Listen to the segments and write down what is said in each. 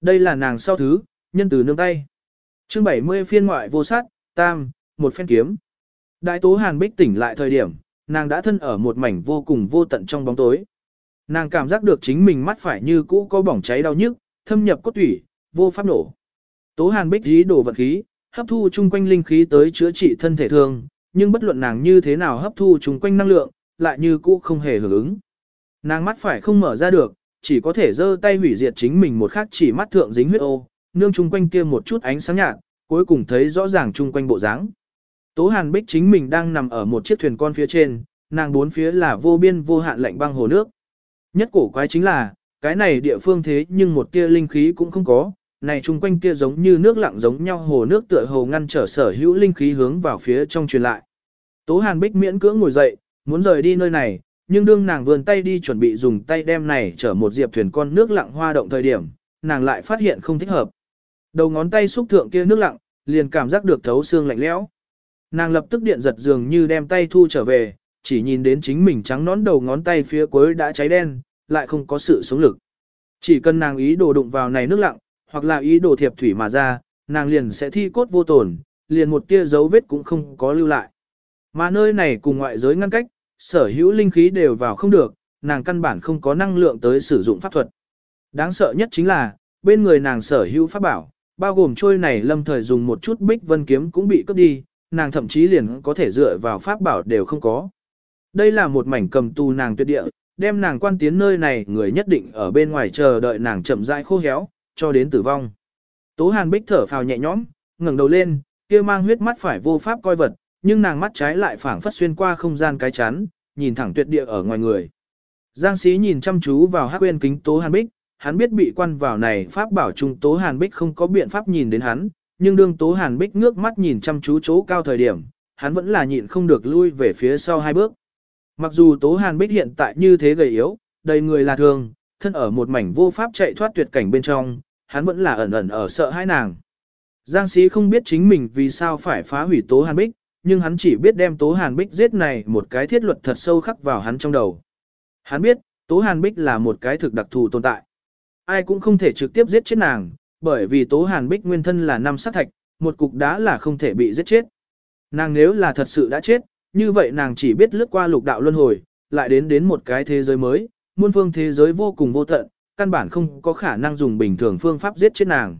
Đây là nàng sau thứ, nhân từ nương tay. chương 70 phiên ngoại vô sát, tam, một phen kiếm. Đại tố hàn bích tỉnh lại thời điểm, nàng đã thân ở một mảnh vô cùng vô tận trong bóng tối. Nàng cảm giác được chính mình mắt phải như cũ có bỏng cháy đau nhức, thâm nhập cốt tủy, vô pháp nổ. Tố hàn bích dí đổ vật khí, hấp thu chung quanh linh khí tới chữa trị thân thể thương, nhưng bất luận nàng như thế nào hấp thu chung quanh năng lượng, lại như cũ không hề hưởng ứng. Nàng mắt phải không mở ra được, chỉ có thể giơ tay hủy diệt chính mình một khắc chỉ mắt thượng dính huyết ô, nương chung quanh kia một chút ánh sáng nhạt, cuối cùng thấy rõ ràng chung quanh bộ dáng. Tố Hàn Bích chính mình đang nằm ở một chiếc thuyền con phía trên, nàng bốn phía là vô biên vô hạn lạnh băng hồ nước. Nhất cổ quái chính là, cái này địa phương thế nhưng một tia linh khí cũng không có, này chung quanh kia giống như nước lặng giống nhau hồ nước tựa hồ ngăn trở sở hữu linh khí hướng vào phía trong truyền lại. Tố Hàn Bích miễn cưỡng ngồi dậy, muốn rời đi nơi này, nhưng đương nàng vươn tay đi chuẩn bị dùng tay đem này chở một diệp thuyền con nước lặng hoa động thời điểm, nàng lại phát hiện không thích hợp. Đầu ngón tay xúc thượng kia nước lặng, liền cảm giác được thấu xương lạnh lẽo. Nàng lập tức điện giật dường như đem tay thu trở về, chỉ nhìn đến chính mình trắng nón đầu ngón tay phía cuối đã cháy đen, lại không có sự sống lực. Chỉ cần nàng ý đồ đụng vào này nước lặng, hoặc là ý đồ thiệp thủy mà ra, nàng liền sẽ thi cốt vô tổn, liền một tia dấu vết cũng không có lưu lại. Mà nơi này cùng ngoại giới ngăn cách, sở hữu linh khí đều vào không được, nàng căn bản không có năng lượng tới sử dụng pháp thuật. Đáng sợ nhất chính là, bên người nàng sở hữu pháp bảo, bao gồm trôi này lâm thời dùng một chút bích vân kiếm cũng bị cướp đi, nàng thậm chí liền có thể dựa vào pháp bảo đều không có. Đây là một mảnh cầm tù nàng tuyệt địa, đem nàng quan tiến nơi này người nhất định ở bên ngoài chờ đợi nàng chậm rãi khô héo, cho đến tử vong. Tố Hàn Bích thở phào nhẹ nhõm, ngẩng đầu lên, kia mang huyết mắt phải vô pháp coi vật, nhưng nàng mắt trái lại phảng phất xuyên qua không gian cái chắn, nhìn thẳng tuyệt địa ở ngoài người. Giang Sĩ nhìn chăm chú vào Hắc Uyên kính Tố Hàn Bích, hắn biết bị quan vào này pháp bảo trung Tố Hàn Bích không có biện pháp nhìn đến hắn, nhưng đương Tố Hàn Bích ngước mắt nhìn chăm chú chỗ cao thời điểm, hắn vẫn là nhịn không được lui về phía sau hai bước. Mặc dù Tố Hàn Bích hiện tại như thế gầy yếu, đầy người là thường, thân ở một mảnh vô pháp chạy thoát tuyệt cảnh bên trong, hắn vẫn là ẩn ẩn ở sợ hãi nàng. Giang Sĩ không biết chính mình vì sao phải phá hủy Tố Hàn Bích, nhưng hắn chỉ biết đem Tố Hàn Bích giết này một cái thiết luật thật sâu khắc vào hắn trong đầu. Hắn biết, Tố Hàn Bích là một cái thực đặc thù tồn tại. Ai cũng không thể trực tiếp giết chết nàng, bởi vì Tố Hàn Bích nguyên thân là năm sát thạch, một cục đá là không thể bị giết chết. Nàng nếu là thật sự đã chết, như vậy nàng chỉ biết lướt qua lục đạo luân hồi, lại đến đến một cái thế giới mới, muôn phương thế giới vô cùng vô tận, căn bản không có khả năng dùng bình thường phương pháp giết chết nàng.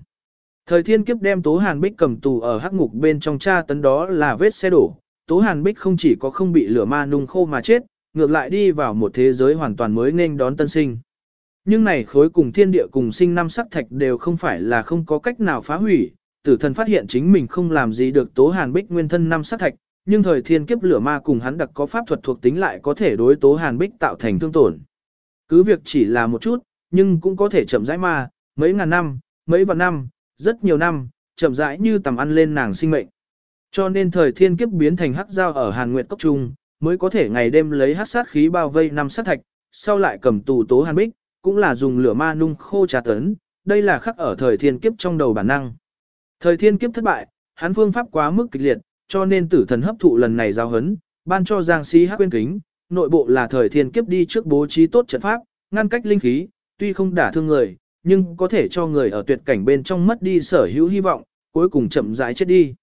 Thời thiên kiếp đem Tố Hàn Bích cầm tù ở hắc ngục bên trong cha tấn đó là vết xe đổ, Tố Hàn Bích không chỉ có không bị lửa ma nung khô mà chết, ngược lại đi vào một thế giới hoàn toàn mới nên đón tân sinh. Nhưng này khối cùng thiên địa cùng sinh năm sắc thạch đều không phải là không có cách nào phá hủy, tử thần phát hiện chính mình không làm gì được Tố Hàn Bích nguyên thân năm sắc thạch, nhưng thời thiên kiếp lửa ma cùng hắn đặc có pháp thuật thuộc tính lại có thể đối Tố Hàn Bích tạo thành thương tổn. Cứ việc chỉ là một chút, nhưng cũng có thể chậm rãi ma, mấy ngàn năm, mấy vạn năm, rất nhiều năm, chậm rãi như tầm ăn lên nàng sinh mệnh. Cho nên thời thiên kiếp biến thành hắc giao ở Hàn Nguyệt Cốc Trung, mới có thể ngày đêm lấy hắc sát khí bao vây năm sát thạch, sau lại cầm tù tố Hàn Bích, cũng là dùng lửa ma nung khô trà tấn, đây là khắc ở thời thiên kiếp trong đầu bản năng. Thời thiên kiếp thất bại, hắn phương pháp quá mức kịch liệt, cho nên tử thần hấp thụ lần này giao hấn, ban cho Giang Si hắc quyên kính, nội bộ là thời thiên kiếp đi trước bố trí tốt trận pháp, ngăn cách linh khí, tuy không đả thương người, nhưng có thể cho người ở tuyệt cảnh bên trong mất đi sở hữu hy vọng, cuối cùng chậm rãi chết đi.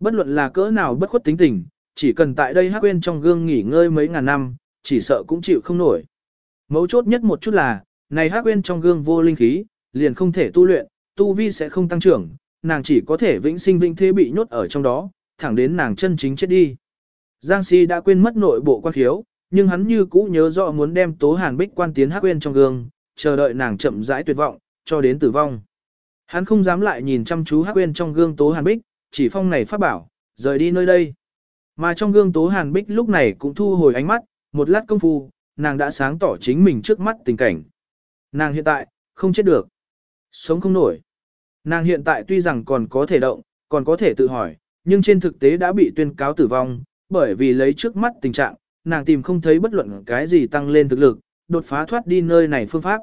Bất luận là cỡ nào bất khuất tính tình, chỉ cần tại đây hắc quên trong gương nghỉ ngơi mấy ngàn năm, chỉ sợ cũng chịu không nổi. Mấu chốt nhất một chút là, này hắc quên trong gương vô linh khí, liền không thể tu luyện, tu vi sẽ không tăng trưởng, nàng chỉ có thể vĩnh sinh vĩnh thế bị nhốt ở trong đó, thẳng đến nàng chân chính chết đi. Giang Si đã quên mất nội bộ quan khiếu, nhưng hắn như cũ nhớ rõ muốn đem Tố Hàn Bích quan tiến hắc quên trong gương, chờ đợi nàng chậm rãi tuyệt vọng, cho đến tử vong. Hắn không dám lại nhìn chăm chú hắc quên trong gương Tố Hàn Bích, chỉ phong này phát bảo, rời đi nơi đây. Mà trong gương Tố Hàn Bích lúc này cũng thu hồi ánh mắt, một lát công phu, nàng đã sáng tỏ chính mình trước mắt tình cảnh. Nàng hiện tại, không chết được. Sống không nổi. Nàng hiện tại tuy rằng còn có thể động, còn có thể tự hỏi, nhưng trên thực tế đã bị tuyên cáo tử vong, bởi vì lấy trước mắt tình trạng, nàng tìm không thấy bất luận cái gì tăng lên thực lực, đột phá thoát đi nơi này phương pháp.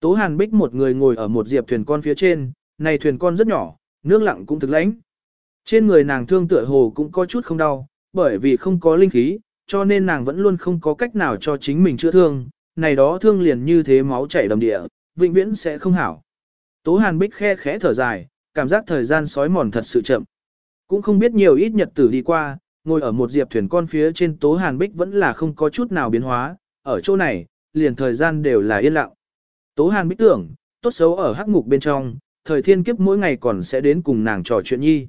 Tố Hàn Bích một người ngồi ở một diệp thuyền con phía trên, này thuyền con rất nhỏ, nước lặng cũng thực lãnh. Trên người nàng thương tựa hồ cũng có chút không đau, bởi vì không có linh khí, cho nên nàng vẫn luôn không có cách nào cho chính mình chữa thương, này đó thương liền như thế máu chảy đầm địa, vĩnh viễn sẽ không hảo. Tố Hàn Bích khe khẽ thở dài, cảm giác thời gian sói mòn thật sự chậm. Cũng không biết nhiều ít nhật tử đi qua, ngồi ở một diệp thuyền con phía trên Tố Hàn Bích vẫn là không có chút nào biến hóa, ở chỗ này, liền thời gian đều là yên lặng. Tố Hàn Bích tưởng, tốt xấu ở hắc ngục bên trong, thời thiên kiếp mỗi ngày còn sẽ đến cùng nàng trò chuyện nhi.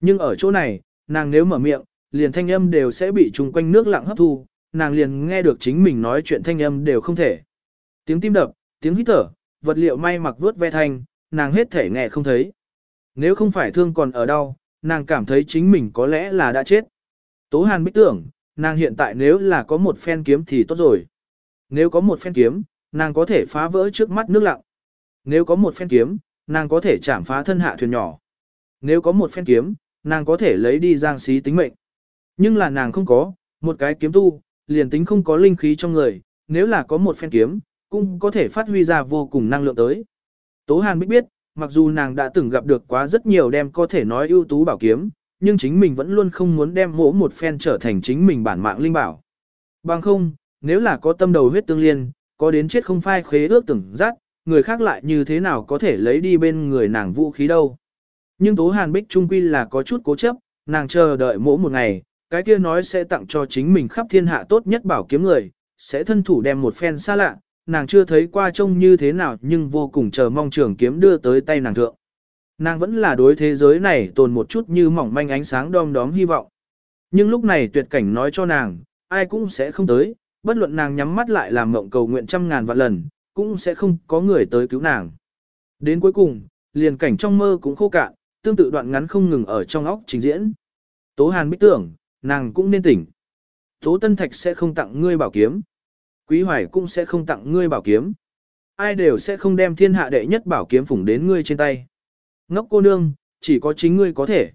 Nhưng ở chỗ này, nàng nếu mở miệng, liền thanh âm đều sẽ bị chung quanh nước lặng hấp thu, nàng liền nghe được chính mình nói chuyện thanh âm đều không thể. Tiếng tim đập, tiếng hít thở, vật liệu may mặc vướt ve thanh, nàng hết thể nghe không thấy. Nếu không phải thương còn ở đâu, nàng cảm thấy chính mình có lẽ là đã chết. Tố Hàn bích tưởng, nàng hiện tại nếu là có một phen kiếm thì tốt rồi. Nếu có một phen kiếm, nàng có thể phá vỡ trước mắt nước lặng. Nếu có một phen kiếm, nàng có thể chạm phá thân hạ thuyền nhỏ. Nếu có một phen kiếm, nàng có thể lấy đi giang xí tính mệnh. Nhưng là nàng không có, một cái kiếm tu, liền tính không có linh khí trong người, nếu là có một phen kiếm, cũng có thể phát huy ra vô cùng năng lượng tới. Tố Hàn biết biết, mặc dù nàng đã từng gặp được quá rất nhiều đem có thể nói ưu tú bảo kiếm, nhưng chính mình vẫn luôn không muốn đem mỗ một phen trở thành chính mình bản mạng linh bảo. Bằng không, nếu là có tâm đầu huyết tương liên, có đến chết không phai khế ước tưởng rát, người khác lại như thế nào có thể lấy đi bên người nàng vũ khí đâu. Nhưng Tố Hàn Bích trung quy là có chút cố chấp, nàng chờ đợi mỗi một ngày, cái kia nói sẽ tặng cho chính mình khắp thiên hạ tốt nhất bảo kiếm người, sẽ thân thủ đem một phen xa lạ, nàng chưa thấy qua trông như thế nào nhưng vô cùng chờ mong trường kiếm đưa tới tay nàng thượng. Nàng vẫn là đối thế giới này tồn một chút như mỏng manh ánh sáng đom đóm hy vọng. Nhưng lúc này tuyệt cảnh nói cho nàng, ai cũng sẽ không tới, bất luận nàng nhắm mắt lại làm mộng cầu nguyện trăm ngàn vạn lần, cũng sẽ không có người tới cứu nàng. Đến cuối cùng, liền cảnh trong mơ cũng khô cạn, tương tự đoạn ngắn không ngừng ở trong óc trình diễn. Tố Hàn bích tưởng, nàng cũng nên tỉnh. Tố Tân Thạch sẽ không tặng ngươi bảo kiếm. Quý Hoài cũng sẽ không tặng ngươi bảo kiếm. Ai đều sẽ không đem thiên hạ đệ nhất bảo kiếm phủng đến ngươi trên tay. Ngốc cô nương, chỉ có chính ngươi có thể.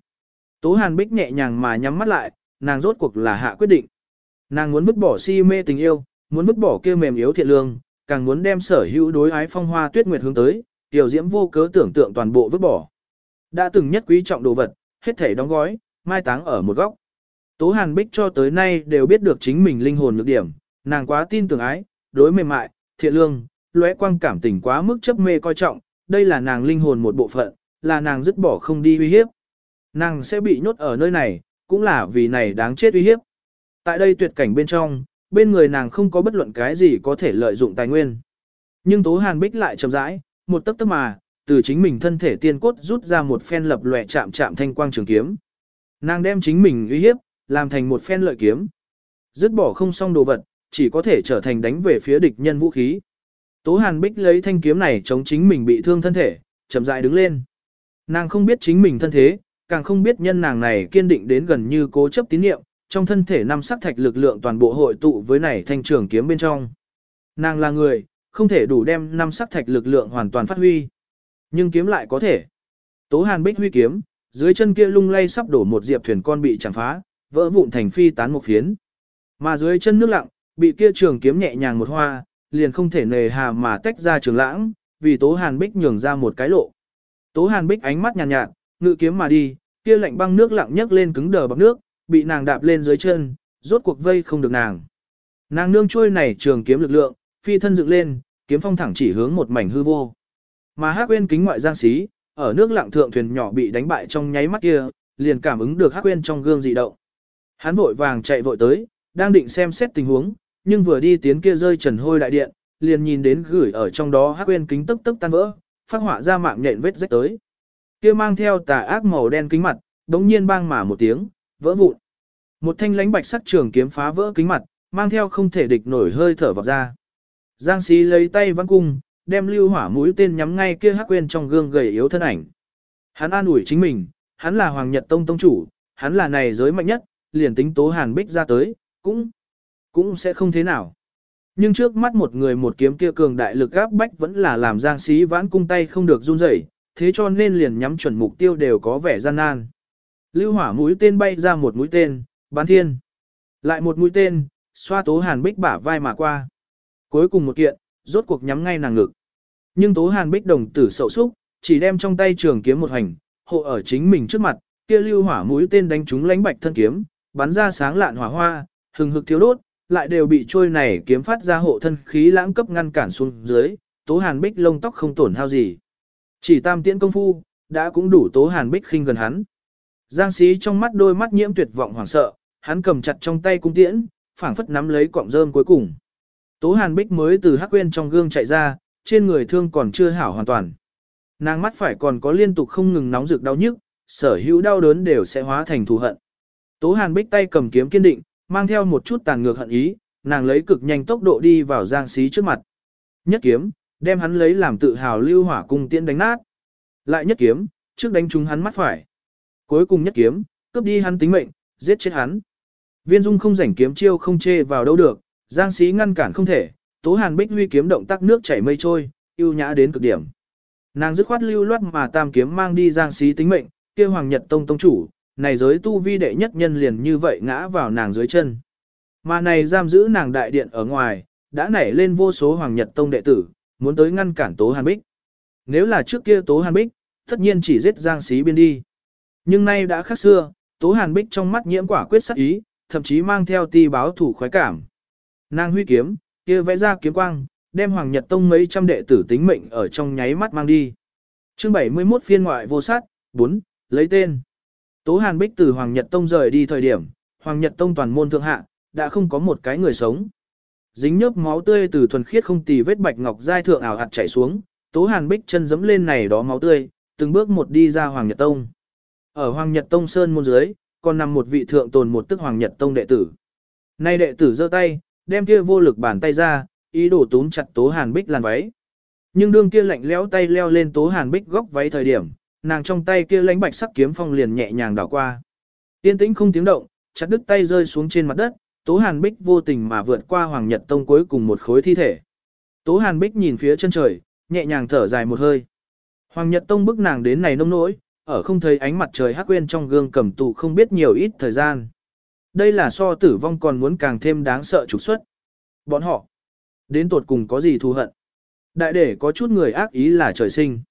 Tố Hàn Bích nhẹ nhàng mà nhắm mắt lại, nàng rốt cuộc là hạ quyết định. Nàng muốn vứt bỏ si mê tình yêu, muốn vứt bỏ kia mềm yếu thiện lương, càng muốn đem sở hữu đối ái phong hoa tuyết nguyệt hướng tới, tiểu diễm vô cớ tưởng tượng toàn bộ vứt bỏ. Đã từng nhất quý trọng đồ vật, hết thể đóng gói, mai táng ở một góc. Tố Hàn Bích cho tới nay đều biết được chính mình linh hồn nhược điểm, nàng quá tin tưởng ái, đối mềm mại, thiện lương, lóe quang cảm tình quá mức chấp mê coi trọng, đây là nàng linh hồn một bộ phận, là nàng dứt bỏ không đi uy hiếp. Nàng sẽ bị nhốt ở nơi này, cũng là vì này đáng chết uy hiếp. Tại đây tuyệt cảnh bên trong, bên người nàng không có bất luận cái gì có thể lợi dụng tài nguyên. Nhưng Tố Hàn Bích lại chậm rãi, một tấc tấc mà, từ chính mình thân thể tiên cốt rút ra một phen lập lòe chạm chạm thanh quang trường kiếm. Nàng đem chính mình uy hiếp, làm thành một phen lợi kiếm. Dứt bỏ không xong đồ vật, chỉ có thể trở thành đánh về phía địch nhân vũ khí. Tố Hàn Bích lấy thanh kiếm này chống chính mình bị thương thân thể, chậm rãi đứng lên. Nàng không biết chính mình thân thế, càng không biết nhân nàng này kiên định đến gần như cố chấp tín niệm, trong thân thể năm sắc thạch lực lượng toàn bộ hội tụ với này thanh trường kiếm bên trong. Nàng là người, không thể đủ đem năm sắc thạch lực lượng hoàn toàn phát huy. Nhưng kiếm lại có thể. Tố Hàn Bích huy kiếm, dưới chân kia lung lay sắp đổ một diệp thuyền con bị chẳng phá, vỡ vụn thành phi tán một phiến. Mà dưới chân nước lặng, bị kia trường kiếm nhẹ nhàng một hoa, liền không thể nề hà mà tách ra trường lãng, vì Tố Hàn Bích nhường ra một cái lộ. Tố Hàn Bích ánh mắt nhàn nhạt, nhạt, ngự kiếm mà đi, kia lạnh băng nước lặng nhấc lên cứng đờ bọc nước, bị nàng đạp lên dưới chân, rốt cuộc vây không được nàng. Nàng nương trôi này trường kiếm lực lượng, phi thân dựng lên, kiếm phong thẳng chỉ hướng một mảnh hư vô. Mà Hắc Uyên kính ngoại giang xí, ở nước lặng thượng thuyền nhỏ bị đánh bại trong nháy mắt kia, liền cảm ứng được Hắc Uyên trong gương dị động. Hắn vội vàng chạy vội tới, đang định xem xét tình huống, nhưng vừa đi tiến kia rơi trần hôi đại điện, liền nhìn đến gửi ở trong đó Hắc Uyên kính tức tức tan vỡ, phát họa ra mạng nhện vết rách tới. Kia mang theo tà ác màu đen kính mặt, đống nhiên bang mà một tiếng, vỡ vụn. Một thanh lãnh bạch sắc trường kiếm phá vỡ kính mặt, mang theo không thể địch nổi hơi thở vào ra. Giang Sĩ lấy tay văn cung, đem lưu hỏa mũi tên nhắm ngay kia hắc quên trong gương gầy yếu thân ảnh. Hắn an ủi chính mình, hắn là Hoàng Nhật Tông tông chủ, hắn là này giới mạnh nhất, liền tính tố hàn bích ra tới, cũng, cũng sẽ không thế nào. Nhưng trước mắt một người một kiếm kia cường đại lực gáp bách vẫn là làm Giang Sĩ vãn cung tay không được run rẩy, thế cho nên liền nhắm chuẩn mục tiêu đều có vẻ gian nan. Lưu hỏa mũi tên bay ra một mũi tên, bán thiên. Lại một mũi tên, xoa tố hàn bích bả vai mà qua. Cuối cùng một kiện, rốt cuộc nhắm ngay nàng ngực. Nhưng tố hàn bích đồng tử sậu súc, chỉ đem trong tay trường kiếm một hành, hộ ở chính mình trước mặt, kia lưu hỏa mũi tên đánh trúng lánh bạch thân kiếm, bắn ra sáng lạn hỏa hoa, hừng hực thiếu đốt, lại đều bị trôi này kiếm phát ra hộ thân khí lãng cấp ngăn cản xuống dưới, tố hàn bích lông tóc không tổn hao gì. Chỉ tam tiễn công phu, đã cũng đủ Tố Hàn Bích khinh gần hắn. Giang Sĩ trong mắt đôi mắt nhiễm tuyệt vọng hoảng sợ, hắn cầm chặt trong tay cung tiễn, phảng phất nắm lấy cọng rơm cuối cùng. Tố Hàn Bích mới từ hắc quên trong gương chạy ra, trên người thương còn chưa hảo hoàn toàn. Nàng mắt phải còn có liên tục không ngừng nóng rực đau nhức, sở hữu đau đớn đều sẽ hóa thành thù hận. Tố Hàn Bích tay cầm kiếm kiên định, mang theo một chút tàn ngược hận ý, nàng lấy cực nhanh tốc độ đi vào Giang Sĩ trước mặt. Nhất kiếm, đem hắn lấy làm tự hào lưu hỏa cung tiễn đánh nát. Lại nhất kiếm, trước đánh trúng hắn mắt phải. Cuối cùng nhất kiếm, cướp đi hắn tính mệnh, giết chết hắn. Viên Dung không rảnh kiếm chiêu không chê vào đâu được, Giang Sĩ ngăn cản không thể, Tố Hàn Bích huy kiếm động tác nước chảy mây trôi, yêu nhã đến cực điểm. Nàng dứt khoát lưu loát mà tam kiếm mang đi Giang Sĩ tính mệnh, kia Hoàng Nhật Tông tông chủ, này giới tu vi đệ nhất nhân liền như vậy ngã vào nàng dưới chân. Mà này giam giữ nàng đại điện ở ngoài, đã nảy lên vô số Hoàng Nhật Tông đệ tử, muốn tới ngăn cản Tố Hàn Bích. Nếu là trước kia Tố Hàn Bích, tất nhiên chỉ giết Giang Sĩ biên đi. Nhưng nay đã khác xưa, Tố Hàn Bích trong mắt nhiễm quả quyết sắc ý, thậm chí mang theo ti báo thủ khoái cảm. Nàng huy kiếm, kia vẽ ra kiếm quang, đem Hoàng Nhật Tông mấy trăm đệ tử tính mệnh ở trong nháy mắt mang đi. Chương 71 phiên ngoại vô sát, 4, lấy tên. Tố Hàn Bích từ Hoàng Nhật Tông rời đi thời điểm, Hoàng Nhật Tông toàn môn thượng hạ, đã không có một cái người sống. Dính nhớp máu tươi từ thuần khiết không tì vết bạch ngọc giai thượng ảo hạt chảy xuống, Tố Hàn Bích chân dẫm lên này đó máu tươi, từng bước một đi ra Hoàng Nhật Tông. Ở Hoàng Nhật Tông Sơn môn dưới, còn nằm một vị thượng tồn một tức Hoàng Nhật Tông đệ tử. Nay đệ tử giơ tay, đem kia vô lực bàn tay ra, ý đồ túm chặt Tố Hàn Bích làn váy. Nhưng đương kia lạnh lẽo tay leo lên Tố Hàn Bích góc váy thời điểm, nàng trong tay kia lãnh bạch sắc kiếm phong liền nhẹ nhàng đảo qua. Tiên tĩnh không tiếng động, chặt đứt tay rơi xuống trên mặt đất, Tố Hàn Bích vô tình mà vượt qua Hoàng Nhật Tông cuối cùng một khối thi thể. Tố Hàn Bích nhìn phía chân trời, nhẹ nhàng thở dài một hơi. Hoàng Nhật Tông bức nàng đến này nông nỗi, ở không thấy ánh mặt trời hắc quên trong gương cầm tù không biết nhiều ít thời gian. Đây là so tử vong còn muốn càng thêm đáng sợ trục xuất. Bọn họ, đến tột cùng có gì thù hận. Đại để có chút người ác ý là trời sinh.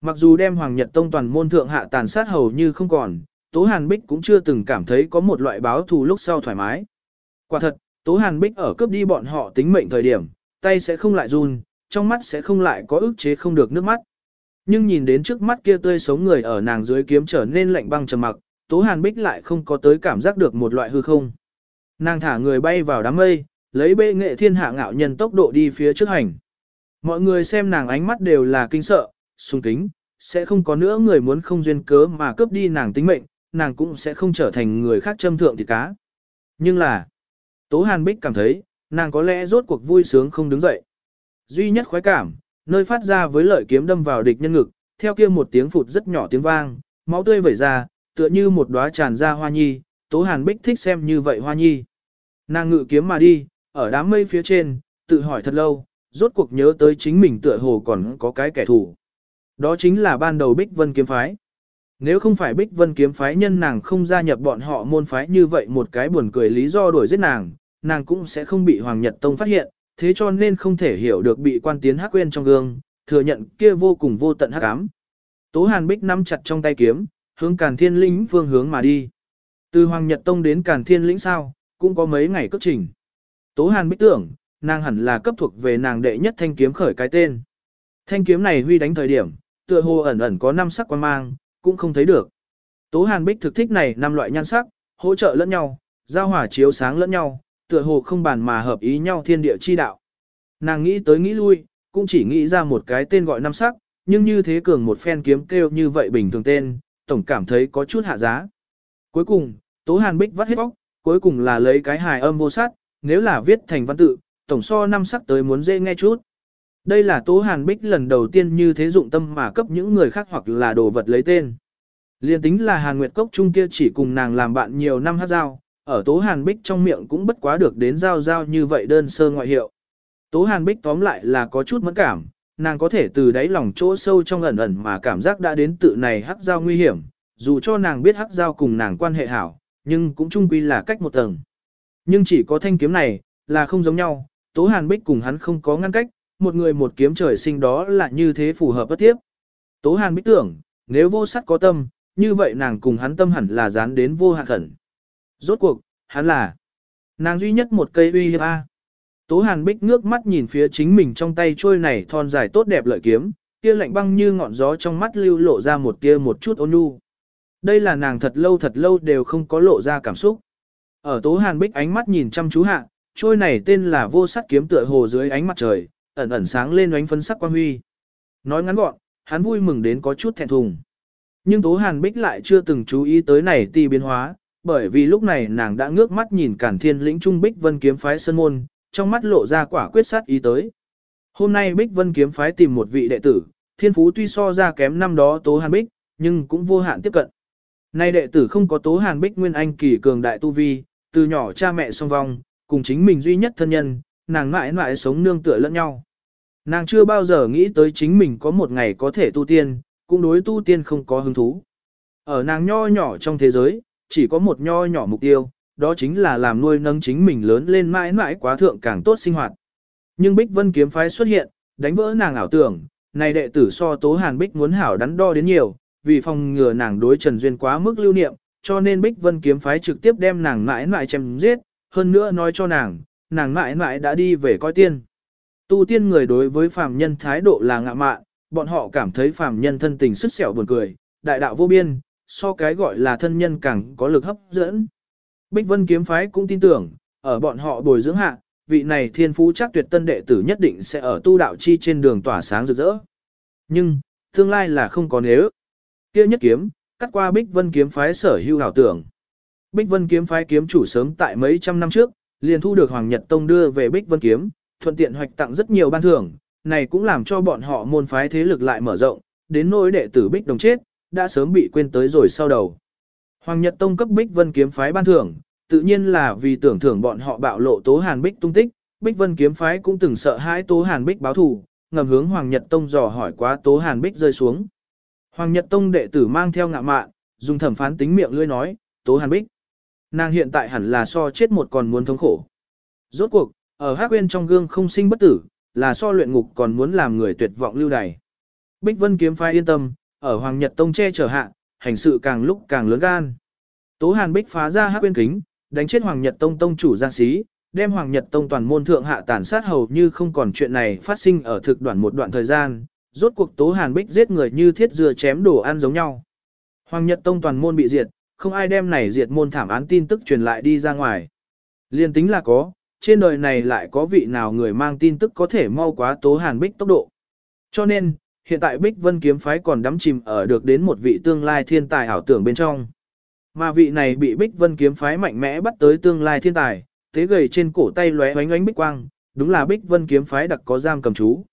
Mặc dù đem Hoàng Nhật Tông toàn môn thượng hạ tàn sát hầu như không còn, Tố Hàn Bích cũng chưa từng cảm thấy có một loại báo thù lúc sau thoải mái. Quả thật, Tố Hàn Bích ở cướp đi bọn họ tính mệnh thời điểm, tay sẽ không lại run, trong mắt sẽ không lại có ức chế không được nước mắt. Nhưng nhìn đến trước mắt kia tươi sống người ở nàng dưới kiếm trở nên lạnh băng trầm mặc, Tố Hàn Bích lại không có tới cảm giác được một loại hư không. Nàng thả người bay vào đám mây, lấy bệ nghệ thiên hạ ngạo nhân tốc độ đi phía trước hành. Mọi người xem nàng ánh mắt đều là kinh sợ, sung kính, sẽ không có nữa người muốn không duyên cớ mà cướp đi nàng tính mệnh, nàng cũng sẽ không trở thành người khác châm thượng thịt cá. Nhưng là, Tố Hàn Bích cảm thấy, nàng có lẽ rốt cuộc vui sướng không đứng dậy. Duy nhất khoái cảm, nơi phát ra với lợi kiếm đâm vào địch nhân ngực, theo kia một tiếng phụt rất nhỏ tiếng vang, máu tươi vẩy ra, tựa như một đóa tràn ra hoa nhi, Tố Hàn Bích thích xem như vậy hoa nhi. Nàng ngự kiếm mà đi, ở đám mây phía trên, tự hỏi thật lâu, rốt cuộc nhớ tới chính mình tựa hồ còn có cái kẻ thù. Đó chính là ban đầu Bích Vân kiếm phái. Nếu không phải Bích Vân kiếm phái nhân nàng không gia nhập bọn họ môn phái như vậy một cái buồn cười lý do đuổi giết nàng, nàng cũng sẽ không bị Hoàng Nhật Tông phát hiện, thế cho nên không thể hiểu được bị quan tiến hắc quên trong gương, thừa nhận kia vô cùng vô tận hắc ám. Tố Hàn Bích nắm chặt trong tay kiếm, hướng Càn Thiên Lĩnh phương hướng mà đi. Từ Hoàng Nhật Tông đến Càn Thiên Lĩnh sao, cũng có mấy ngày cất trình. Tố Hàn Bích tưởng, nàng hẳn là cấp thuộc về nàng đệ nhất thanh kiếm khởi cái tên. Thanh kiếm này huy đánh thời điểm, tựa hồ ẩn ẩn có năm sắc quan mang, cũng không thấy được. Tố Hàn Bích thực thích này năm loại nhan sắc, hỗ trợ lẫn nhau, giao hỏa chiếu sáng lẫn nhau, tựa hồ không bàn mà hợp ý nhau thiên địa chi đạo. Nàng nghĩ tới nghĩ lui, cũng chỉ nghĩ ra một cái tên gọi năm sắc, nhưng như thế cường một phen kiếm kêu như vậy bình thường tên, tổng cảm thấy có chút hạ giá. Cuối cùng, Tố Hàn Bích vắt hết bóc, cuối cùng là lấy cái hài âm vô sát, nếu là viết thành văn tự, tổng so năm sắc tới muốn dễ nghe chút. Đây là Tố Hàn Bích lần đầu tiên như thế dụng tâm mà cấp những người khác hoặc là đồ vật lấy tên. Liên tính là Hàn Nguyệt Cốc Trung kia chỉ cùng nàng làm bạn nhiều năm hát giao, ở Tố Hàn Bích trong miệng cũng bất quá được đến giao giao như vậy đơn sơ ngoại hiệu. Tố Hàn Bích tóm lại là có chút mẫn cảm, nàng có thể từ đáy lòng chỗ sâu trong ẩn ẩn mà cảm giác đã đến tự này hắc giao nguy hiểm, dù cho nàng biết hắc giao cùng nàng quan hệ hảo, nhưng cũng chung quy là cách một tầng. Nhưng chỉ có thanh kiếm này, là không giống nhau, Tố Hàn Bích cùng hắn không có ngăn cách, một người một kiếm trời sinh đó là như thế phù hợp bất tiếp. Tố Hàn Bích tưởng, nếu vô sắc có tâm, như vậy nàng cùng hắn tâm hẳn là dán đến vô hạn khẩn. Rốt cuộc, hắn là nàng duy nhất một cây uy hiếp A. Tố Hàn Bích ngước mắt nhìn phía chính mình trong tay trôi này thon dài tốt đẹp lợi kiếm, tia lạnh băng như ngọn gió trong mắt lưu lộ ra một tia một chút ôn nhu. Đây là nàng thật lâu thật lâu đều không có lộ ra cảm xúc. Ở Tố Hàn Bích ánh mắt nhìn chăm chú hạ, trôi này tên là vô sắc kiếm tựa hồ dưới ánh mặt trời, ẩn ẩn sáng lên ánh phấn sắc quang huy. Nói ngắn gọn, hắn vui mừng đến có chút thẹn thùng. Nhưng Tố Hàn Bích lại chưa từng chú ý tới này ti biến hóa, bởi vì lúc này nàng đã ngước mắt nhìn Cản Thiên lĩnh trung Bích Vân kiếm phái sơn môn, trong mắt lộ ra quả quyết sát ý tới. Hôm nay Bích Vân kiếm phái tìm một vị đệ tử, thiên phú tuy so ra kém năm đó Tố Hàn Bích, nhưng cũng vô hạn tiếp cận. Nay đệ tử không có Tố Hàn Bích nguyên anh kỳ cường đại tu vi, từ nhỏ cha mẹ song vong, cùng chính mình duy nhất thân nhân, nàng mãi mãi sống nương tựa lẫn nhau. Nàng chưa bao giờ nghĩ tới chính mình có một ngày có thể tu tiên, cũng đối tu tiên không có hứng thú. Ở nàng nho nhỏ trong thế giới, chỉ có một nho nhỏ mục tiêu, đó chính là làm nuôi nâng chính mình lớn lên mãi mãi quá thượng càng tốt sinh hoạt. Nhưng Bích Vân kiếm phái xuất hiện, đánh vỡ nàng ảo tưởng, này đệ tử so tố hàn Bích muốn hảo đắn đo đến nhiều, vì phòng ngừa nàng đối Trần Duyên quá mức lưu niệm, cho nên Bích Vân kiếm phái trực tiếp đem nàng mãi mãi chém giết, hơn nữa nói cho nàng, nàng mãi mãi đã đi về coi tiên. Tu tiên người đối với phàm nhân thái độ là ngạ mạn, bọn họ cảm thấy phàm nhân thân tình sức sẹo buồn cười, đại đạo vô biên, so cái gọi là thân nhân càng có lực hấp dẫn. Bích Vân kiếm phái cũng tin tưởng, ở bọn họ bồi dưỡng hạ, vị này thiên phú chắc tuyệt tân đệ tử nhất định sẽ ở tu đạo chi trên đường tỏa sáng rực rỡ. Nhưng, tương lai là không có nếu. kia nhất kiếm, cắt qua Bích Vân kiếm phái sở hữu hảo tưởng. Bích Vân kiếm phái kiếm chủ sớm tại mấy trăm năm trước, liền thu được Hoàng Nhật Tông đưa về Bích Vân kiếm, thuận tiện hoạch tặng rất nhiều ban thưởng, này cũng làm cho bọn họ môn phái thế lực lại mở rộng, đến nỗi đệ tử Bích Đồng chết, đã sớm bị quên tới rồi sau đầu. Hoàng Nhật Tông cấp Bích Vân kiếm phái ban thưởng, tự nhiên là vì tưởng thưởng bọn họ bạo lộ Tố Hàn Bích tung tích, Bích Vân kiếm phái cũng từng sợ hãi Tố Hàn Bích báo thù, ngầm hướng Hoàng Nhật Tông dò hỏi quá Tố Hàn Bích rơi xuống. Hoàng Nhật Tông đệ tử mang theo ngạ mạn, dùng thẩm phán tính miệng lưỡi nói, Tố Hàn Bích. Nàng hiện tại hẳn là so chết một còn muốn thống khổ. Rốt cuộc, ở Hắc Uyên trong gương không sinh bất tử, là so luyện ngục còn muốn làm người tuyệt vọng lưu đày. Bích Vân kiếm phái yên tâm, ở Hoàng Nhật Tông che chở hạ, hành sự càng lúc càng lớn gan. Tố Hàn Bích phá ra Hắc quyên kính, đánh chết Hoàng Nhật Tông tông chủ Giang Sĩ, đem Hoàng Nhật Tông toàn môn thượng hạ tàn sát hầu như không còn chuyện này phát sinh ở thực đoạn một đoạn thời gian, rốt cuộc Tố Hàn Bích giết người như thiết dừa chém đồ ăn giống nhau. Hoàng Nhật Tông toàn môn bị diệt, không ai đem này diệt môn thảm án tin tức truyền lại đi ra ngoài. Liên tính là có, trên đời này lại có vị nào người mang tin tức có thể mau quá Tố Hàn Bích tốc độ. Cho nên, hiện tại Bích Vân kiếm phái còn đắm chìm ở được đến một vị tương lai thiên tài ảo tưởng bên trong. Mà vị này bị Bích Vân kiếm phái mạnh mẽ bắt tới tương lai thiên tài, thế gầy trên cổ tay lóe oánh oánh bích quang, đúng là Bích Vân kiếm phái đặc có giam cầm chú.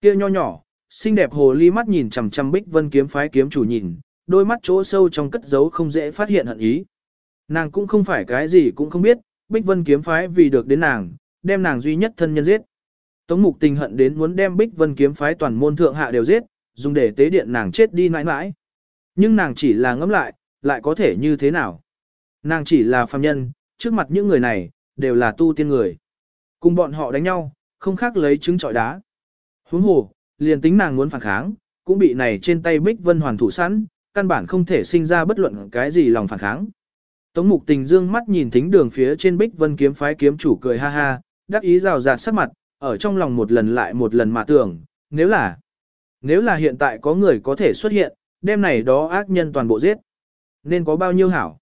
Kia nho nhỏ, xinh đẹp hồ ly mắt nhìn chằm chằm Bích Vân kiếm phái kiếm chủ nhìn, đôi mắt chỗ sâu trong cất giấu không dễ phát hiện hận ý. Nàng cũng không phải cái gì cũng không biết, Bích Vân kiếm phái vì được đến nàng, đem nàng duy nhất thân nhân giết. Tống mục tình hận đến muốn đem Bích Vân kiếm phái toàn môn thượng hạ đều giết, dùng để tế điện nàng chết đi mãi mãi. Nhưng nàng chỉ là ngẫm lại, lại có thể như thế nào? Nàng chỉ là phàm nhân, trước mặt những người này, đều là tu tiên người. Cùng bọn họ đánh nhau, không khác lấy trứng trọi đá. Huống hồ, liền tính nàng muốn phản kháng, cũng bị này trên tay Bích Vân hoàn thủ sẵn, căn bản không thể sinh ra bất luận cái gì lòng phản kháng. Tống mục tình dương mắt nhìn thính đường phía trên Bích Vân kiếm phái kiếm chủ cười ha ha, đắc ý rào rạt sắc mặt, ở trong lòng một lần lại một lần mà tưởng, nếu là, nếu là hiện tại có người có thể xuất hiện, đêm này đó ác nhân toàn bộ giết, nên có bao nhiêu hảo.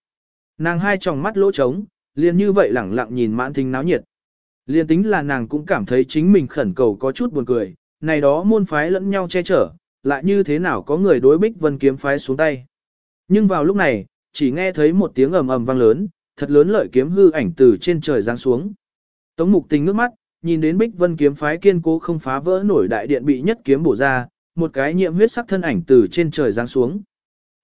Nàng hai tròng mắt lỗ trống, liền như vậy lẳng lặng nhìn mãn thính náo nhiệt. liền tính là nàng cũng cảm thấy chính mình khẩn cầu có chút buồn cười, này đó môn phái lẫn nhau che chở, lại như thế nào có người đối Bích Vân kiếm phái xuống tay. Nhưng vào lúc này, chỉ nghe thấy một tiếng ầm ầm vang lớn, thật lớn lợi kiếm hư ảnh từ trên trời giáng xuống. Tống Mục Tình ngước mắt, nhìn đến Bích Vân kiếm phái kiên cố không phá vỡ nổi đại điện bị nhất kiếm bổ ra, một cái nhiễm huyết sắc thân ảnh từ trên trời giáng xuống.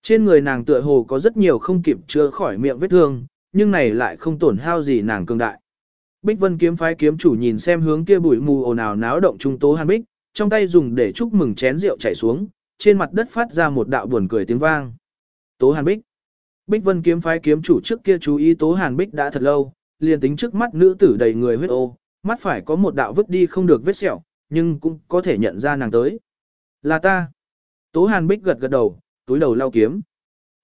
Trên người nàng tựa hồ có rất nhiều không kịp chữa khỏi miệng vết thương, nhưng này lại không tổn hao gì nàng cường đại. Bích Vân kiếm phái kiếm chủ nhìn xem hướng kia bụi mù ồn ào náo động trung tố Hàn Bích, trong tay dùng để chúc mừng chén rượu chảy xuống, trên mặt đất phát ra một đạo buồn cười tiếng vang. Tố Hàn Bích. Bích Vân kiếm phái kiếm chủ trước kia chú ý Tố Hàn Bích đã thật lâu, liền tính trước mắt nữ tử đầy người huyết ô, mắt phải có một đạo vứt đi không được vết sẹo, nhưng cũng có thể nhận ra nàng tới. Là ta. Tố Hàn Bích gật gật đầu, túi đầu lau kiếm.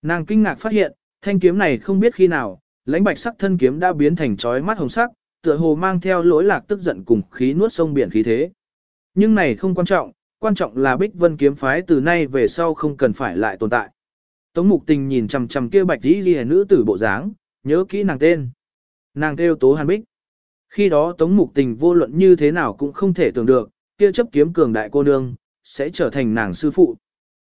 Nàng kinh ngạc phát hiện, thanh kiếm này không biết khi nào, lãnh bạch sắc thân kiếm đã biến thành chói mắt hồng sắc, tựa hồ mang theo lỗi lạc tức giận cùng khí nuốt sông biển khí thế. Nhưng này không quan trọng, quan trọng là Bích Vân kiếm phái từ nay về sau không cần phải lại tồn tại. Tống Mục Tình nhìn chằm chằm kia bạch y liễu nữ tử bộ dáng, nhớ kỹ nàng tên. Nàng kêu Tố Hàn Bích. Khi đó Tống Mục Tình vô luận như thế nào cũng không thể tưởng được, kia chấp kiếm cường đại cô nương sẽ trở thành nàng sư phụ.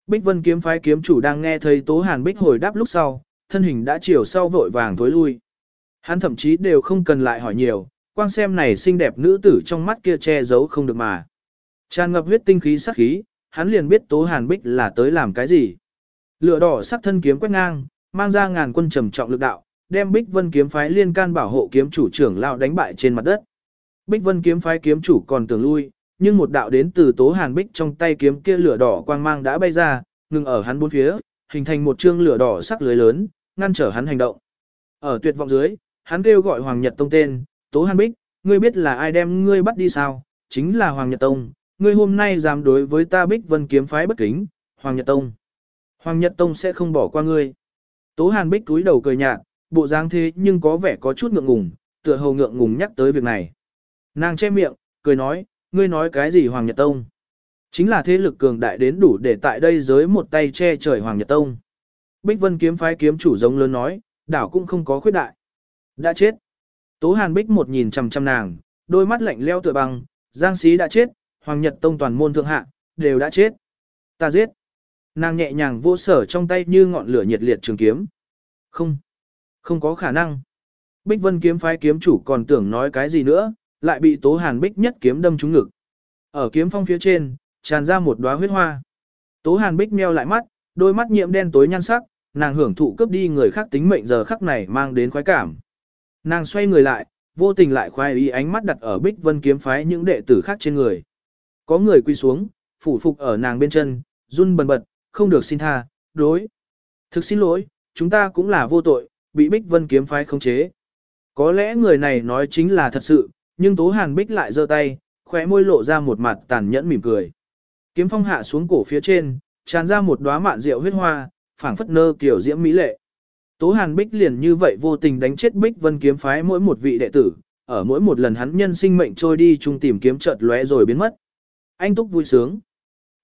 Bích Vân kiếm phái kiếm chủ đang nghe thấy Tố Hàn Bích hồi đáp lúc sau, thân hình đã chiều sau vội vàng tối lui. Hắn thậm chí đều không cần lại hỏi nhiều, quang xem này xinh đẹp nữ tử trong mắt kia che giấu không được mà. Tràn ngập huyết tinh khí sắc khí, hắn liền biết Tố Hàn Bích là tới làm cái gì. Lửa đỏ sắc thân kiếm quét ngang, mang ra ngàn quân trầm trọng lực đạo, đem Bích Vân kiếm phái liên can bảo hộ kiếm chủ trưởng Lão đánh bại trên mặt đất. Bích Vân kiếm phái kiếm chủ còn tưởng lui, nhưng một đạo đến từ Tố Hàn Bích trong tay kiếm kia lửa đỏ quang mang đã bay ra, ngừng ở hắn bốn phía, hình thành một chương lửa đỏ sắc lưới lớn, ngăn trở hắn hành động. Ở tuyệt vọng dưới, hắn kêu gọi Hoàng Nhật Tông tên, Tố Hàn Bích, ngươi biết là ai đem ngươi bắt đi sao? Chính là Hoàng Nhật Tông, ngươi hôm nay dám đối với ta Bích Vân kiếm phái bất kính, Hoàng Nhật Tông. Hoàng Nhật Tông sẽ không bỏ qua ngươi. Tố Hàn Bích túi đầu cười nhạt, bộ dáng thế nhưng có vẻ có chút ngượng ngùng, tựa hồ ngượng ngùng nhắc tới việc này. Nàng che miệng, cười nói, ngươi nói cái gì Hoàng Nhật Tông? Chính là thế lực cường đại đến đủ để tại đây giới một tay che trời Hoàng Nhật Tông. Bích Vân kiếm phái kiếm chủ giống lớn nói, đảo cũng không có khuyết đại. Đã chết. Tố Hàn Bích một nhìn chằm chằm nàng, đôi mắt lạnh leo tựa băng, Giang Sĩ đã chết, Hoàng Nhật Tông toàn môn thượng hạ, đều đã chết. Ta giết. Nàng nhẹ nhàng vô sở trong tay như ngọn lửa nhiệt liệt trường kiếm. Không. Không có khả năng. Bích Vân kiếm phái kiếm chủ còn tưởng nói cái gì nữa, lại bị Tố Hàn Bích nhất kiếm đâm trúng ngực. Ở kiếm phong phía trên, tràn ra một đóa huyết hoa. Tố Hàn Bích meo lại mắt, đôi mắt nhiễm đen tối nhan sắc, nàng hưởng thụ cướp đi người khác tính mệnh giờ khắc này mang đến khoái cảm. Nàng xoay người lại, vô tình lại khoái ý ánh mắt đặt ở Bích Vân kiếm phái những đệ tử khác trên người. Có người quy xuống, phủ phục ở nàng bên chân, run bần bật, không được xin tha, đối. Thực xin lỗi, chúng ta cũng là vô tội, bị Bích Vân kiếm phái khống chế. Có lẽ người này nói chính là thật sự, nhưng Tố Hàn Bích lại giơ tay, khóe môi lộ ra một mặt tàn nhẫn mỉm cười. Kiếm phong hạ xuống cổ phía trên, tràn ra một đóa mạn rượu huyết hoa, phảng phất nơ kiểu diễm mỹ lệ. Tố Hàn Bích liền như vậy vô tình đánh chết Bích Vân kiếm phái mỗi một vị đệ tử, ở mỗi một lần hắn nhân sinh mệnh trôi đi chung tìm kiếm chợt lóe rồi biến mất. Anh Túc vui sướng.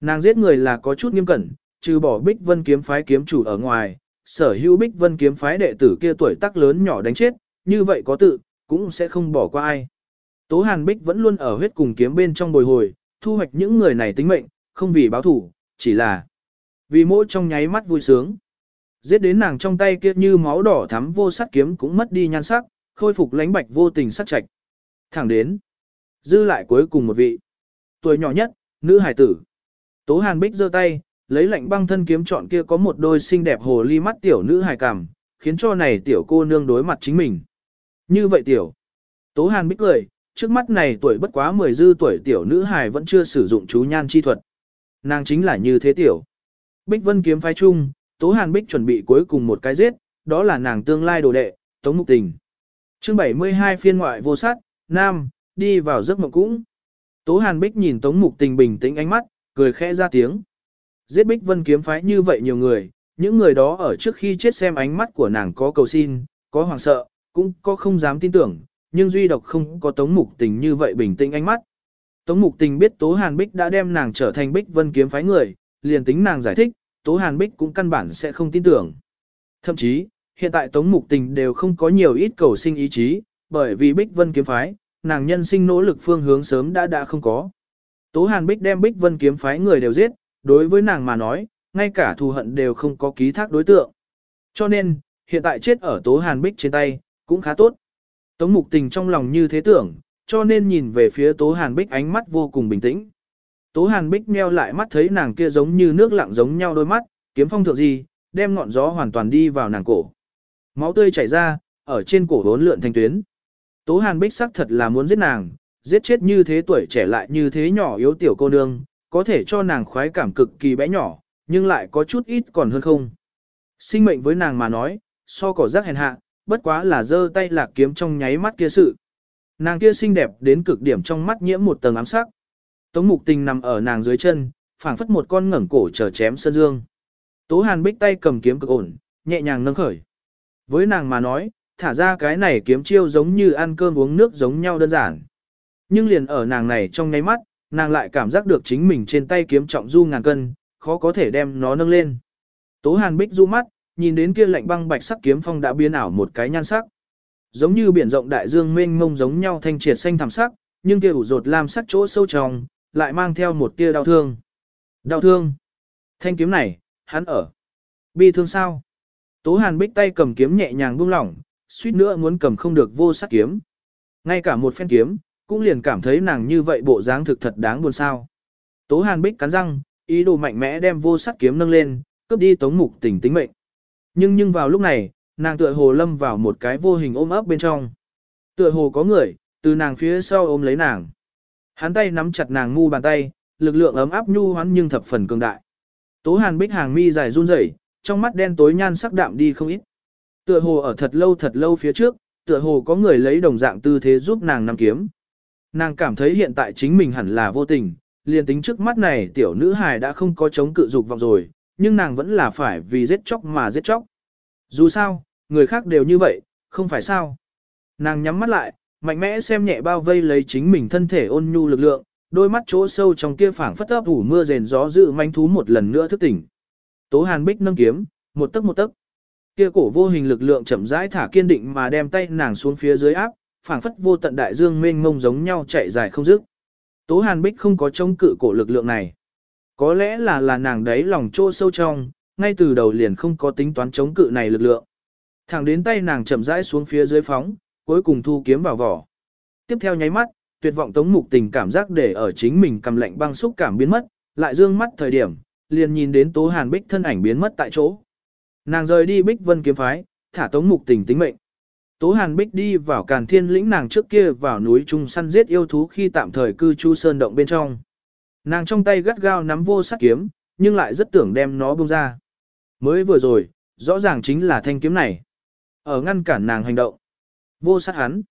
Nàng giết người là có chút nghiêm cẩn, trừ bỏ Bích Vân kiếm phái kiếm chủ ở ngoài, sở hữu Bích Vân kiếm phái đệ tử kia tuổi tác lớn nhỏ đánh chết, như vậy có tự, cũng sẽ không bỏ qua ai. Tố Hàn Bích vẫn luôn ở huyết cùng kiếm bên trong bồi hồi, thu hoạch những người này tính mệnh, không vì báo thủ, chỉ là vì mỗi trong nháy mắt vui sướng. Giết đến nàng trong tay kia như máu đỏ thắm vô sắc kiếm cũng mất đi nhan sắc, khôi phục lánh bạch vô tình sắc trạch. Thẳng đến, dư lại cuối cùng một vị. Tuổi nhỏ nhất, nữ hải tử. Tố Hàn Bích giơ tay, lấy lạnh băng thân kiếm chọn kia có một đôi xinh đẹp hồ ly mắt tiểu nữ hài cảm, khiến cho này tiểu cô nương đối mặt chính mình. Như vậy tiểu. Tố Hàn Bích cười, trước mắt này tuổi bất quá 10 dư tuổi tiểu nữ hài vẫn chưa sử dụng chú nhan chi thuật. Nàng chính là như thế tiểu. Bích Vân kiếm phái chung, Tố Hàn Bích chuẩn bị cuối cùng một cái giết, đó là nàng tương lai đồ đệ, Tống Mục Tình. Chương 72 phiên ngoại vô sát, Nam, đi vào giấc mộng cũng. Tố Hàn Bích nhìn Tống Mục Tình bình tĩnh ánh mắt, cười khẽ ra tiếng. Giết Bích Vân kiếm phái như vậy nhiều người, những người đó ở trước khi chết xem ánh mắt của nàng có cầu xin, có hoàng sợ, cũng có không dám tin tưởng, nhưng duy độc không có Tống Mục Tình như vậy bình tĩnh ánh mắt. Tống Mục Tình biết Tố Hàn Bích đã đem nàng trở thành Bích Vân kiếm phái người, liền tính nàng giải thích, Tố Hàn Bích cũng căn bản sẽ không tin tưởng. Thậm chí, hiện tại Tống Mục Tình đều không có nhiều ít cầu sinh ý chí, bởi vì Bích Vân kiếm phái, nàng nhân sinh nỗ lực phương hướng sớm đã đã không có. Tố Hàn Bích đem Bích Vân kiếm phái người đều giết, đối với nàng mà nói, ngay cả thù hận đều không có ký thác đối tượng. Cho nên, hiện tại chết ở Tố Hàn Bích trên tay, cũng khá tốt. Tống Mục Tình trong lòng như thế tưởng, cho nên nhìn về phía Tố Hàn Bích ánh mắt vô cùng bình tĩnh. Tố Hàn Bích meo lại mắt thấy nàng kia giống như nước lặng giống nhau đôi mắt, kiếm phong thượng gì, đem ngọn gió hoàn toàn đi vào nàng cổ. Máu tươi chảy ra, ở trên cổ hốn lượn thành tuyến. Tố Hàn Bích sắc thật là muốn giết nàng, giết chết như thế tuổi trẻ lại như thế nhỏ yếu tiểu cô nương, có thể cho nàng khoái cảm cực kỳ bé nhỏ, nhưng lại có chút ít còn hơn không. Sinh mệnh với nàng mà nói, so cỏ rác hèn hạ, bất quá là giơ tay lạc kiếm trong nháy mắt kia sự. Nàng kia xinh đẹp đến cực điểm trong mắt nhiễm một tầng ám sắc. Tống mục tình nằm ở nàng dưới chân, phảng phất một con ngẩng cổ chờ chém sơn dương. Tố hàn bích tay cầm kiếm cực ổn, nhẹ nhàng nâng khởi. Với nàng mà nói, thả ra cái này kiếm chiêu giống như ăn cơm uống nước giống nhau đơn giản. Nhưng liền ở nàng này trong nháy mắt, nàng lại cảm giác được chính mình trên tay kiếm trọng du ngàn cân, khó có thể đem nó nâng lên. Tố Hàn Bích du mắt, nhìn đến kia lạnh băng bạch sắc kiếm phong đã biến ảo một cái nhan sắc. Giống như biển rộng đại dương mênh mông giống nhau thanh triệt xanh thẳm sắc, nhưng kia ủ rột lam sắc chỗ sâu trong, lại mang theo một tia đau thương. Đau thương. Thanh kiếm này, hắn ở. Bi thương sao? Tố Hàn Bích tay cầm kiếm nhẹ nhàng buông lỏng, suýt nữa muốn cầm không được vô sắc kiếm. Ngay cả một phen kiếm, cũng liền cảm thấy nàng như vậy bộ dáng thực thật đáng buồn sao. Tố Hàn Bích cắn răng, ý đồ mạnh mẽ đem vô sắc kiếm nâng lên, cướp đi tống mục tình tính mệnh. Nhưng nhưng vào lúc này, nàng tựa hồ lâm vào một cái vô hình ôm ấp bên trong. Tựa hồ có người, từ nàng phía sau ôm lấy nàng. Hắn tay nắm chặt nàng ngu bàn tay, lực lượng ấm áp nhu hoán nhưng thập phần cường đại. Tố Hàn Bích hàng mi dài run rẩy, trong mắt đen tối nhan sắc đạm đi không ít. Tựa hồ ở thật lâu thật lâu phía trước, tựa hồ có người lấy đồng dạng tư thế giúp nàng nắm kiếm. Nàng cảm thấy hiện tại chính mình hẳn là vô tình, liền tính trước mắt này tiểu nữ hài đã không có chống cự dục vọng rồi, nhưng nàng vẫn là phải vì giết chóc mà giết chóc. Dù sao, người khác đều như vậy, không phải sao. Nàng nhắm mắt lại, mạnh mẽ xem nhẹ bao vây lấy chính mình thân thể ôn nhu lực lượng, đôi mắt chỗ sâu trong kia phảng phất ấp ủ mưa rền gió dự manh thú một lần nữa thức tỉnh. Tố Hàn Bích nâng kiếm, một tấc một tấc. Kia cổ vô hình lực lượng chậm rãi thả kiên định mà đem tay nàng xuống phía dưới áp, phảng phất vô tận đại dương mênh mông giống nhau chạy dài không dứt. Tố Hàn Bích không có chống cự cổ lực lượng này. Có lẽ là là nàng đấy lòng trô sâu trong, ngay từ đầu liền không có tính toán chống cự này lực lượng. Thẳng đến tay nàng chậm rãi xuống phía dưới phóng, cuối cùng thu kiếm vào vỏ. Tiếp theo nháy mắt, tuyệt vọng tống mục tình cảm giác để ở chính mình cầm lạnh băng xúc cảm biến mất, lại dương mắt thời điểm, liền nhìn đến Tố Hàn Bích thân ảnh biến mất tại chỗ. Nàng rời đi Bích Vân kiếm phái, thả tống mục tình tính mệnh. Tố Hàn Bích đi vào Càn Thiên lĩnh nàng trước kia vào núi trung săn giết yêu thú khi tạm thời cư trú sơn động bên trong. Nàng trong tay gắt gao nắm vô sắc kiếm, nhưng lại rất tưởng đem nó buông ra. Mới vừa rồi, rõ ràng chính là thanh kiếm này. Ở ngăn cản nàng hành động. Vô sát hắn.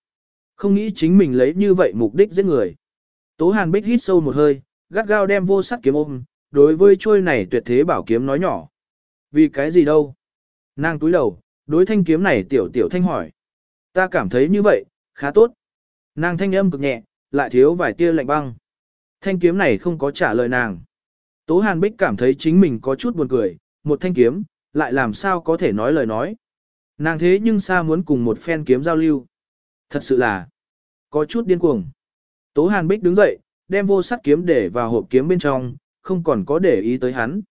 Không nghĩ chính mình lấy như vậy mục đích giết người. Tố Hàn Bích hít sâu một hơi, gắt gao đem vô sắc kiếm ôm, đối với trôi này tuyệt thế bảo kiếm nói nhỏ. Vì cái gì đâu? Nàng túi đầu, đối thanh kiếm này tiểu tiểu thanh hỏi. Ta cảm thấy như vậy, khá tốt. Nàng thanh âm cực nhẹ, lại thiếu vài tia lạnh băng. Thanh kiếm này không có trả lời nàng. Tố Hàn Bích cảm thấy chính mình có chút buồn cười, một thanh kiếm, lại làm sao có thể nói lời nói. Nàng thế nhưng xa muốn cùng một phen kiếm giao lưu. Thật sự là, có chút điên cuồng. Tố Hàn Bích đứng dậy, đem vô sắt kiếm để vào hộp kiếm bên trong, không còn có để ý tới hắn.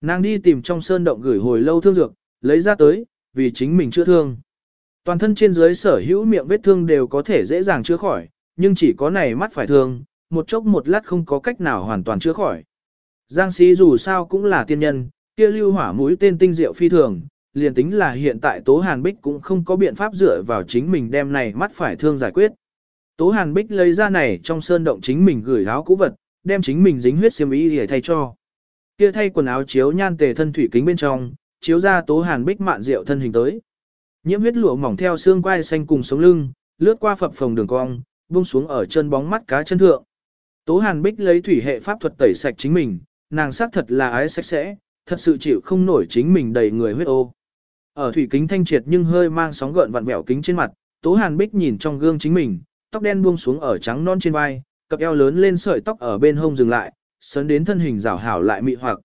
Nàng đi tìm trong sơn động gửi hồi lâu thương dược, lấy ra tới, vì chính mình chữa thương. Toàn thân trên dưới sở hữu miệng vết thương đều có thể dễ dàng chữa khỏi, nhưng chỉ có này mắt phải thương, một chốc một lát không có cách nào hoàn toàn chữa khỏi. Giang sĩ dù sao cũng là tiên nhân, kia lưu hỏa mũi tên tinh diệu phi thường, liền tính là hiện tại Tố Hàn Bích cũng không có biện pháp dựa vào chính mình đem này mắt phải thương giải quyết. Tố Hàn Bích lấy ra này trong sơn động chính mình gửi áo cũ vật, đem chính mình dính huyết xiêm y để thay cho. Kia thay quần áo chiếu nhan tề thân thủy kính bên trong, chiếu ra Tố Hàn Bích mạn rượu thân hình tới. Nhiễm huyết lụa mỏng theo xương quai xanh cùng sống lưng, lướt qua phập phồng đường cong, buông xuống ở chân bóng mắt cá chân thượng. Tố Hàn Bích lấy thủy hệ pháp thuật tẩy sạch chính mình, nàng xác thật là ái sạch sẽ, thật sự chịu không nổi chính mình đầy người huyết ô. Ở thủy kính thanh triệt nhưng hơi mang sóng gợn vặn vẹo kính trên mặt, Tố Hàn Bích nhìn trong gương chính mình, tóc đen buông xuống ở trắng non trên vai, cặp eo lớn lên sợi tóc ở bên hông dừng lại, sớn đến thân hình rảo hảo lại mị hoặc.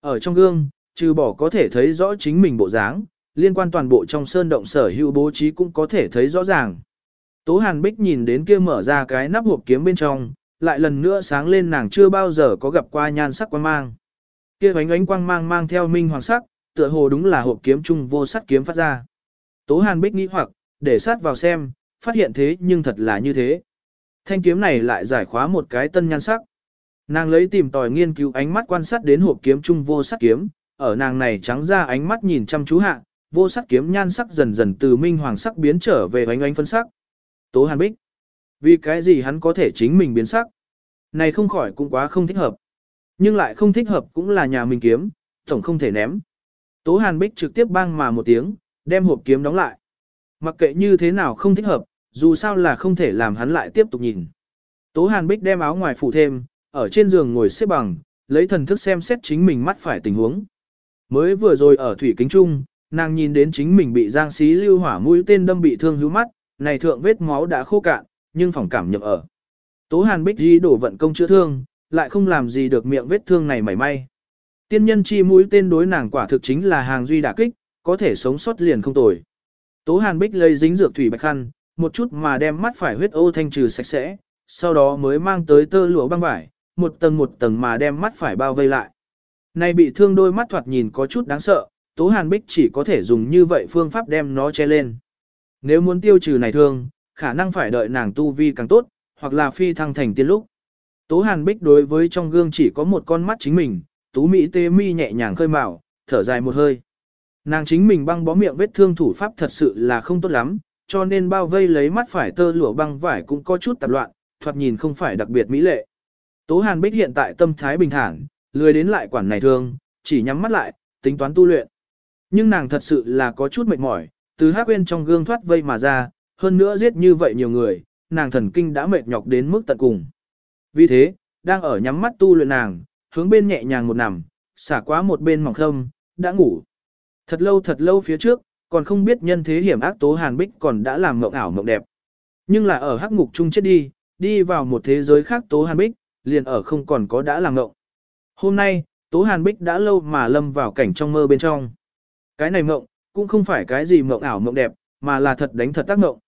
Ở trong gương, trừ bỏ có thể thấy rõ chính mình bộ dáng, liên quan toàn bộ trong sơn động sở hữu bố trí cũng có thể thấy rõ ràng. Tố Hàn Bích nhìn đến kia mở ra cái nắp hộp kiếm bên trong, lại lần nữa sáng lên nàng chưa bao giờ có gặp qua nhan sắc quang mang. Kia ánh ánh quang mang mang theo minh hoàng sắc, tựa hồ đúng là hộp kiếm trung vô sắt kiếm phát ra. Tố Hàn Bích nghĩ hoặc, để sát vào xem, phát hiện thế nhưng thật là như thế. Thanh kiếm này lại giải khóa một cái tân nhan sắc. Nàng lấy tìm tòi nghiên cứu ánh mắt quan sát đến hộp kiếm trung vô sắc kiếm, ở nàng này trắng ra ánh mắt nhìn chăm chú hạ, vô sắc kiếm nhan sắc dần dần từ minh hoàng sắc biến trở về ánh ánh phân sắc. Tố Hàn Bích. Vì cái gì hắn có thể chính mình biến sắc? Này không khỏi cũng quá không thích hợp. Nhưng lại không thích hợp cũng là nhà mình kiếm, tổng không thể ném. Tố Hàn Bích trực tiếp bang mà một tiếng, đem hộp kiếm đóng lại. Mặc kệ như thế nào không thích hợp, dù sao là không thể làm hắn lại tiếp tục nhìn. Tố Hàn Bích đem áo ngoài phủ thêm, ở trên giường ngồi xếp bằng, lấy thần thức xem xét chính mình mắt phải tình huống. Mới vừa rồi ở thủy kính trung, nàng nhìn đến chính mình bị giang xí lưu hỏa mũi tên đâm bị thương hữu mắt, này thượng vết máu đã khô cạn, nhưng phòng cảm nhập ở. Tố Hàn Bích di đổ vận công chữa thương, lại không làm gì được miệng vết thương này mảy may. Tiên nhân chi mũi tên đối nàng quả thực chính là hàng duy đả kích, có thể sống sót liền không tồi. Tố Hàn Bích lấy dính dược thủy bạch khăn, một chút mà đem mắt phải huyết ô thanh trừ sạch sẽ, sau đó mới mang tới tơ lụa băng vải, một tầng một tầng mà đem mắt phải bao vây lại. Này bị thương đôi mắt thoạt nhìn có chút đáng sợ, Tố Hàn Bích chỉ có thể dùng như vậy phương pháp đem nó che lên. Nếu muốn tiêu trừ này thương, khả năng phải đợi nàng tu vi càng tốt, hoặc là phi thăng thành tiên lúc. Tố Hàn Bích đối với trong gương chỉ có một con mắt chính mình, Tú Mỹ tê mi nhẹ nhàng khơi mào, thở dài một hơi. Nàng chính mình băng bó miệng vết thương thủ pháp thật sự là không tốt lắm, cho nên bao vây lấy mắt phải tơ lụa băng vải cũng có chút tạp loạn, thoạt nhìn không phải đặc biệt mỹ lệ. Tố Hàn Bích hiện tại tâm thái bình thản, lười đến lại quản này thương, chỉ nhắm mắt lại, tính toán tu luyện. Nhưng nàng thật sự là có chút mệt mỏi, từ hát quên trong gương thoát vây mà ra, hơn nữa giết như vậy nhiều người, nàng thần kinh đã mệt nhọc đến mức tận cùng. Vì thế, đang ở nhắm mắt tu luyện nàng, hướng bên nhẹ nhàng một nằm, xả quá một bên mỏng khâm, đã ngủ. Thật lâu thật lâu phía trước, còn không biết nhân thế hiểm ác tố hàn bích còn đã làm mộng ảo mộng đẹp. Nhưng là ở hắc ngục chung chết đi, đi vào một thế giới khác tố hàn bích, liền ở không còn có đã làm mộng. Hôm nay, tố hàn bích đã lâu mà lâm vào cảnh trong mơ bên trong. Cái này mộng, cũng không phải cái gì mộng ảo mộng đẹp, mà là thật đánh thật tác mộng.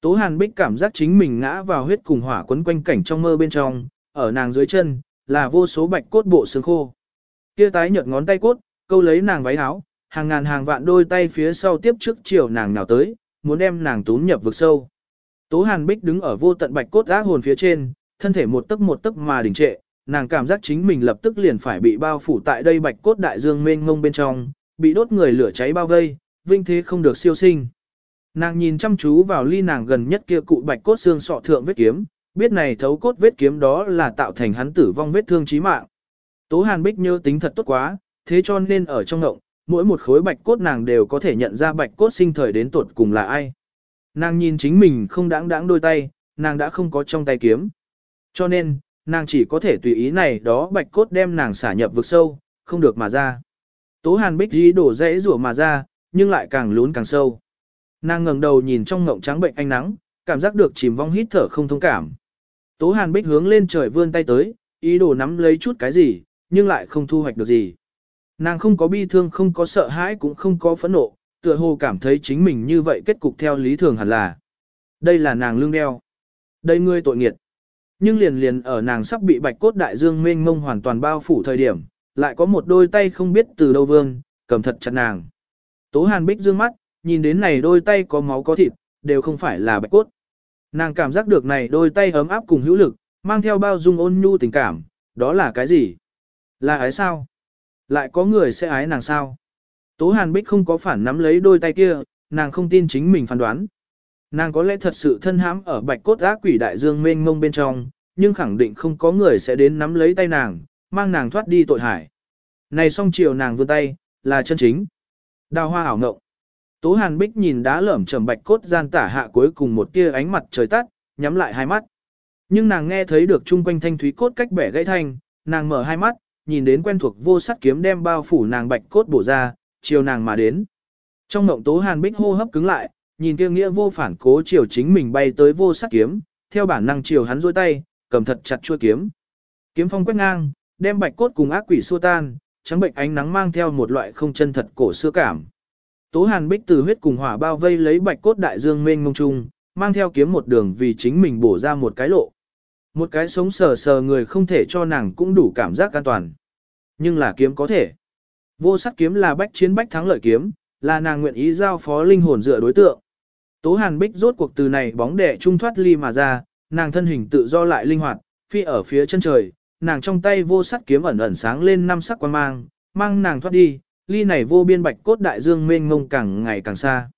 Tố hàn bích cảm giác chính mình ngã vào huyết cùng hỏa quấn quanh cảnh trong mơ bên trong, ở nàng dưới chân, là vô số bạch cốt bộ xương khô. Kia tái nhợt ngón tay cốt, câu lấy nàng váy áo, hàng ngàn hàng vạn đôi tay phía sau tiếp trước chiều nàng nào tới, muốn đem nàng tún nhập vực sâu. Tố Hàn Bích đứng ở vô tận bạch cốt ác hồn phía trên, thân thể một tấc một tấc mà đình trệ, nàng cảm giác chính mình lập tức liền phải bị bao phủ tại đây bạch cốt đại dương mênh mông bên trong, bị đốt người lửa cháy bao vây, vinh thế không được siêu sinh. Nàng nhìn chăm chú vào ly nàng gần nhất kia cụ bạch cốt xương sọ thượng vết kiếm, biết này thấu cốt vết kiếm đó là tạo thành hắn tử vong vết thương chí mạng. Tố Hàn Bích nhớ tính thật tốt quá, thế cho nên ở trong ngộng, mỗi một khối bạch cốt nàng đều có thể nhận ra bạch cốt sinh thời đến tuột cùng là ai. Nàng nhìn chính mình không đáng đáng đôi tay, nàng đã không có trong tay kiếm. Cho nên, nàng chỉ có thể tùy ý này đó bạch cốt đem nàng xả nhập vực sâu, không được mà ra. Tố Hàn Bích dí đổ rẽ rủa mà ra, nhưng lại càng lún càng sâu. Nàng ngẩng đầu nhìn trong ngộng trắng bệnh ánh nắng, cảm giác được chìm vong hít thở không thông cảm. Tố Hàn Bích hướng lên trời vươn tay tới, ý đồ nắm lấy chút cái gì, nhưng lại không thu hoạch được gì. Nàng không có bi thương không có sợ hãi cũng không có phẫn nộ, tựa hồ cảm thấy chính mình như vậy kết cục theo lý thường hẳn là. Đây là nàng lương đeo. Đây ngươi tội nghiệt. Nhưng liền liền ở nàng sắp bị bạch cốt đại dương mênh mông hoàn toàn bao phủ thời điểm, lại có một đôi tay không biết từ đâu vương, cầm thật chặt nàng. Tố Hàn Bích dương mắt, nhìn đến này đôi tay có máu có thịt, đều không phải là bạch cốt. Nàng cảm giác được này đôi tay ấm áp cùng hữu lực, mang theo bao dung ôn nhu tình cảm, đó là cái gì? Là ái sao? Lại có người sẽ ái nàng sao? Tố Hàn Bích không có phản nắm lấy đôi tay kia, nàng không tin chính mình phán đoán. Nàng có lẽ thật sự thân hãm ở bạch cốt ác quỷ đại dương mênh mông bên trong, nhưng khẳng định không có người sẽ đến nắm lấy tay nàng, mang nàng thoát đi tội hải. Này song chiều nàng vươn tay, là chân chính. Đào hoa ảo ngộng. Tố Hàn Bích nhìn đá lởm chầm bạch cốt gian tả hạ cuối cùng một tia ánh mặt trời tắt, nhắm lại hai mắt. Nhưng nàng nghe thấy được chung quanh thanh thúy cốt cách bẻ gãy thanh, nàng mở hai mắt, nhìn đến quen thuộc vô sắt kiếm đem bao phủ nàng bạch cốt bổ ra, chiều nàng mà đến. Trong mộng Tố Hàn Bích hô hấp cứng lại, nhìn kia nghĩa vô phản cố chiều chính mình bay tới vô sắt kiếm, theo bản năng chiều hắn duỗi tay, cầm thật chặt chuôi kiếm. Kiếm phong quét ngang, đem bạch cốt cùng ác quỷ xua tan, trắng bệnh ánh nắng mang theo một loại không chân thật cổ xưa cảm. Tố Hàn Bích từ huyết cùng hỏa bao vây lấy bạch cốt đại dương mênh mông trung, mang theo kiếm một đường vì chính mình bổ ra một cái lộ. Một cái sống sờ sờ người không thể cho nàng cũng đủ cảm giác an toàn. Nhưng là kiếm có thể. Vô sắc kiếm là bách chiến bách thắng lợi kiếm, là nàng nguyện ý giao phó linh hồn dựa đối tượng. Tố Hàn Bích rốt cuộc từ này bóng đẻ trung thoát ly mà ra, nàng thân hình tự do lại linh hoạt, phi ở phía chân trời, nàng trong tay vô sắt kiếm ẩn ẩn sáng lên năm sắc quan mang, mang nàng thoát đi, ly này vô biên bạch cốt đại dương mênh mông càng ngày càng xa.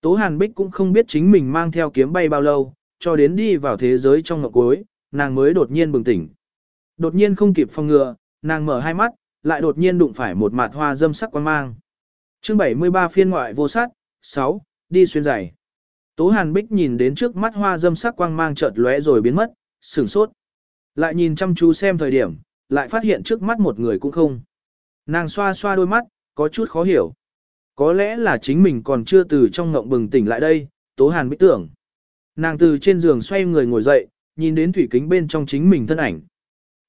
Tố Hàn Bích cũng không biết chính mình mang theo kiếm bay bao lâu, cho đến đi vào thế giới trong ngọc cuối, nàng mới đột nhiên bừng tỉnh. Đột nhiên không kịp phòng ngừa, nàng mở hai mắt, lại đột nhiên đụng phải một mạt hoa dâm sắc quan mang. Chương 73 phiên ngoại vô sát, 6, đi xuyên giày. Tố Hàn Bích nhìn đến trước mắt hoa dâm sắc quang mang chợt lóe rồi biến mất, sửng sốt. Lại nhìn chăm chú xem thời điểm, lại phát hiện trước mắt một người cũng không. Nàng xoa xoa đôi mắt, có chút khó hiểu. Có lẽ là chính mình còn chưa từ trong ngộng bừng tỉnh lại đây, Tố Hàn Bích tưởng. Nàng từ trên giường xoay người ngồi dậy, nhìn đến thủy kính bên trong chính mình thân ảnh.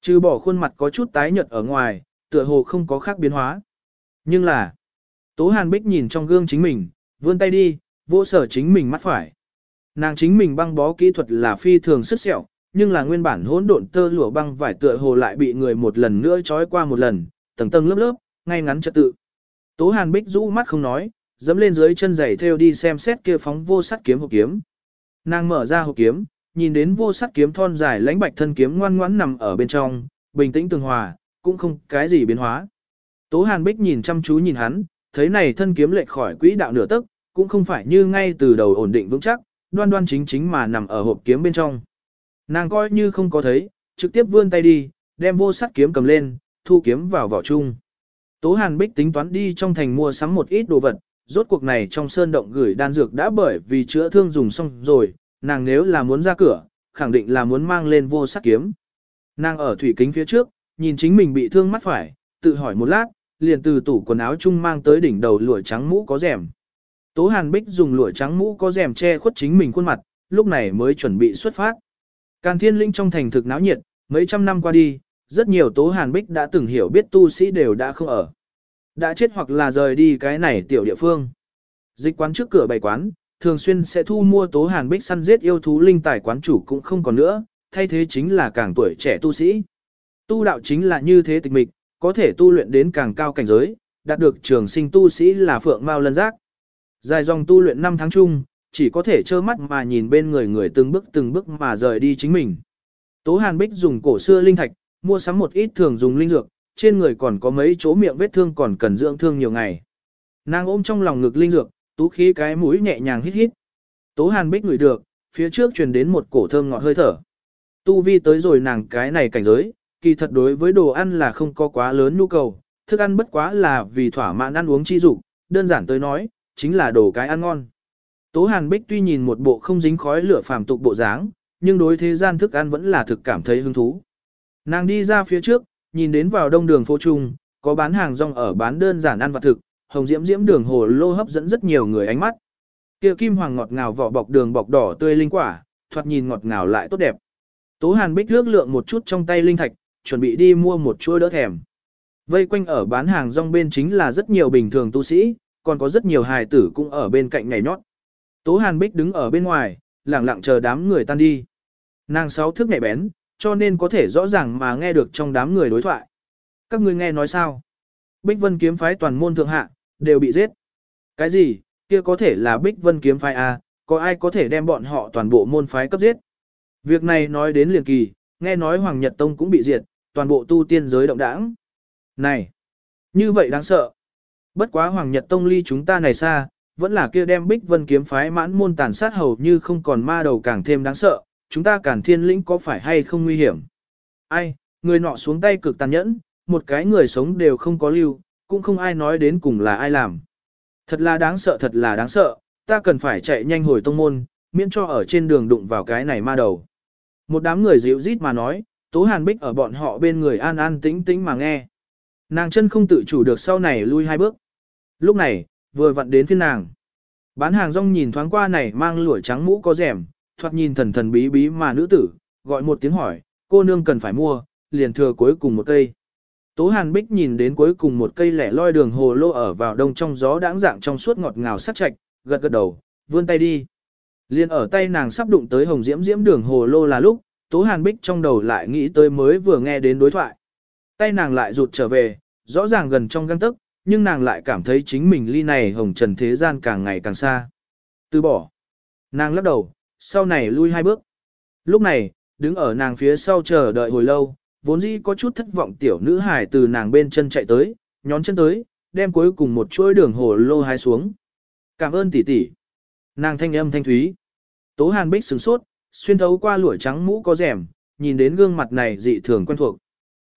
Trừ bỏ khuôn mặt có chút tái nhợt ở ngoài, tựa hồ không có khác biến hóa. Nhưng là, Tố Hàn Bích nhìn trong gương chính mình, vươn tay đi, vỗ sở chính mình mắt phải. Nàng chính mình băng bó kỹ thuật là phi thường sức sẹo, nhưng là nguyên bản hỗn độn tơ lụa băng vải tựa hồ lại bị người một lần nữa trói qua một lần, tầng tầng lớp lớp, ngay ngắn trật tự. Tố Hàn Bích rũ mắt không nói, dẫm lên dưới chân giày theo đi xem xét kia phóng vô sắt kiếm hộp kiếm. Nàng mở ra hộp kiếm, nhìn đến vô sắt kiếm thon dài lãnh bạch thân kiếm ngoan ngoãn nằm ở bên trong, bình tĩnh tường hòa, cũng không cái gì biến hóa. Tố Hàn Bích nhìn chăm chú nhìn hắn, thấy này thân kiếm lệch khỏi quỹ đạo nửa tức, cũng không phải như ngay từ đầu ổn định vững chắc, đoan đoan chính chính mà nằm ở hộp kiếm bên trong. Nàng coi như không có thấy, trực tiếp vươn tay đi, đem vô sắt kiếm cầm lên, thu kiếm vào vỏ chung. Tố Hàn Bích tính toán đi trong thành mua sắm một ít đồ vật, rốt cuộc này trong sơn động gửi đan dược đã bởi vì chữa thương dùng xong rồi, nàng nếu là muốn ra cửa, khẳng định là muốn mang lên vô sắc kiếm. Nàng ở thủy kính phía trước, nhìn chính mình bị thương mắt phải, tự hỏi một lát, liền từ tủ quần áo chung mang tới đỉnh đầu lụa trắng mũ có rèm. Tố Hàn Bích dùng lụa trắng mũ có rèm che khuất chính mình khuôn mặt, lúc này mới chuẩn bị xuất phát. Càn Thiên Linh trong thành thực náo nhiệt, mấy trăm năm qua đi, rất nhiều Tố Hàn Bích đã từng hiểu biết tu sĩ đều đã không ở. Đã chết hoặc là rời đi cái này tiểu địa phương. Dịch quán trước cửa bày quán, thường xuyên sẽ thu mua tố hàn bích săn giết yêu thú linh tài quán chủ cũng không còn nữa, thay thế chính là càng tuổi trẻ tu sĩ. Tu đạo chính là như thế tịch mịch, có thể tu luyện đến càng cao cảnh giới, đạt được trường sinh tu sĩ là phượng mao lân giác. Dài dòng tu luyện 5 tháng chung, chỉ có thể trơ mắt mà nhìn bên người người từng bước từng bước mà rời đi chính mình. Tố Hàn Bích dùng cổ xưa linh thạch, mua sắm một ít thường dùng linh dược, trên người còn có mấy chỗ miệng vết thương còn cần dưỡng thương nhiều ngày. Nàng ôm trong lòng ngực linh dược, tú khí cái mũi nhẹ nhàng hít hít. Tố Hàn Bích ngửi được, phía trước truyền đến một cổ thơm ngọt hơi thở. Tu vi tới rồi nàng cái này cảnh giới, kỳ thật đối với đồ ăn là không có quá lớn nhu cầu, thức ăn bất quá là vì thỏa mãn ăn uống chi dục, đơn giản tới nói, chính là đồ cái ăn ngon. Tố Hàn Bích tuy nhìn một bộ không dính khói lửa phàm tục bộ dáng, nhưng đối thế gian thức ăn vẫn là thực cảm thấy hứng thú. Nàng đi ra phía trước, nhìn đến vào đông đường phố trung, có bán hàng rong ở bán đơn giản ăn vặt thực, hồng diễm diễm đường hồ lô hấp dẫn rất nhiều người ánh mắt. Kia kim hoàng ngọt ngào vỏ bọc đường bọc đỏ tươi linh quả, thoạt nhìn ngọt ngào lại tốt đẹp. Tố Hàn Bích lướt lượng một chút trong tay linh thạch, chuẩn bị đi mua một chuôi đỡ thèm. Vây quanh ở bán hàng rong bên chính là rất nhiều bình thường tu sĩ, còn có rất nhiều hài tử cũng ở bên cạnh nhảy nhót. Tố Hàn Bích đứng ở bên ngoài, lặng lặng chờ đám người tan đi. Nàng sáu thước nhạy bén, cho nên có thể rõ ràng mà nghe được trong đám người đối thoại. Các ngươi nghe nói sao? Bích Vân kiếm phái toàn môn thượng hạ, đều bị giết. Cái gì, kia có thể là Bích Vân kiếm phái A, có ai có thể đem bọn họ toàn bộ môn phái cấp giết? Việc này nói đến liền kỳ, nghe nói Hoàng Nhật Tông cũng bị diệt, toàn bộ tu tiên giới động đảng. Này, như vậy đáng sợ. Bất quá Hoàng Nhật Tông ly chúng ta này xa, vẫn là kia đem Bích Vân kiếm phái mãn môn tàn sát hầu như không còn ma đầu càng thêm đáng sợ, chúng ta cản thiên lĩnh có phải hay không nguy hiểm? Ai, người nọ xuống tay cực tàn nhẫn, một cái người sống đều không có lưu, cũng không ai nói đến cùng là ai làm. Thật là đáng sợ thật là đáng sợ, ta cần phải chạy nhanh hồi tông môn, miễn cho ở trên đường đụng vào cái này ma đầu. Một đám người dịu rít mà nói, Tố Hàn Bích ở bọn họ bên người an an tĩnh tĩnh mà nghe. Nàng chân không tự chủ được sau này lui hai bước. Lúc này, vừa vặn đến phiên nàng. Bán hàng rong nhìn thoáng qua này mang lũi trắng mũ có rèm, thoạt nhìn thần thần bí bí mà nữ tử, gọi một tiếng hỏi, cô nương cần phải mua, liền thừa cuối cùng một cây. Tố Hàn Bích nhìn đến cuối cùng một cây lẻ loi đường hồ lô ở vào đông trong gió đãng dạng trong suốt ngọt ngào sắc chạch, gật gật đầu, vươn tay đi. Liên ở tay nàng sắp đụng tới hồng diễm diễm đường hồ lô là lúc, Tố Hàn Bích trong đầu lại nghĩ tới mới vừa nghe đến đối thoại. Tay nàng lại rụt trở về, rõ ràng gần trong găng tức, nhưng nàng lại cảm thấy chính mình ly này hồng trần thế gian càng ngày càng xa. Từ bỏ. Nàng lắc đầu, sau này lui hai bước. Lúc này, đứng ở nàng phía sau chờ đợi hồi lâu, vốn dĩ có chút thất vọng tiểu nữ hải từ nàng bên chân chạy tới, nhón chân tới, đem cuối cùng một chuỗi đường hồ lô hai xuống. Cảm ơn tỷ tỷ. Nàng thanh âm thanh thúy. Tố Hàn Bích sửng sốt, xuyên thấu qua lũa trắng mũ có rèm, nhìn đến gương mặt này dị thường quen thuộc.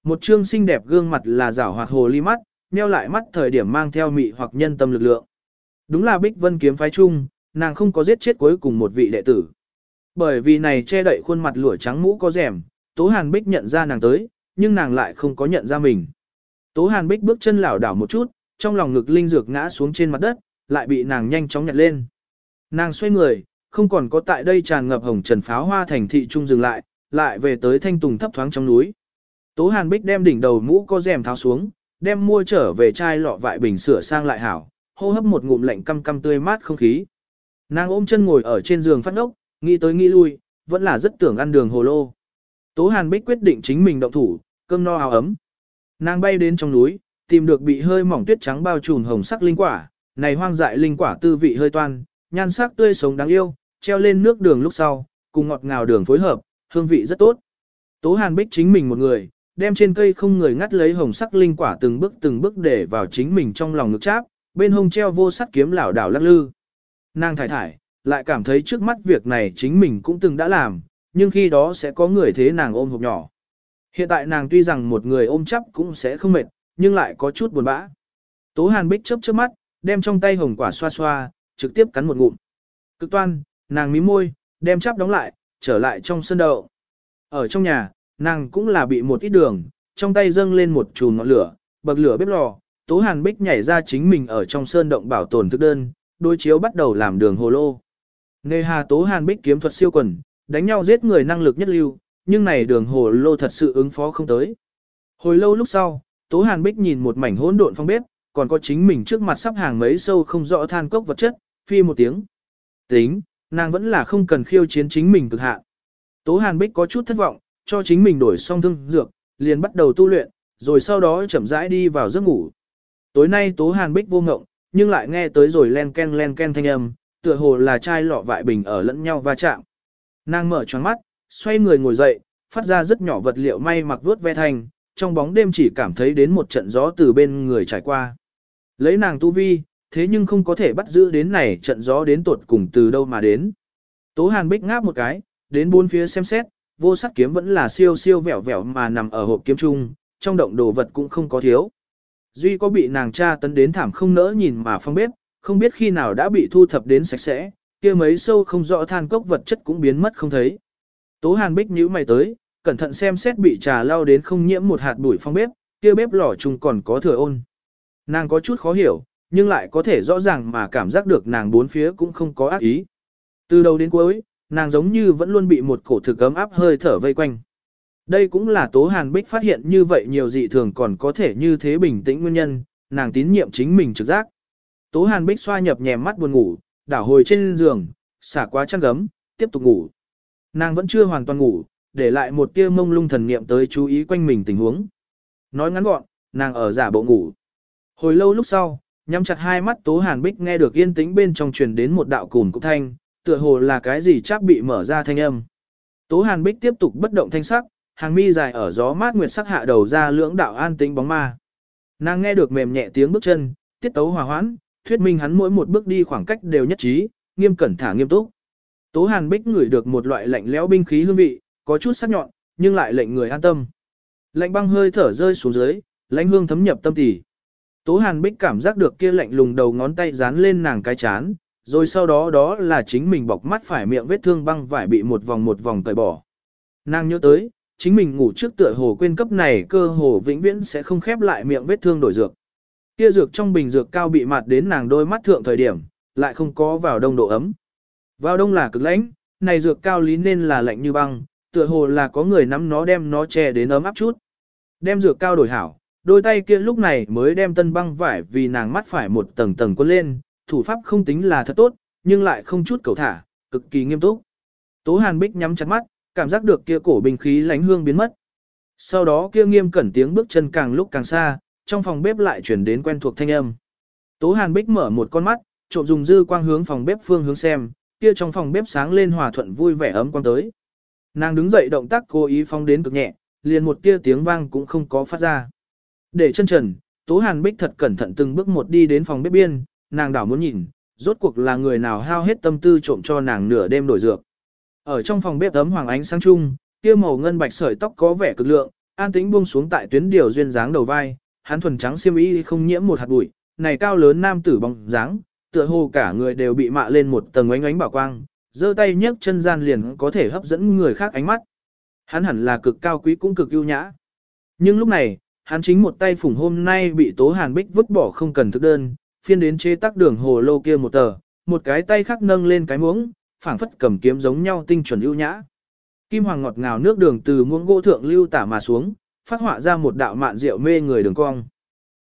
Một trương xinh đẹp gương mặt là rảo hoạt hồ ly mắt, nheo lại mắt thời điểm mang theo mị hoặc nhân tâm lực lượng. Đúng là Bích Vân kiếm phái chung, nàng không có giết chết cuối cùng một vị đệ tử. Bởi vì này che đậy khuôn mặt lụa trắng mũ có rèm, Tố Hàn Bích nhận ra nàng tới, nhưng nàng lại không có nhận ra mình. Tố Hàn Bích bước chân lảo đảo một chút, trong lòng ngực linh dược ngã xuống trên mặt đất, lại bị nàng nhanh chóng nhặt lên. Nàng xoay người, không còn có tại đây tràn ngập hồng trần pháo hoa thành thị trung dừng lại, lại về tới thanh tùng thấp thoáng trong núi. Tố Hàn Bích đem đỉnh đầu mũ có rèm tháo xuống, đem mua trở về chai lọ vại bình sửa sang lại hảo, hô hấp một ngụm lạnh căm căm tươi mát không khí. Nàng ôm chân ngồi ở trên giường phát ốc, nghĩ tới nghĩ lui, vẫn là rất tưởng ăn đường hồ lô. Tố Hàn Bích quyết định chính mình động thủ, cơm no áo ấm. Nàng bay đến trong núi, tìm được bị hơi mỏng tuyết trắng bao trùm hồng sắc linh quả, này hoang dại linh quả tư vị hơi toan, nhan sắc tươi sống đáng yêu, treo lên nước đường lúc sau, cùng ngọt ngào đường phối hợp, hương vị rất tốt. Tố Hàn Bích chính mình một người, đem trên cây không người ngắt lấy hồng sắc linh quả từng bước từng bước để vào chính mình trong lòng ngực cháp, bên hông treo vô sắc kiếm lảo đảo lắc lư. Nàng thải thải, lại cảm thấy trước mắt việc này chính mình cũng từng đã làm, nhưng khi đó sẽ có người thế nàng ôm hộp nhỏ. Hiện tại nàng tuy rằng một người ôm chắp cũng sẽ không mệt, nhưng lại có chút buồn bã. Tố Hàn Bích chớp chớp mắt, đem trong tay hồng quả xoa xoa, trực tiếp cắn một ngụm. Cực toan, nàng mím môi, đem chắp đóng lại, trở lại trong sân đậu. Ở trong nhà, nàng cũng là bị một ít đường, trong tay dâng lên một chùm ngọn lửa, bậc lửa bếp lò, Tố Hàn Bích nhảy ra chính mình ở trong sơn động bảo tồn thức đơn, đối chiếu bắt đầu làm đường hồ lô. Nề hà Tố Hàn Bích kiếm thuật siêu quần, đánh nhau giết người năng lực nhất lưu, nhưng này đường hồ lô thật sự ứng phó không tới. Hồi lâu lúc sau, Tố Hàn Bích nhìn một mảnh hỗn độn phong bếp, còn có chính mình trước mặt sắp hàng mấy sâu không rõ than cốc vật chất, phi một tiếng. Tính, nàng vẫn là không cần khiêu chiến chính mình cực hạn. Tố Hàn Bích có chút thất vọng, cho chính mình đổi xong thương dược, liền bắt đầu tu luyện, rồi sau đó chậm rãi đi vào giấc ngủ. Tối nay Tố Hàn Bích vô ngộng, nhưng lại nghe tới rồi len ken len ken thanh âm, tựa hồ là chai lọ vại bình ở lẫn nhau va chạm. Nàng mở choáng mắt, xoay người ngồi dậy, phát ra rất nhỏ vật liệu may mặc vuốt ve thành trong bóng đêm chỉ cảm thấy đến một trận gió từ bên người trải qua. Lấy nàng tu vi, thế nhưng không có thể bắt giữ đến này trận gió đến tột cùng từ đâu mà đến. Tố Hàn Bích ngáp một cái, đến bốn phía xem xét, vô sắc kiếm vẫn là siêu siêu vẹo vẹo mà nằm ở hộp kiếm chung, trong động đồ vật cũng không có thiếu. Duy có bị nàng cha tấn đến thảm không nỡ nhìn mà phong bếp, không biết khi nào đã bị thu thập đến sạch sẽ, kia mấy sâu không rõ than cốc vật chất cũng biến mất không thấy. Tố Hàn Bích nhíu mày tới, cẩn thận xem xét bị trà lao đến không nhiễm một hạt bụi phong bếp, kia bếp lò chung còn có thừa ôn. Nàng có chút khó hiểu, nhưng lại có thể rõ ràng mà cảm giác được nàng bốn phía cũng không có ác ý. Từ đầu đến cuối, nàng giống như vẫn luôn bị một cổ thực ấm áp hơi thở vây quanh. Đây cũng là Tố Hàn Bích phát hiện như vậy nhiều dị thường còn có thể như thế bình tĩnh nguyên nhân, nàng tín nhiệm chính mình trực giác. Tố Hàn Bích xoa nhập nhèm mắt buồn ngủ, đảo hồi trên giường, xả quá chăn gấm, tiếp tục ngủ. Nàng vẫn chưa hoàn toàn ngủ, để lại một tia mông lung thần niệm tới chú ý quanh mình tình huống. Nói ngắn gọn, nàng ở giả bộ ngủ. Hồi lâu lúc sau, nhắm chặt hai mắt Tố Hàn Bích nghe được yên tĩnh bên trong truyền đến một đạo cùn cục thanh, tựa hồ là cái gì chắc bị mở ra thanh âm. Tố Hàn Bích tiếp tục bất động thanh sắc, hàng mi dài ở gió mát nguyệt sắc hạ đầu ra lưỡng đạo an tĩnh bóng ma. Nàng nghe được mềm nhẹ tiếng bước chân, tiết tấu hòa hoãn, thuyết minh hắn mỗi một bước đi khoảng cách đều nhất trí, nghiêm cẩn thả nghiêm túc. Tố Hàn Bích ngửi được một loại lạnh lẽo binh khí hương vị, có chút sắc nhọn, nhưng lại lệnh người an tâm. Lạnh băng hơi thở rơi xuống dưới, lãnh hương thấm nhập tâm tỳ. Tố Hàn Bích cảm giác được kia lạnh lùng đầu ngón tay dán lên nàng cái chán, rồi sau đó đó là chính mình bọc mắt phải miệng vết thương băng vải bị một vòng một vòng cởi bỏ. Nàng nhớ tới, chính mình ngủ trước tựa hồ quên cấp này cơ hồ vĩnh viễn sẽ không khép lại miệng vết thương đổi dược. Kia dược trong bình dược cao bị mặt đến nàng đôi mắt thượng thời điểm, lại không có vào đông độ ấm. Vào đông là cực lãnh, này dược cao lý nên là lạnh như băng, tựa hồ là có người nắm nó đem nó che đến ấm áp chút. Đem dược cao đổi hảo, đôi tay kia lúc này mới đem tân băng vải vì nàng mắt phải một tầng tầng quân lên, thủ pháp không tính là thật tốt, nhưng lại không chút cầu thả, cực kỳ nghiêm túc. Tố Hàn Bích nhắm chặt mắt, cảm giác được kia cổ binh khí lánh hương biến mất. Sau đó kia nghiêm cẩn tiếng bước chân càng lúc càng xa, trong phòng bếp lại chuyển đến quen thuộc thanh âm. Tố Hàn Bích mở một con mắt, trộm dùng dư quang hướng phòng bếp phương hướng xem, kia trong phòng bếp sáng lên hòa thuận vui vẻ ấm quang tới. Nàng đứng dậy động tác cố ý phong đến cực nhẹ, liền một tia tiếng vang cũng không có phát ra. Để chân trần, Tố Hàn Bích thật cẩn thận từng bước một đi đến phòng bếp biên, nàng đảo muốn nhìn, rốt cuộc là người nào hao hết tâm tư trộm cho nàng nửa đêm đổi dược. Ở trong phòng bếp ấm hoàng ánh sáng chung, kia màu ngân bạch sợi tóc có vẻ cực lượng, an tĩnh buông xuống tại tuyến điều duyên dáng đầu vai, hắn thuần trắng xiêm y không nhiễm một hạt bụi, này cao lớn nam tử bóng dáng, tựa hồ cả người đều bị mạ lên một tầng ánh ánh bảo quang, giơ tay nhấc chân gian liền có thể hấp dẫn người khác ánh mắt. Hắn hẳn là cực cao quý cũng cực ưu nhã. Nhưng lúc này, hắn chính một tay phủng hôm nay bị Tố Hàn Bích vứt bỏ không cần thức đơn, phiên đến chế tác đường hồ lô kia một tờ, một cái tay khác nâng lên cái muỗng, phảng phất cầm kiếm giống nhau tinh chuẩn ưu nhã. Kim hoàng ngọt ngào nước đường từ muỗng gỗ thượng lưu tả mà xuống, phát họa ra một đạo mạn rượu mê người đường cong.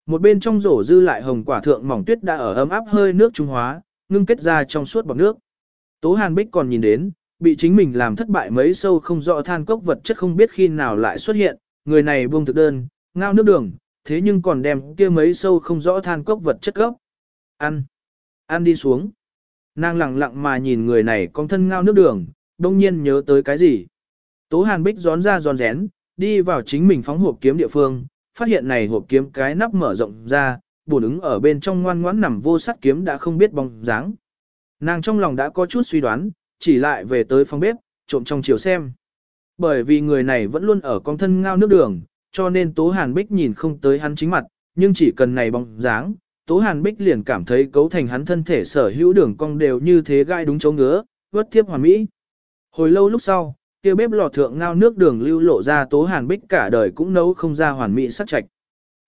Một bên trong rổ dư lại hồng quả thượng mỏng tuyết đã ở ấm áp hơi nước trung hóa, ngưng kết ra trong suốt bọc nước. Tố Hàn Bích còn nhìn đến, bị chính mình làm thất bại mấy sâu không rõ than cốc vật chất không biết khi nào lại xuất hiện, người này buông thực đơn, ngao nước đường, thế nhưng còn đem kia mấy sâu không rõ than cốc vật chất gốc. Ăn. Ăn đi xuống. Nàng lặng lặng mà nhìn người này con thân ngao nước đường, đông nhiên nhớ tới cái gì. Tố Hàn Bích gión ra giòn rén, đi vào chính mình phóng hộp kiếm địa phương, phát hiện này hộp kiếm cái nắp mở rộng ra, bổn ứng ở bên trong ngoan ngoãn nằm vô sắt kiếm đã không biết bóng dáng. Nàng trong lòng đã có chút suy đoán, chỉ lại về tới phòng bếp, trộm trong chiều xem. Bởi vì người này vẫn luôn ở con thân ngao nước đường, cho nên Tố Hàn Bích nhìn không tới hắn chính mặt, nhưng chỉ cần này bóng dáng, Tố Hàn Bích liền cảm thấy cấu thành hắn thân thể sở hữu đường cong đều như thế gai đúng chỗ ngứa, vớt tiếp hoàn mỹ. Hồi lâu lúc sau, kia bếp lò thượng ngao nước đường lưu lộ ra Tố Hàn Bích cả đời cũng nấu không ra hoàn mỹ sắc trạch.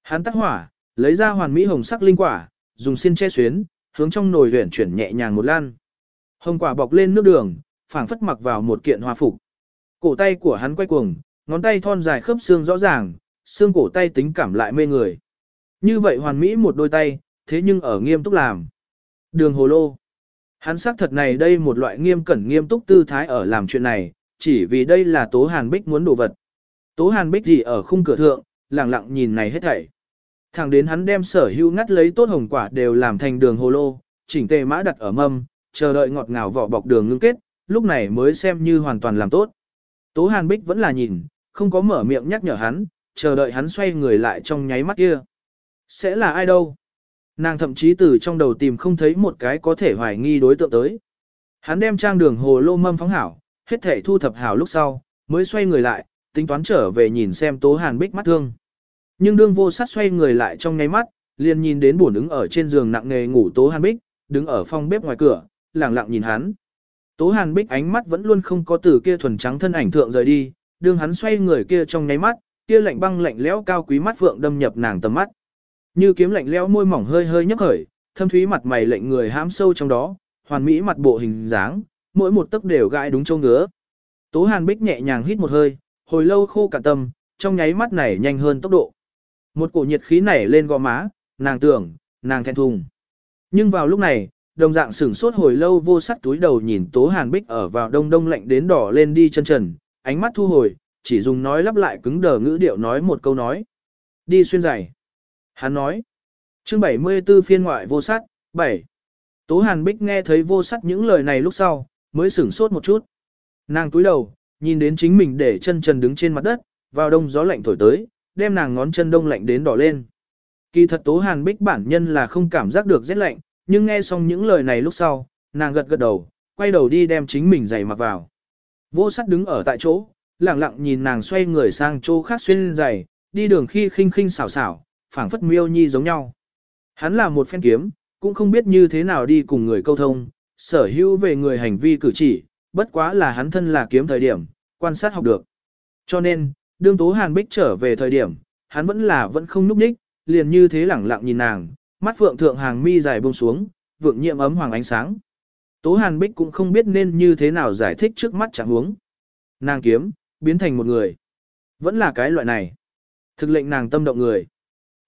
Hắn tắt hỏa, lấy ra hoàn mỹ hồng sắc linh quả, dùng xiên che xuyến, hướng trong nồi luyện chuyển nhẹ nhàng một lan. Hồng quả bọc lên nước đường, phảng phất mặc vào một kiện hoa phục. Cổ tay của hắn quay cuồng, ngón tay thon dài khớp xương rõ ràng, xương cổ tay tính cảm lại mê người. Như vậy hoàn mỹ một đôi tay, thế nhưng ở nghiêm túc làm. Đường hồ lô. Hắn xác thật này đây một loại nghiêm cẩn nghiêm túc tư thái ở làm chuyện này, chỉ vì đây là Tố Hàn Bích muốn đồ vật. Tố Hàn Bích gì ở khung cửa thượng, lặng lặng nhìn này hết thảy. Thẳng đến hắn đem sở hữu ngắt lấy tốt hồng quả đều làm thành đường hồ lô, chỉnh tề mã đặt ở mâm, chờ đợi ngọt ngào vỏ bọc đường ngưng kết, lúc này mới xem như hoàn toàn làm tốt. Tố Hàn Bích vẫn là nhìn, không có mở miệng nhắc nhở hắn, chờ đợi hắn xoay người lại trong nháy mắt kia. Sẽ là ai đâu? Nàng thậm chí từ trong đầu tìm không thấy một cái có thể hoài nghi đối tượng tới. Hắn đem trang đường hồ lô mâm phóng hảo, hết thể thu thập hảo lúc sau, mới xoay người lại, tính toán trở về nhìn xem Tố Hàn Bích mắt thương. Nhưng đương vô sát xoay người lại trong nháy mắt, liền nhìn đến bổn ứng ở trên giường nặng nghề ngủ Tố Hàn Bích, đứng ở phòng bếp ngoài cửa, lặng lặng nhìn hắn. Tố Hàn Bích ánh mắt vẫn luôn không có từ kia thuần trắng thân ảnh thượng rời đi, đương hắn xoay người kia trong nháy mắt, kia lạnh băng lạnh lẽo cao quý mắt vượng đâm nhập nàng tầm mắt. Như kiếm lạnh lẽo môi mỏng hơi hơi nhấp khởi, thâm thúy mặt mày lệnh người hãm sâu trong đó, hoàn mỹ mặt bộ hình dáng, mỗi một tấc đều gãi đúng châu ngứa. Tố Hàn Bích nhẹ nhàng hít một hơi, hồi lâu khô cả tâm, trong nháy mắt này nhanh hơn tốc độ. Một cổ nhiệt khí nảy lên gò má, nàng tưởng, nàng thẹn thùng. Nhưng vào lúc này, đồng dạng sửng sốt hồi lâu vô sắc túi đầu nhìn Tố Hàn Bích ở vào đông đông lạnh đến đỏ lên đi chân trần, ánh mắt thu hồi, chỉ dùng nói lắp lại cứng đờ ngữ điệu nói một câu nói. Đi xuyên giày. Hắn nói. Chương 74 phiên ngoại vô sắt, 7. Tố Hàn Bích nghe thấy vô sắt những lời này lúc sau, mới sửng sốt một chút. Nàng túi đầu, nhìn đến chính mình để chân trần đứng trên mặt đất, vào đông gió lạnh thổi tới, đem nàng ngón chân đông lạnh đến đỏ lên. Kỳ thật Tố Hàn Bích bản nhân là không cảm giác được rét lạnh, nhưng nghe xong những lời này lúc sau, nàng gật gật đầu, quay đầu đi đem chính mình giày mặc vào. Vô sắt đứng ở tại chỗ, lặng lặng nhìn nàng xoay người sang chỗ khác xuyên giày, đi đường khi khinh khinh xảo xảo, phảng phất miêu nhi giống nhau. Hắn là một phen kiếm, cũng không biết như thế nào đi cùng người câu thông, sở hữu về người hành vi cử chỉ, bất quá là hắn thân là kiếm thời điểm, quan sát học được. Cho nên, đương Tố Hàn Bích trở về thời điểm, hắn vẫn là vẫn không núp ních, liền như thế lẳng lặng nhìn nàng, mắt phượng thượng hàng mi dài buông xuống, vượng nhiệm ấm hoàng ánh sáng. Tố Hàn Bích cũng không biết nên như thế nào giải thích trước mắt chẳng huống. Nàng kiếm, biến thành một người. Vẫn là cái loại này. Thực lệnh nàng tâm động người.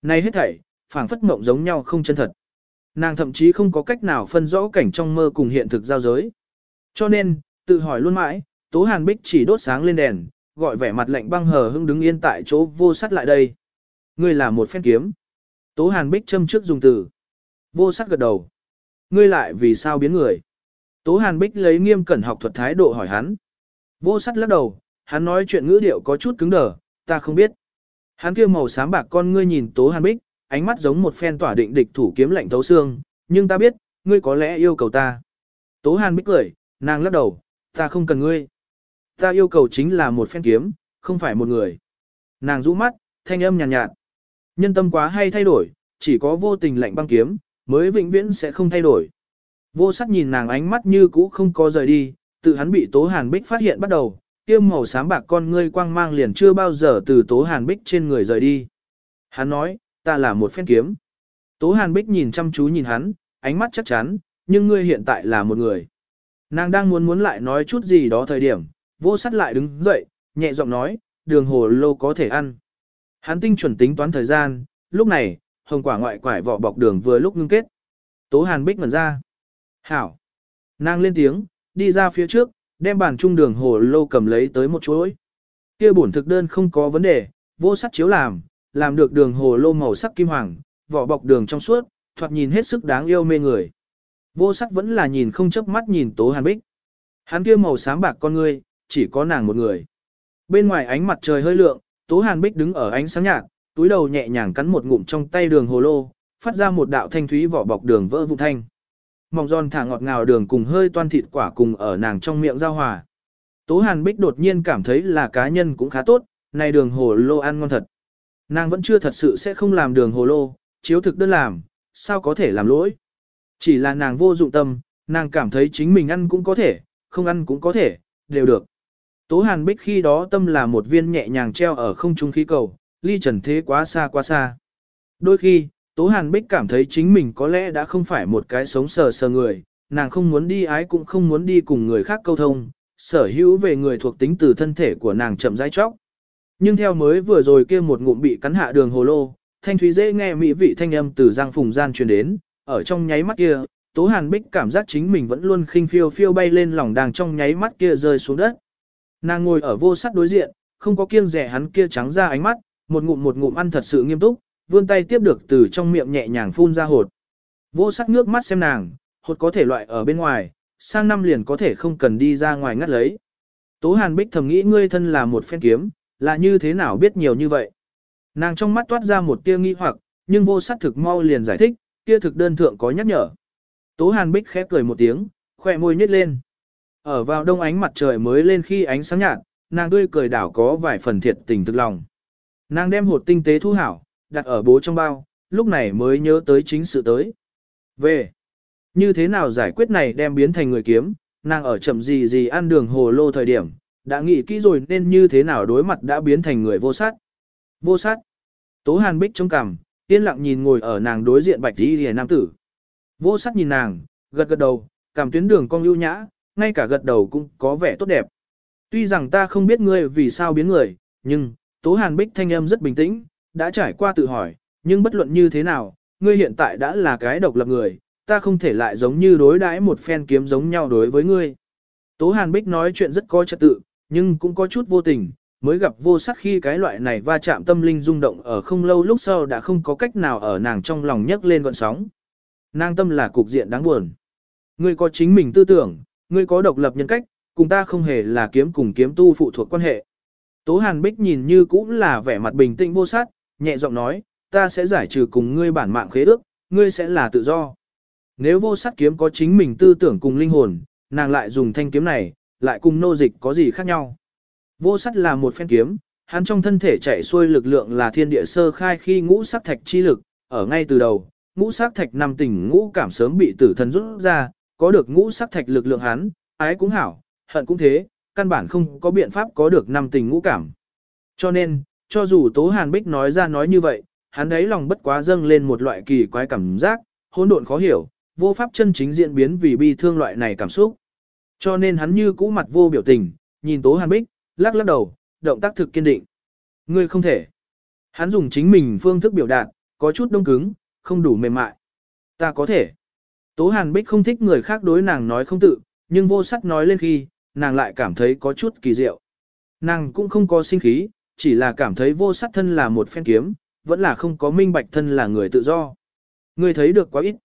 Này hết thảy, phảng phất mộng giống nhau không chân thật. Nàng thậm chí không có cách nào phân rõ cảnh trong mơ cùng hiện thực giao giới. Cho nên, tự hỏi luôn mãi, Tố Hàn Bích chỉ đốt sáng lên đèn, gọi vẻ mặt lạnh băng hờ hững đứng yên tại chỗ vô sắt lại đây. Ngươi là một phen kiếm. Tố Hàn Bích châm trước dùng từ. Vô sắt gật đầu. Ngươi lại vì sao biến người? Tố Hàn Bích lấy nghiêm cẩn học thuật thái độ hỏi hắn. Vô sắt lắc đầu, hắn nói chuyện ngữ điệu có chút cứng đờ, ta không biết. Hắn kia màu xám bạc con ngươi nhìn Tố Hàn Bích, ánh mắt giống một phen tỏa định địch thủ kiếm lạnh thấu xương, nhưng ta biết, ngươi có lẽ yêu cầu ta. Tố Hàn Bích cười, nàng lắc đầu, ta không cần ngươi. Ta yêu cầu chính là một phen kiếm, không phải một người. Nàng rũ mắt, thanh âm nhàn nhạt, nhạt. Nhân tâm quá hay thay đổi, chỉ có vô tình lạnh băng kiếm, mới vĩnh viễn sẽ không thay đổi. Vô sắc nhìn nàng ánh mắt như cũ không có rời đi, tự hắn bị Tố Hàn Bích phát hiện bắt đầu, kia màu xám bạc con ngươi quang mang liền chưa bao giờ từ Tố Hàn Bích trên người rời đi. Hắn nói, ta là một phen kiếm. Tố Hàn Bích nhìn chăm chú nhìn hắn, ánh mắt chắc chắn, nhưng ngươi hiện tại là một người. Nàng đang muốn muốn lại nói chút gì đó thời điểm, vô sắt lại đứng dậy, nhẹ giọng nói, đường hồ lô có thể ăn. Hắn tinh chuẩn tính toán thời gian, lúc này, hồng quả ngoại quải vỏ bọc đường vừa lúc ngưng kết. Tố Hàn Bích ngẩn ra. Hảo. Nàng lên tiếng, đi ra phía trước, đem bàn trung đường hồ lô cầm lấy tới một chuỗi. Kia bổn thực đơn không có vấn đề, vô sắc chiếu làm, làm được đường hồ lô màu sắc kim hoàng, vỏ bọc đường trong suốt, thoạt nhìn hết sức đáng yêu mê người. Vô sắc vẫn là nhìn không chớp mắt nhìn Tố Hàn Bích. Hắn kia màu sáng bạc con ngươi, chỉ có nàng một người. Bên ngoài ánh mặt trời hơi lượng, Tố Hàn Bích đứng ở ánh sáng nhạt, túi đầu nhẹ nhàng cắn một ngụm trong tay đường hồ lô, phát ra một đạo thanh thúy vỏ bọc đường vỡ vụn thanh. Mỏng giòn thả ngọt ngào đường cùng hơi toan thịt quả cùng ở nàng trong miệng giao hòa. Tố Hàn Bích đột nhiên cảm thấy là cá nhân cũng khá tốt, này đường hồ lô ăn ngon thật. Nàng vẫn chưa thật sự sẽ không làm đường hồ lô, chiếu thực đơn làm, sao có thể làm lỗi. Chỉ là nàng vô dụng tâm, nàng cảm thấy chính mình ăn cũng có thể, không ăn cũng có thể, đều được. Tố Hàn Bích khi đó tâm là một viên nhẹ nhàng treo ở không trung khí cầu, ly trần thế quá xa quá xa. Đôi khi, Tố Hàn Bích cảm thấy chính mình có lẽ đã không phải một cái sống sờ sờ người, nàng không muốn đi ái cũng không muốn đi cùng người khác câu thông, sở hữu về người thuộc tính từ thân thể của nàng chậm rãi chóc. Nhưng theo mới vừa rồi kia một ngụm bị cắn hạ đường hồ lô, thanh thúy dễ nghe mỹ vị thanh âm từ giang phùng gian truyền đến, ở trong nháy mắt kia, Tố Hàn Bích cảm giác chính mình vẫn luôn khinh phiêu phiêu bay lên lòng đàng trong nháy mắt kia rơi xuống đất. Nàng ngồi ở vô sắt đối diện, không có kiêng rẻ hắn kia trắng ra ánh mắt, một ngụm một ngụm ăn thật sự nghiêm túc, vươn tay tiếp được từ trong miệng nhẹ nhàng phun ra hột. Vô sắc ngước mắt xem nàng, hột có thể loại ở bên ngoài, sang năm liền có thể không cần đi ra ngoài ngắt lấy. Tố Hàn Bích thầm nghĩ ngươi thân là một phen kiếm, là như thế nào biết nhiều như vậy. Nàng trong mắt toát ra một tia nghi hoặc, nhưng vô sắc thực mau liền giải thích, kia thực đơn thượng có nhắc nhở. Tố Hàn Bích khẽ cười một tiếng, khỏe môi nhếch lên. Ở vào đông ánh mặt trời mới lên khi ánh sáng nhạt, nàng tươi cười đảo có vài phần thiệt tình thực lòng. Nàng đem hột tinh tế thu hảo, đặt ở bố trong bao, lúc này mới nhớ tới chính sự tới. Về, như thế nào giải quyết này đem biến thành người kiếm, nàng ở chậm gì gì ăn đường hồ lô thời điểm, đã nghĩ kỹ rồi nên như thế nào đối mặt đã biến thành người vô sát. Vô sát. Tố Hàn Bích trong cằm, yên lặng nhìn ngồi ở nàng đối diện bạch đi hề nam tử. Vô sát nhìn nàng, gật gật đầu, cảm tuyến đường cong ưu nhã, ngay cả gật đầu cũng có vẻ tốt đẹp. Tuy rằng ta không biết ngươi vì sao biến người, nhưng, Tố Hàn Bích thanh âm rất bình tĩnh, đã trải qua tự hỏi, nhưng bất luận như thế nào, ngươi hiện tại đã là cái độc lập người, ta không thể lại giống như đối đãi một phen kiếm giống nhau đối với ngươi. Tố Hàn Bích nói chuyện rất có trật tự, nhưng cũng có chút vô tình, mới gặp vô sắc khi cái loại này va chạm tâm linh rung động ở không lâu lúc sau đã không có cách nào ở nàng trong lòng nhấc lên gọn sóng. Nàng tâm là cục diện đáng buồn. Ngươi có chính mình tư tưởng, ngươi có độc lập nhân cách, cùng ta không hề là kiếm cùng kiếm tu phụ thuộc quan hệ. Tố Hàn Bích nhìn như cũng là vẻ mặt bình tĩnh vô sát, nhẹ giọng nói, ta sẽ giải trừ cùng ngươi bản mạng khế ước, ngươi sẽ là tự do. Nếu vô sát kiếm có chính mình tư tưởng cùng linh hồn, nàng lại dùng thanh kiếm này, lại cùng nô dịch có gì khác nhau. Vô sắc là một phen kiếm, hắn trong thân thể chạy xuôi lực lượng là thiên địa sơ khai khi ngũ sắc thạch chi lực, ở ngay từ đầu, ngũ sắc thạch năm tình ngũ cảm sớm bị tử thần rút ra, có được ngũ sắc thạch lực lượng hắn, ái cũng hảo, hận cũng thế, căn bản không có biện pháp có được năm tình ngũ cảm. Cho nên, cho dù Tố Hàn Bích nói ra nói như vậy, hắn đấy lòng bất quá dâng lên một loại kỳ quái cảm giác, hỗn độn khó hiểu, vô pháp chân chính diễn biến vì bi thương loại này cảm xúc. Cho nên hắn như cũ mặt vô biểu tình, nhìn Tố Hàn Bích, lắc lắc đầu, động tác thực kiên định. Ngươi không thể. Hắn dùng chính mình phương thức biểu đạt, có chút đông cứng, không đủ mềm mại. Ta có thể. Tố Hàn Bích không thích người khác đối nàng nói không tự, nhưng vô sắc nói lên khi, nàng lại cảm thấy có chút kỳ diệu. Nàng cũng không có sinh khí, chỉ là cảm thấy vô sắc thân là một phen kiếm, vẫn là không có minh bạch thân là người tự do. Ngươi thấy được quá ít.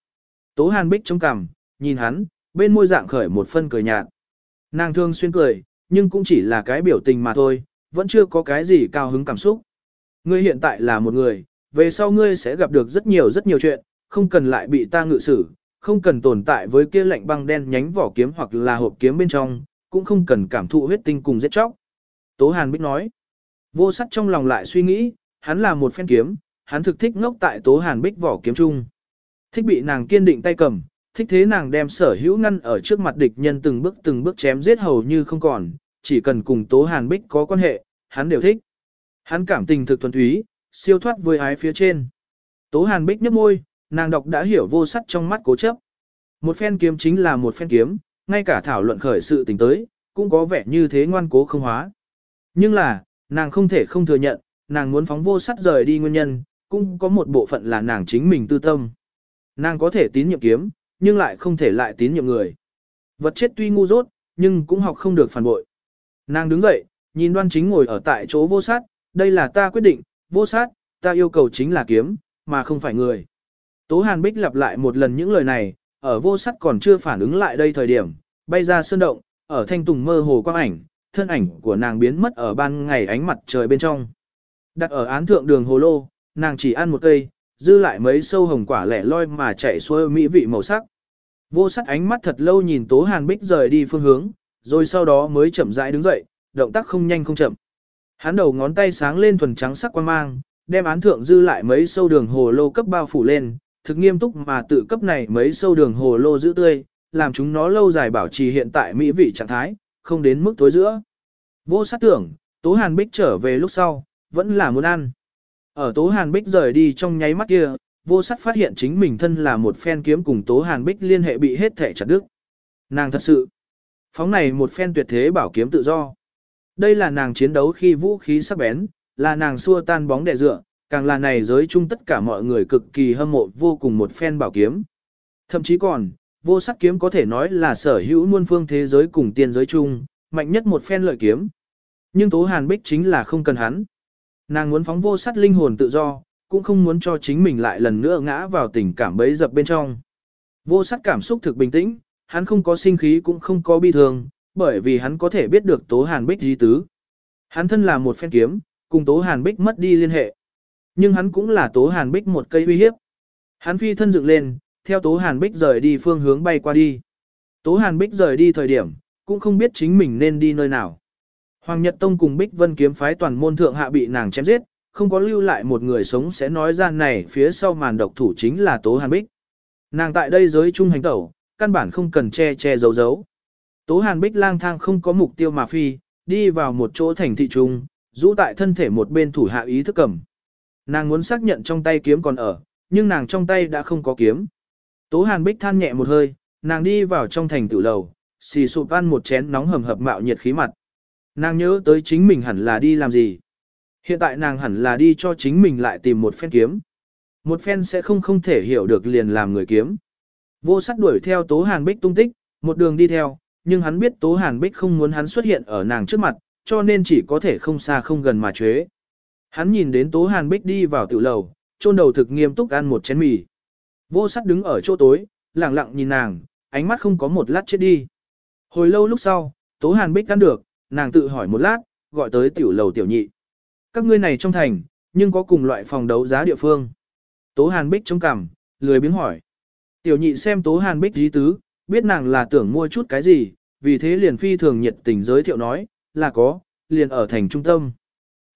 Tố Hàn Bích chống cằm, nhìn hắn, bên môi dạng khởi một phân cười nhạt. Nàng thương xuyên cười, nhưng cũng chỉ là cái biểu tình mà thôi, vẫn chưa có cái gì cao hứng cảm xúc. Ngươi hiện tại là một người, về sau ngươi sẽ gặp được rất nhiều rất nhiều chuyện, không cần lại bị ta ngự xử, không cần tồn tại với kia lạnh băng đen nhánh vỏ kiếm hoặc là hộp kiếm bên trong, cũng không cần cảm thụ huyết tinh cùng giết chóc. Tố Hàn Bích nói, vô sắc trong lòng lại suy nghĩ, hắn là một phen kiếm, hắn thực thích ngốc tại Tố Hàn Bích vỏ kiếm chung. Thích bị nàng kiên định tay cầm, thích thế nàng đem sở hữu ngăn ở trước mặt địch nhân từng bước từng bước chém giết hầu như không còn, chỉ cần cùng Tố Hàn Bích có quan hệ, hắn đều thích. Hắn cảm tình thực thuần túy, siêu thoát với ái phía trên. Tố Hàn Bích nhấp môi, nàng đọc đã hiểu vô sắc trong mắt cố chấp. Một phen kiếm chính là một phen kiếm, ngay cả thảo luận khởi sự tình tới, cũng có vẻ như thế ngoan cố không hóa. Nhưng là, nàng không thể không thừa nhận, nàng muốn phóng vô sắt rời đi nguyên nhân, cũng có một bộ phận là nàng chính mình tư tâm. Nàng có thể tín nhiệm kiếm, nhưng lại không thể lại tín nhiệm người. Vật chết tuy ngu dốt, nhưng cũng học không được phản bội. Nàng đứng dậy, nhìn đoan chính ngồi ở tại chỗ vô sát, đây là ta quyết định, vô sát, ta yêu cầu chính là kiếm, mà không phải người. Tố Hàn Bích lặp lại một lần những lời này, ở vô sắt còn chưa phản ứng lại đây thời điểm, bay ra sơn động, ở thanh tùng mơ hồ quang ảnh, thân ảnh của nàng biến mất ở ban ngày ánh mặt trời bên trong. Đặt ở án thượng đường hồ lô, nàng chỉ ăn một cây, dư lại mấy sâu hồng quả lẻ loi mà chạy xuôi mỹ vị màu sắc. Vô sắc ánh mắt thật lâu nhìn Tố Hàn Bích rời đi phương hướng, rồi sau đó mới chậm rãi đứng dậy, động tác không nhanh không chậm. Hắn đầu ngón tay sáng lên thuần trắng sắc quan mang, đem án thượng dư lại mấy sâu đường hồ lô cấp bao phủ lên, thực nghiêm túc mà tự cấp này mấy sâu đường hồ lô giữ tươi, làm chúng nó lâu dài bảo trì hiện tại mỹ vị trạng thái, không đến mức tối giữa. Vô sát tưởng, Tố Hàn Bích trở về lúc sau, vẫn là muốn ăn. Ở Tố Hàn Bích rời đi trong nháy mắt kia, vô sắc phát hiện chính mình thân là một phen kiếm cùng Tố Hàn Bích liên hệ bị hết thể chặt đứt. Nàng thật sự, phóng này một phen tuyệt thế bảo kiếm tự do. Đây là nàng chiến đấu khi vũ khí sắc bén, là nàng xua tan bóng đè dựa, càng là này giới chung tất cả mọi người cực kỳ hâm mộ vô cùng một phen bảo kiếm. Thậm chí còn, vô sắc kiếm có thể nói là sở hữu muôn phương thế giới cùng tiên giới chung, mạnh nhất một phen lợi kiếm. Nhưng Tố Hàn Bích chính là không cần hắn. Nàng muốn phóng vô sắc linh hồn tự do, cũng không muốn cho chính mình lại lần nữa ngã vào tình cảm bấy dập bên trong. Vô sắc cảm xúc thực bình tĩnh, hắn không có sinh khí cũng không có bi thương, bởi vì hắn có thể biết được Tố Hàn Bích di tứ. Hắn thân là một phen kiếm, cùng Tố Hàn Bích mất đi liên hệ. Nhưng hắn cũng là Tố Hàn Bích một cây uy hiếp. Hắn phi thân dựng lên, theo Tố Hàn Bích rời đi phương hướng bay qua đi. Tố Hàn Bích rời đi thời điểm, cũng không biết chính mình nên đi nơi nào. Hoàng Nhật Tông cùng Bích Vân kiếm phái toàn môn thượng hạ bị nàng chém giết, không có lưu lại một người sống sẽ nói ra này phía sau màn độc thủ chính là Tố Hàn Bích. Nàng tại đây giới trung hành tẩu, căn bản không cần che che giấu giấu. Tố Hàn Bích lang thang không có mục tiêu mà phi, đi vào một chỗ thành thị trung, rũ tại thân thể một bên thủ hạ ý thức cầm. Nàng muốn xác nhận trong tay kiếm còn ở, nhưng nàng trong tay đã không có kiếm. Tố Hàn Bích than nhẹ một hơi, nàng đi vào trong thành tử lầu, xì sụp ăn một chén nóng hầm hập mạo nhiệt khí mặt. Nàng nhớ tới chính mình hẳn là đi làm gì. Hiện tại nàng hẳn là đi cho chính mình lại tìm một phen kiếm. Một phen sẽ không không thể hiểu được liền làm người kiếm. Vô sắc đuổi theo Tố Hàn Bích tung tích, một đường đi theo, nhưng hắn biết Tố Hàn Bích không muốn hắn xuất hiện ở nàng trước mặt, cho nên chỉ có thể không xa không gần mà chế. Hắn nhìn đến Tố Hàn Bích đi vào tiểu lầu, chôn đầu thực nghiêm túc ăn một chén mì. Vô sắc đứng ở chỗ tối, lặng lặng nhìn nàng, ánh mắt không có một lát chết đi. Hồi lâu lúc sau, Tố Hàn Bích ăn được, nàng tự hỏi một lát, gọi tới tiểu lầu tiểu nhị. Các ngươi này trong thành, nhưng có cùng loại phòng đấu giá địa phương. Tố Hàn Bích chống cằm, lười biếng hỏi. Tiểu nhị xem Tố Hàn Bích dí tứ, biết nàng là tưởng mua chút cái gì, vì thế liền phi thường nhiệt tình giới thiệu nói, là có, liền ở thành trung tâm.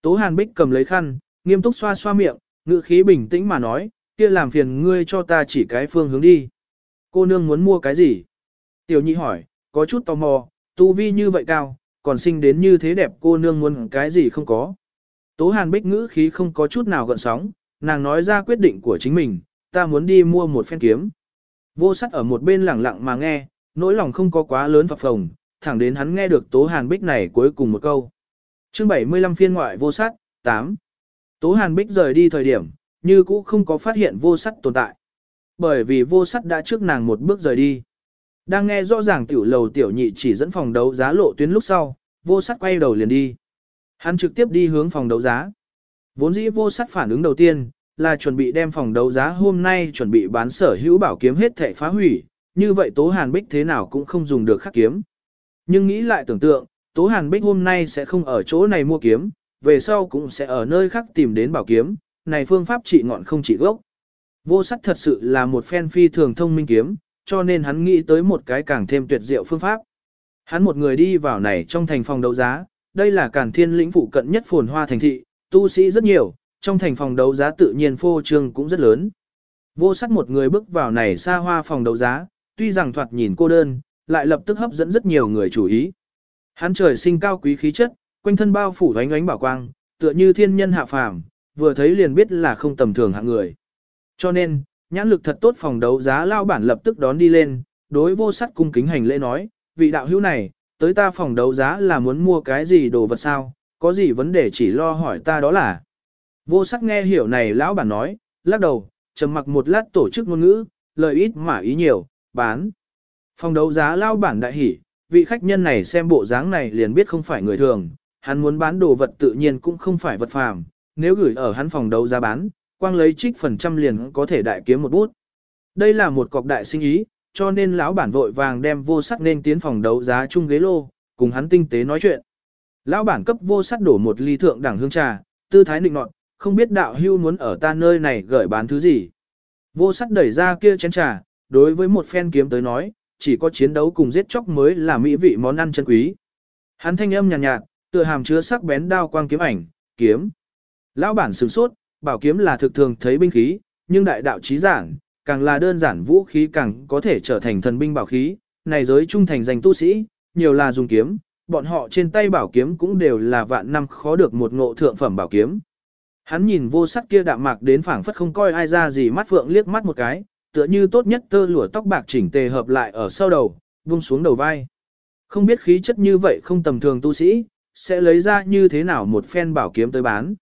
Tố Hàn Bích cầm lấy khăn, nghiêm túc xoa xoa miệng, ngữ khí bình tĩnh mà nói, kia làm phiền ngươi cho ta chỉ cái phương hướng đi. Cô nương muốn mua cái gì? Tiểu nhị hỏi, có chút tò mò, tu vi như vậy cao, còn sinh đến như thế đẹp cô nương muốn cái gì không có. Tố Hàn Bích ngữ khí không có chút nào gợn sóng, nàng nói ra quyết định của chính mình, ta muốn đi mua một phen kiếm. Vô sắt ở một bên lẳng lặng mà nghe, nỗi lòng không có quá lớn phập phồng, thẳng đến hắn nghe được Tố Hàn Bích này cuối cùng một câu. chương 75 phiên ngoại vô sắt, 8. Tố Hàn Bích rời đi thời điểm, như cũ không có phát hiện vô sắt tồn tại. Bởi vì vô sắt đã trước nàng một bước rời đi. Đang nghe rõ ràng tiểu lầu tiểu nhị chỉ dẫn phòng đấu giá lộ tuyến lúc sau, vô sắt quay đầu liền đi. Hắn trực tiếp đi hướng phòng đấu giá. Vốn dĩ vô sắt phản ứng đầu tiên, là chuẩn bị đem phòng đấu giá hôm nay chuẩn bị bán sở hữu bảo kiếm hết thể phá hủy, như vậy Tố Hàn Bích thế nào cũng không dùng được khắc kiếm. Nhưng nghĩ lại tưởng tượng, Tố Hàn Bích hôm nay sẽ không ở chỗ này mua kiếm, về sau cũng sẽ ở nơi khác tìm đến bảo kiếm, này phương pháp trị ngọn không trị gốc. Vô sắt thật sự là một phen phi thường thông minh kiếm, cho nên hắn nghĩ tới một cái càng thêm tuyệt diệu phương pháp. Hắn một người đi vào này trong thành phòng đấu giá, đây là cản thiên lĩnh phụ cận nhất phồn hoa thành thị, tu sĩ rất nhiều, trong thành phòng đấu giá tự nhiên phô trương cũng rất lớn. Vô sắc một người bước vào này xa hoa phòng đấu giá, tuy rằng thoạt nhìn cô đơn, lại lập tức hấp dẫn rất nhiều người chú ý. Hắn trời sinh cao quý khí chất, quanh thân bao phủ ánh ánh bảo quang, tựa như thiên nhân hạ phàm, vừa thấy liền biết là không tầm thường hạng người. Cho nên, nhãn lực thật tốt phòng đấu giá lao bản lập tức đón đi lên, đối vô sắt cung kính hành lễ nói, vị đạo hữu này, tới ta phòng đấu giá là muốn mua cái gì đồ vật sao, có gì vấn đề chỉ lo hỏi ta đó là. Vô sắc nghe hiểu này lão bản nói, lắc đầu, trầm mặc một lát tổ chức ngôn ngữ, lời ít mà ý nhiều, bán. Phòng đấu giá lao bản đại hỉ, vị khách nhân này xem bộ dáng này liền biết không phải người thường, hắn muốn bán đồ vật tự nhiên cũng không phải vật phàm, nếu gửi ở hắn phòng đấu giá bán, quang lấy trích phần trăm liền có thể đại kiếm một bút. Đây là một cọc đại sinh ý, cho nên lão bản vội vàng đem vô sắc nên tiến phòng đấu giá chung ghế lô, cùng hắn tinh tế nói chuyện. Lão bản cấp vô sắc đổ một ly thượng đẳng hương trà, tư thái nịnh nọt, không biết đạo hưu muốn ở ta nơi này gửi bán thứ gì. Vô sắc đẩy ra kia chén trà, đối với một phen kiếm tới nói, chỉ có chiến đấu cùng giết chóc mới là mỹ vị món ăn chân quý. Hắn thanh âm nhàn nhạt, nhạt, tựa hàm chứa sắc bén đao quang kiếm ảnh, kiếm. Lão bản sửng sốt, bảo kiếm là thực thường thấy binh khí, nhưng đại đạo trí giản, càng là đơn giản vũ khí càng có thể trở thành thần binh bảo khí, này giới trung thành danh tu sĩ, nhiều là dùng kiếm, bọn họ trên tay bảo kiếm cũng đều là vạn năm khó được một ngộ thượng phẩm bảo kiếm. Hắn nhìn vô sắc kia đạm mạc đến phảng phất không coi ai ra gì mắt phượng liếc mắt một cái, tựa như tốt nhất tơ lụa tóc bạc chỉnh tề hợp lại ở sau đầu, buông xuống đầu vai. Không biết khí chất như vậy không tầm thường tu sĩ, sẽ lấy ra như thế nào một phen bảo kiếm tới bán.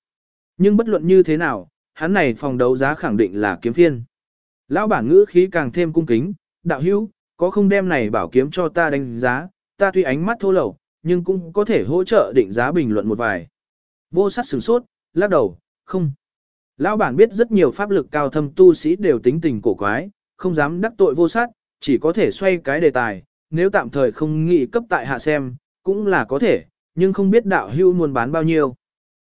Nhưng bất luận như thế nào, hắn này phòng đấu giá khẳng định là kiếm phiên. Lão bản ngữ khí càng thêm cung kính, đạo hữu, có không đem này bảo kiếm cho ta đánh giá, ta tuy ánh mắt thô lậu, nhưng cũng có thể hỗ trợ định giá bình luận một vài. Vô sát sửng sốt, lắc đầu, không. Lão bản biết rất nhiều pháp lực cao thâm tu sĩ đều tính tình cổ quái, không dám đắc tội vô sát, chỉ có thể xoay cái đề tài, nếu tạm thời không nghĩ cấp tại hạ xem, cũng là có thể, nhưng không biết đạo hưu muốn bán bao nhiêu.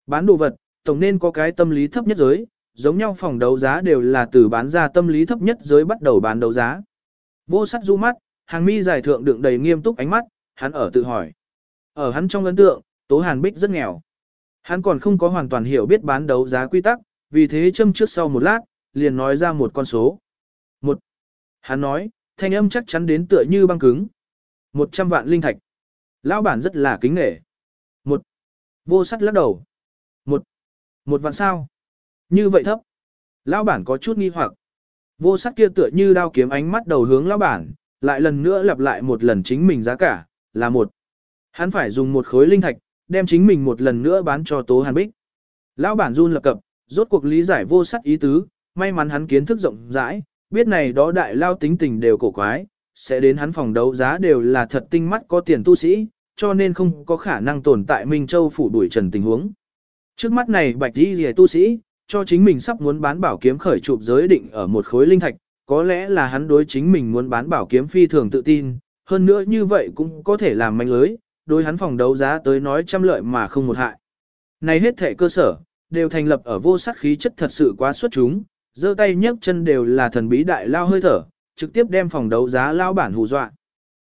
Bán đồ vật, tổng nên có cái tâm lý thấp nhất giới, giống nhau phòng đấu giá đều là từ bán ra tâm lý thấp nhất giới bắt đầu bán đấu giá. Vô sắc du mắt, hàng mi giải thượng đựng đầy nghiêm túc ánh mắt, hắn ở tự hỏi. Ở hắn trong ấn tượng, Tố Hàn Bích rất nghèo. Hắn còn không có hoàn toàn hiểu biết bán đấu giá quy tắc, vì thế châm trước sau một lát, liền nói ra một con số. Một. Hắn nói, thanh âm chắc chắn đến tựa như băng cứng. Một trăm vạn linh thạch. Lão bản rất là kính nghệ. Một. Vô sắt lắc đầu. Một. Một vạn sao. Như vậy thấp. Lão bản có chút nghi hoặc. Vô sắc kia tựa như đao kiếm ánh mắt đầu hướng lão bản, lại lần nữa lặp lại một lần chính mình giá cả, là một. Hắn phải dùng một khối linh thạch, đem chính mình một lần nữa bán cho Tố Hàn Bích. Lão bản run lập cập, rốt cuộc lý giải vô sắc ý tứ, may mắn hắn kiến thức rộng rãi, biết này đó đại lao tính tình đều cổ quái, sẽ đến hắn phòng đấu giá đều là thật tinh mắt có tiền tu sĩ, cho nên không có khả năng tồn tại Minh Châu phủ đuổi trần tình huống. Trước mắt này bạch đi rìa tu sĩ, cho chính mình sắp muốn bán bảo kiếm khởi chụp giới định ở một khối linh thạch, có lẽ là hắn đối chính mình muốn bán bảo kiếm phi thường tự tin, hơn nữa như vậy cũng có thể làm manh lưới, đối hắn phòng đấu giá tới nói trăm lợi mà không một hại. Này hết thể cơ sở, đều thành lập ở vô sắc khí chất thật sự quá xuất chúng, giơ tay nhấc chân đều là thần bí đại lao hơi thở, trực tiếp đem phòng đấu giá lao bản hù dọa.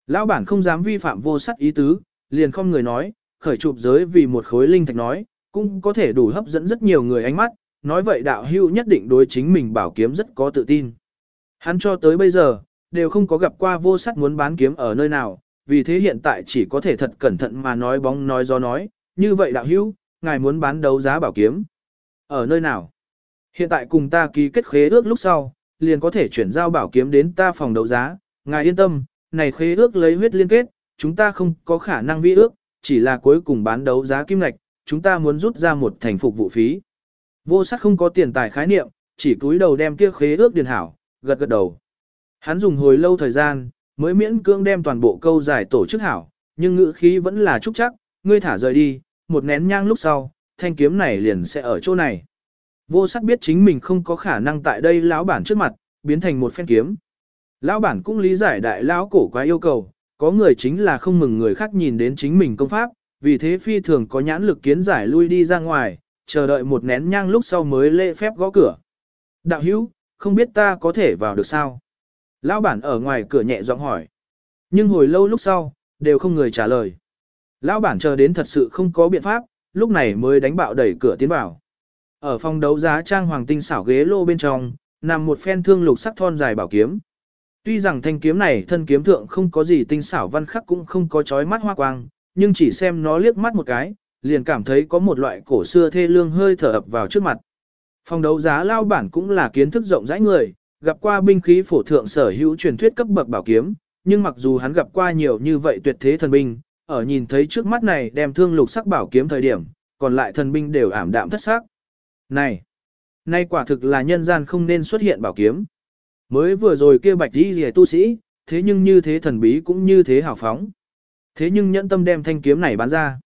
Lão bản không dám vi phạm vô sắc ý tứ, liền không người nói, khởi chụp giới vì một khối linh thạch nói, cũng có thể đủ hấp dẫn rất nhiều người ánh mắt, nói vậy đạo hưu nhất định đối chính mình bảo kiếm rất có tự tin. Hắn cho tới bây giờ, đều không có gặp qua vô sắc muốn bán kiếm ở nơi nào, vì thế hiện tại chỉ có thể thật cẩn thận mà nói bóng nói gió nói, như vậy đạo hưu, ngài muốn bán đấu giá bảo kiếm. Ở nơi nào? Hiện tại cùng ta ký kết khế ước lúc sau, liền có thể chuyển giao bảo kiếm đến ta phòng đấu giá, ngài yên tâm, này khế ước lấy huyết liên kết, chúng ta không có khả năng vi ước, chỉ là cuối cùng bán đấu giá kim ngạch, chúng ta muốn rút ra một thành phục vụ phí. Vô sắc không có tiền tài khái niệm, chỉ cúi đầu đem kia khế ước điền hảo, gật gật đầu. Hắn dùng hồi lâu thời gian, mới miễn cưỡng đem toàn bộ câu giải tổ chức hảo, nhưng ngữ khí vẫn là trúc chắc, ngươi thả rời đi, một nén nhang lúc sau, thanh kiếm này liền sẽ ở chỗ này. Vô sắc biết chính mình không có khả năng tại đây lão bản trước mặt, biến thành một phen kiếm. Lão bản cũng lý giải đại lão cổ quá yêu cầu, có người chính là không mừng người khác nhìn đến chính mình công pháp, vì thế phi thường có nhãn lực kiến giải lui đi ra ngoài, chờ đợi một nén nhang lúc sau mới lễ phép gõ cửa. Đạo hữu, không biết ta có thể vào được sao? Lão bản ở ngoài cửa nhẹ giọng hỏi. Nhưng hồi lâu lúc sau, đều không người trả lời. Lão bản chờ đến thật sự không có biện pháp, lúc này mới đánh bạo đẩy cửa tiến vào. Ở phòng đấu giá trang hoàng tinh xảo ghế lô bên trong, nằm một phen thương lục sắc thon dài bảo kiếm. Tuy rằng thanh kiếm này thân kiếm thượng không có gì tinh xảo văn khắc cũng không có chói mắt hoa quang, nhưng chỉ xem nó liếc mắt một cái, liền cảm thấy có một loại cổ xưa thê lương hơi thở ập vào trước mặt. Phòng đấu giá lao bản cũng là kiến thức rộng rãi người, gặp qua binh khí phổ thượng sở hữu truyền thuyết cấp bậc bảo kiếm, nhưng mặc dù hắn gặp qua nhiều như vậy tuyệt thế thần binh, ở nhìn thấy trước mắt này đem thương lục sắc bảo kiếm thời điểm, còn lại thần binh đều ảm đạm thất sắc. Này, nay quả thực là nhân gian không nên xuất hiện bảo kiếm. Mới vừa rồi kia bạch đi rìa tu sĩ, thế nhưng như thế thần bí cũng như thế hào phóng. Thế nhưng nhẫn tâm đem thanh kiếm này bán ra.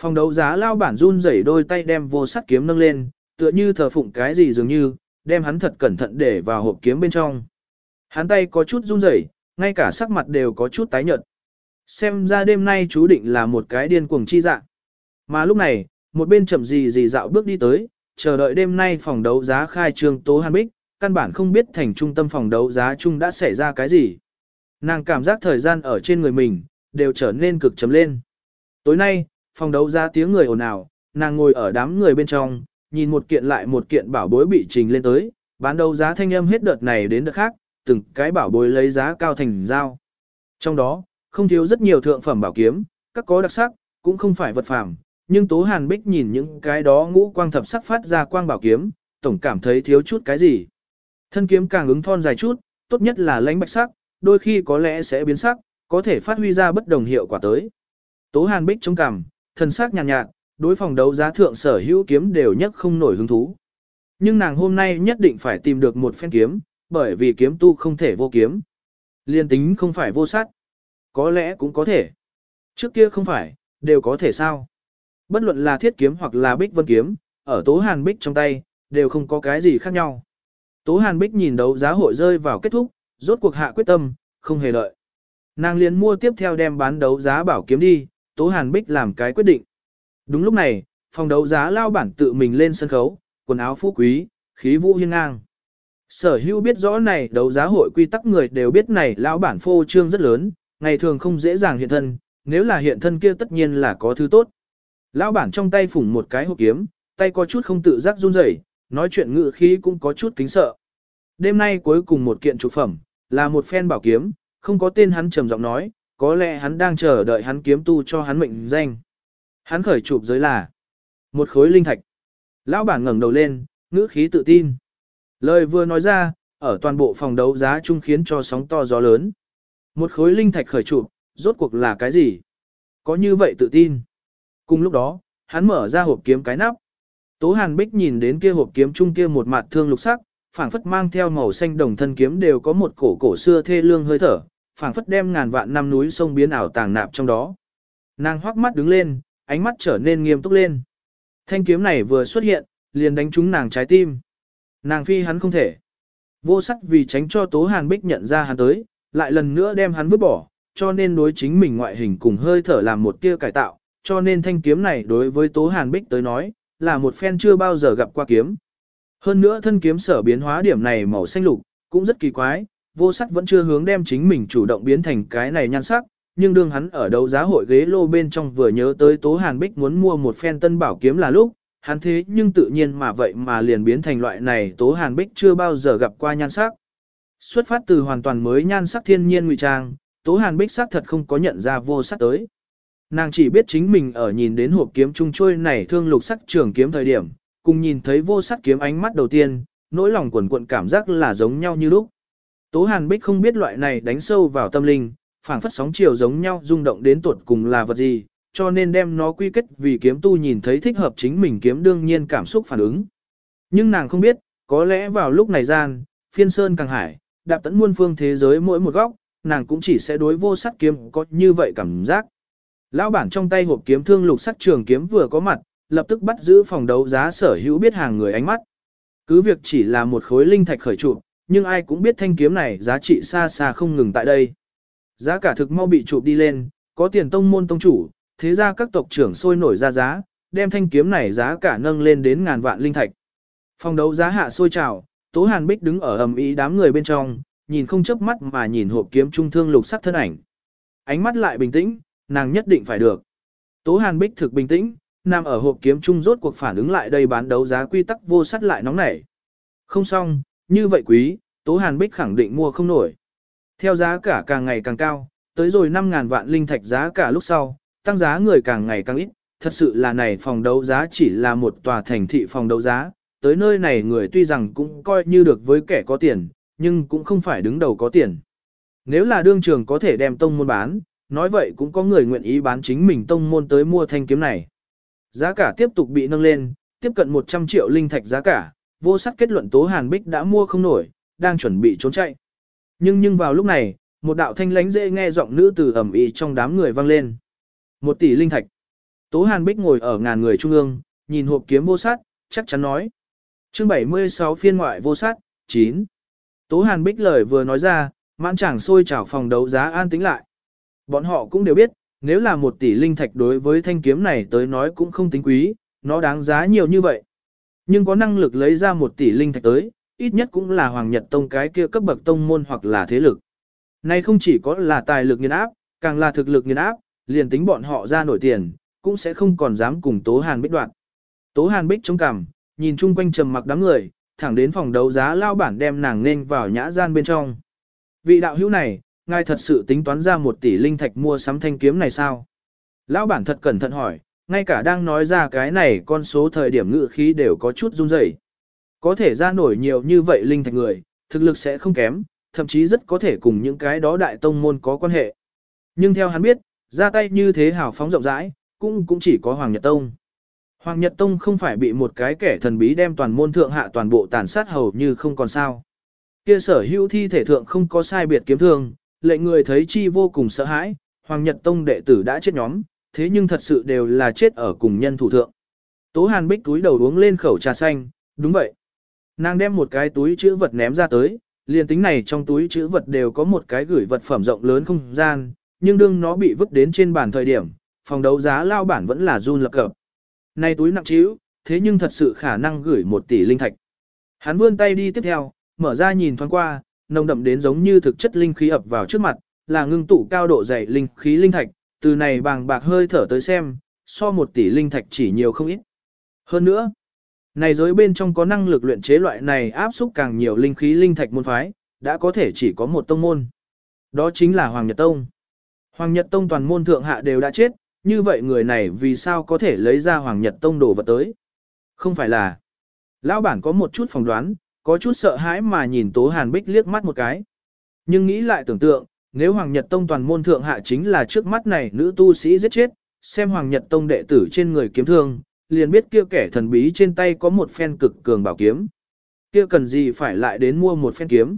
Phòng đấu giá lao bản run rẩy đôi tay đem vô sắt kiếm nâng lên, tựa như thờ phụng cái gì dường như, đem hắn thật cẩn thận để vào hộp kiếm bên trong. Hắn tay có chút run rẩy, ngay cả sắc mặt đều có chút tái nhợt. Xem ra đêm nay chú định là một cái điên cuồng chi dạng. Mà lúc này, một bên chậm gì gì dạo bước đi tới, chờ đợi đêm nay phòng đấu giá khai trương Tố Hàn Bích, căn bản không biết thành trung tâm phòng đấu giá chung đã xảy ra cái gì. Nàng cảm giác thời gian ở trên người mình, đều trở nên cực chấm lên. Tối nay, phòng đấu giá tiếng người ồn ào, nàng ngồi ở đám người bên trong, nhìn một kiện lại một kiện bảo bối bị trình lên tới, bán đấu giá thanh âm hết đợt này đến đợt khác, từng cái bảo bối lấy giá cao thành giao. Trong đó, không thiếu rất nhiều thượng phẩm bảo kiếm, các có đặc sắc, cũng không phải vật phàm, nhưng Tố Hàn Bích nhìn những cái đó ngũ quang thập sắc phát ra quang bảo kiếm, tổng cảm thấy thiếu chút cái gì. Thân kiếm càng ứng thon dài chút, tốt nhất là lãnh bạch sắc, đôi khi có lẽ sẽ biến sắc, có thể phát huy ra bất đồng hiệu quả tới. Tố Hàn Bích chống cằm, thân sắc nhàn nhạt, nhạt, đối phòng đấu giá thượng sở hữu kiếm đều nhất không nổi hứng thú. Nhưng nàng hôm nay nhất định phải tìm được một phen kiếm, bởi vì kiếm tu không thể vô kiếm. Liên tính không phải vô sát. Có lẽ cũng có thể. Trước kia không phải, đều có thể sao. Bất luận là thiết kiếm hoặc là bích vân kiếm, ở tố hàn bích trong tay, đều không có cái gì khác nhau. Tố hàn bích nhìn đấu giá hội rơi vào kết thúc, rốt cuộc hạ quyết tâm, không hề lợi. Nàng liền mua tiếp theo đem bán đấu giá bảo kiếm đi, tố hàn bích làm cái quyết định. Đúng lúc này, phòng đấu giá lao bản tự mình lên sân khấu, quần áo phú quý, khí vũ hiên ngang. Sở hữu biết rõ này đấu giá hội quy tắc người đều biết này lão bản phô trương rất lớn, ngày thường không dễ dàng hiện thân, nếu là hiện thân kia tất nhiên là có thứ tốt. Lão bản trong tay phủng một cái hộp kiếm, tay có chút không tự giác run rẩy, nói chuyện ngự khí cũng có chút kính sợ. Đêm nay cuối cùng một kiện trụ phẩm, là một phen bảo kiếm, không có tên hắn trầm giọng nói, có lẽ hắn đang chờ đợi hắn kiếm tu cho hắn mệnh danh. Hắn khởi chụp giới là một khối linh thạch. Lão bản ngẩng đầu lên, ngữ khí tự tin. Lời vừa nói ra, ở toàn bộ phòng đấu giá chung khiến cho sóng to gió lớn. Một khối linh thạch khởi chụp, rốt cuộc là cái gì? Có như vậy tự tin. Cùng lúc đó, hắn mở ra hộp kiếm cái nắp. Tố Hàn Bích nhìn đến kia hộp kiếm chung kia một mặt thương lục sắc, phảng phất mang theo màu xanh đồng thân kiếm đều có một cổ cổ xưa thê lương hơi thở, phảng phất đem ngàn vạn năm núi sông biến ảo tàng nạp trong đó. Nàng hoắc mắt đứng lên, ánh mắt trở nên nghiêm túc lên. Thanh kiếm này vừa xuất hiện, liền đánh trúng nàng trái tim. Nàng phi hắn không thể. Vô sắc vì tránh cho Tố Hàn Bích nhận ra hắn tới, lại lần nữa đem hắn vứt bỏ, cho nên đối chính mình ngoại hình cùng hơi thở làm một tia cải tạo, cho nên thanh kiếm này đối với Tố Hàn Bích tới nói, là một phen chưa bao giờ gặp qua kiếm. Hơn nữa thân kiếm sở biến hóa điểm này màu xanh lục, cũng rất kỳ quái, vô sắc vẫn chưa hướng đem chính mình chủ động biến thành cái này nhan sắc, nhưng đương hắn ở đấu giá hội ghế lô bên trong vừa nhớ tới Tố Hàn Bích muốn mua một phen tân bảo kiếm là lúc, hắn thế nhưng tự nhiên mà vậy mà liền biến thành loại này Tố Hàn Bích chưa bao giờ gặp qua nhan sắc. Xuất phát từ hoàn toàn mới nhan sắc thiên nhiên ngụy trang, Tố Hàn Bích sắc thật không có nhận ra vô sắc tới. Nàng chỉ biết chính mình ở nhìn đến hộp kiếm trung trôi này thương lục sắc trường kiếm thời điểm, cùng nhìn thấy vô sắc kiếm ánh mắt đầu tiên, nỗi lòng quẩn quận cảm giác là giống nhau như lúc. Tố Hàn Bích không biết loại này đánh sâu vào tâm linh, phảng phất sóng chiều giống nhau rung động đến tuột cùng là vật gì, cho nên đem nó quy kết vì kiếm tu nhìn thấy thích hợp chính mình kiếm đương nhiên cảm xúc phản ứng. Nhưng nàng không biết, có lẽ vào lúc này gian, phiên sơn càng hải, đạp tận muôn phương thế giới mỗi một góc, nàng cũng chỉ sẽ đối vô sắc kiếm có như vậy cảm giác. Lão bản trong tay hộp kiếm thương lục sắc trường kiếm vừa có mặt, lập tức bắt giữ phòng đấu giá sở hữu biết hàng người ánh mắt. Cứ việc chỉ là một khối linh thạch khởi trụ, nhưng ai cũng biết thanh kiếm này giá trị xa xa không ngừng tại đây. Giá cả thực mau bị chụp đi lên, có tiền tông môn tông chủ, thế ra các tộc trưởng sôi nổi ra giá, đem thanh kiếm này giá cả nâng lên đến ngàn vạn linh thạch. Phòng đấu giá hạ sôi trào, Tố Hàn Bích đứng ở ầm ý đám người bên trong, nhìn không chớp mắt mà nhìn hộp kiếm trung thương lục sắc thân ảnh. Ánh mắt lại bình tĩnh, nàng nhất định phải được. Tố Hàn Bích thực bình tĩnh, nằm ở hộp kiếm trung rốt cuộc phản ứng lại đây bán đấu giá quy tắc vô sắt lại nóng nảy. Không xong, như vậy quý, Tố Hàn Bích khẳng định mua không nổi. Theo giá cả càng ngày càng cao, tới rồi 5.000 vạn linh thạch giá cả lúc sau, tăng giá người càng ngày càng ít, thật sự là này phòng đấu giá chỉ là một tòa thành thị phòng đấu giá, tới nơi này người tuy rằng cũng coi như được với kẻ có tiền, nhưng cũng không phải đứng đầu có tiền. Nếu là đương trường có thể đem tông môn bán, nói vậy cũng có người nguyện ý bán chính mình tông môn tới mua thanh kiếm này. Giá cả tiếp tục bị nâng lên, tiếp cận 100 triệu linh thạch giá cả, vô sắc kết luận Tố Hàn Bích đã mua không nổi, đang chuẩn bị trốn chạy. Nhưng nhưng vào lúc này, một đạo thanh lánh dễ nghe giọng nữ từ ẩm ĩ trong đám người vang lên. Một tỷ linh thạch. Tố Hàn Bích ngồi ở ngàn người trung ương, nhìn hộp kiếm vô sát, chắc chắn nói. Chương 76 phiên ngoại vô sát, 9. Tố Hàn Bích lời vừa nói ra, mãn chẳng sôi trào phòng đấu giá an tính lại. Bọn họ cũng đều biết, nếu là một tỷ linh thạch đối với thanh kiếm này tới nói cũng không tính quý, nó đáng giá nhiều như vậy. Nhưng có năng lực lấy ra một tỷ linh thạch tới, ít nhất cũng là Hoàng Nhật Tông cái kia cấp bậc tông môn hoặc là thế lực. Nay không chỉ có là tài lực nghiền áp, càng là thực lực nghiền áp, liền tính bọn họ ra nổi tiền, cũng sẽ không còn dám cùng Tố Hàn Bích đoạn. Tố Hàn Bích chống cằm, nhìn chung quanh trầm mặc đám người, thẳng đến phòng đấu giá lao bản đem nàng nên vào nhã gian bên trong. Vị đạo hữu này, ngài thật sự tính toán ra một tỷ linh thạch mua sắm thanh kiếm này sao? Lão bản thật cẩn thận hỏi, ngay cả đang nói ra cái này con số thời điểm ngự khí đều có chút run rẩy. Có thể ra nổi nhiều như vậy linh thạch người, thực lực sẽ không kém, thậm chí rất có thể cùng những cái đó đại tông môn có quan hệ. Nhưng theo hắn biết, ra tay như thế hào phóng rộng rãi, cũng cũng chỉ có Hoàng Nhật Tông. Hoàng Nhật Tông không phải bị một cái kẻ thần bí đem toàn môn thượng hạ toàn bộ tàn sát hầu như không còn sao. Kia sở hữu thi thể thượng không có sai biệt kiếm thương, lệnh người thấy chi vô cùng sợ hãi, Hoàng Nhật Tông đệ tử đã chết nhóm, thế nhưng thật sự đều là chết ở cùng nhân thủ thượng. Tố Hàn Bích túi đầu uống lên khẩu trà xanh, đúng vậy. Nàng đem một cái túi chữ vật ném ra tới, liền tính này trong túi chữ vật đều có một cái gửi vật phẩm rộng lớn không gian, nhưng đương nó bị vứt đến trên bàn thời điểm, phòng đấu giá lao bản vẫn là run lập cập. Này túi nặng trĩu, thế nhưng thật sự khả năng gửi một tỷ linh thạch. Hắn vươn tay đi tiếp theo, mở ra nhìn thoáng qua, nồng đậm đến giống như thực chất linh khí ập vào trước mặt, là ngưng tụ cao độ dày linh khí linh thạch, từ này bàng bạc hơi thở tới xem, so một tỷ linh thạch chỉ nhiều không ít. Hơn nữa, này giới bên trong có năng lực luyện chế loại này áp xúc càng nhiều linh khí linh thạch môn phái, đã có thể chỉ có một tông môn. Đó chính là Hoàng Nhật Tông. Hoàng Nhật Tông toàn môn thượng hạ đều đã chết, như vậy người này vì sao có thể lấy ra Hoàng Nhật Tông đồ vật tới? Không phải là. Lão bản có một chút phỏng đoán, có chút sợ hãi mà nhìn Tố Hàn Bích liếc mắt một cái. Nhưng nghĩ lại tưởng tượng, nếu Hoàng Nhật Tông toàn môn thượng hạ chính là trước mắt này nữ tu sĩ giết chết, xem Hoàng Nhật Tông đệ tử trên người kiếm thương, liền biết kia kẻ thần bí trên tay có một phen cực cường bảo kiếm. Kia cần gì phải lại đến mua một phen kiếm.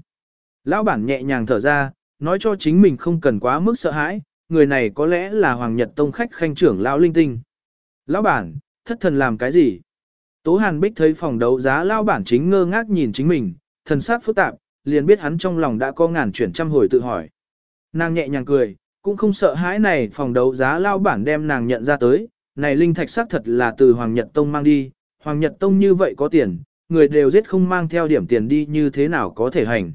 Lão bản nhẹ nhàng thở ra, nói cho chính mình không cần quá mức sợ hãi, người này có lẽ là Hoàng Nhật Tông khách khanh trưởng lão linh tinh. Lão bản, thất thần làm cái gì? Tố Hàn Bích thấy phòng đấu giá lão bản chính ngơ ngác nhìn chính mình, thần sắc phức tạp, liền biết hắn trong lòng đã có ngàn chuyển trăm hồi tự hỏi. Nàng nhẹ nhàng cười, cũng không sợ hãi này phòng đấu giá lao bản đem nàng nhận ra tới, này linh thạch xác thật là từ Hoàng Nhật Tông mang đi, Hoàng Nhật Tông như vậy có tiền, người đều giết không mang theo điểm tiền đi như thế nào có thể hành.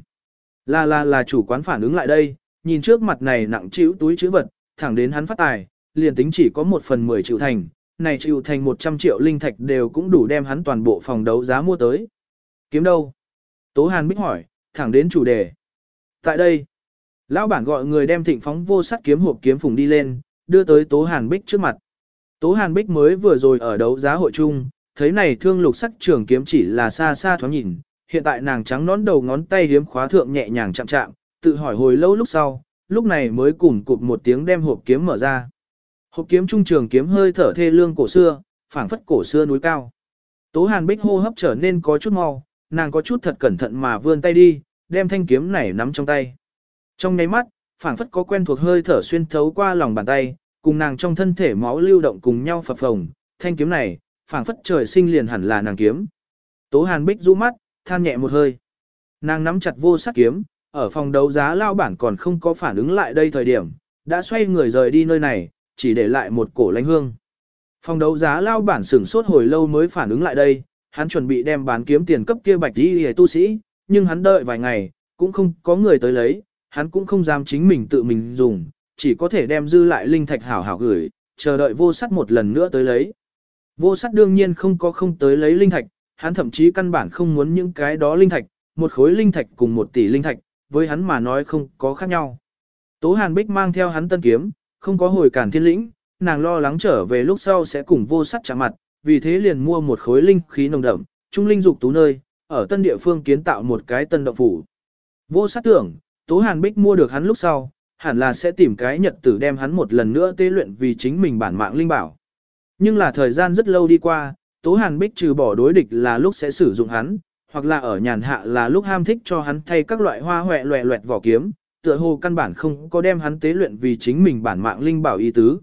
Là là là chủ quán phản ứng lại đây, nhìn trước mặt này nặng chịu túi chữ vật, thẳng đến hắn phát tài, liền tính chỉ có một phần mười triệu thành, này chịu thành 100 triệu linh thạch đều cũng đủ đem hắn toàn bộ phòng đấu giá mua tới. Kiếm đâu? Tố Hàn Bích hỏi, thẳng đến chủ đề. Tại đây, lão bản gọi người đem thịnh phóng vô sắt kiếm hộp kiếm phùng đi lên, đưa tới Tố Hàn Bích trước mặt. Tố Hàn Bích mới vừa rồi ở đấu giá hội chung, thấy này thương lục sắc trường kiếm chỉ là xa xa thoáng nhìn, hiện tại nàng trắng nón đầu ngón tay hiếm khóa thượng nhẹ nhàng chạm chạm, tự hỏi hồi lâu lúc sau, lúc này mới cùng cụp một tiếng đem hộp kiếm mở ra. Hộp kiếm trung trường kiếm hơi thở thê lương cổ xưa, phảng phất cổ xưa núi cao. Tố Hàn Bích hô hấp trở nên có chút mau, nàng có chút thật cẩn thận mà vươn tay đi, đem thanh kiếm này nắm trong tay. Trong nháy mắt, phảng phất có quen thuộc hơi thở xuyên thấu qua lòng bàn tay, cùng nàng trong thân thể máu lưu động cùng nhau phập phồng, thanh kiếm này, phảng phất trời sinh liền hẳn là nàng kiếm. Tố Hàn Bích rũ mắt, than nhẹ một hơi. Nàng nắm chặt vô sắc kiếm, ở phòng đấu giá lao bản còn không có phản ứng lại đây thời điểm, đã xoay người rời đi nơi này, chỉ để lại một cổ lánh hương. Phòng đấu giá lao bản sửng sốt hồi lâu mới phản ứng lại đây, hắn chuẩn bị đem bán kiếm tiền cấp kia bạch đi hề tu sĩ, nhưng hắn đợi vài ngày, cũng không có người tới lấy, hắn cũng không dám chính mình tự mình dùng, chỉ có thể đem dư lại linh thạch hảo hảo gửi, chờ đợi vô sắt một lần nữa tới lấy. Vô sắt đương nhiên không có không tới lấy linh thạch, hắn thậm chí căn bản không muốn những cái đó linh thạch, một khối linh thạch cùng một tỷ linh thạch, với hắn mà nói không có khác nhau. Tố Hàn Bích mang theo hắn tân kiếm, không có hồi cản thiên lĩnh, nàng lo lắng trở về lúc sau sẽ cùng vô sắt chạm mặt, vì thế liền mua một khối linh khí nồng đậm, trung linh dục tú nơi, ở tân địa phương kiến tạo một cái tân động phủ. Vô sát tưởng, Tố Hàn Bích mua được hắn lúc sau, hẳn là sẽ tìm cái nhật tử đem hắn một lần nữa tế luyện vì chính mình bản mạng linh bảo. Nhưng là thời gian rất lâu đi qua, Tố Hàn Bích trừ bỏ đối địch là lúc sẽ sử dụng hắn, hoặc là ở nhàn hạ là lúc ham thích cho hắn thay các loại hoa hoẹ loẹ loẹt vỏ kiếm, tựa hồ căn bản không có đem hắn tế luyện vì chính mình bản mạng linh bảo y tứ.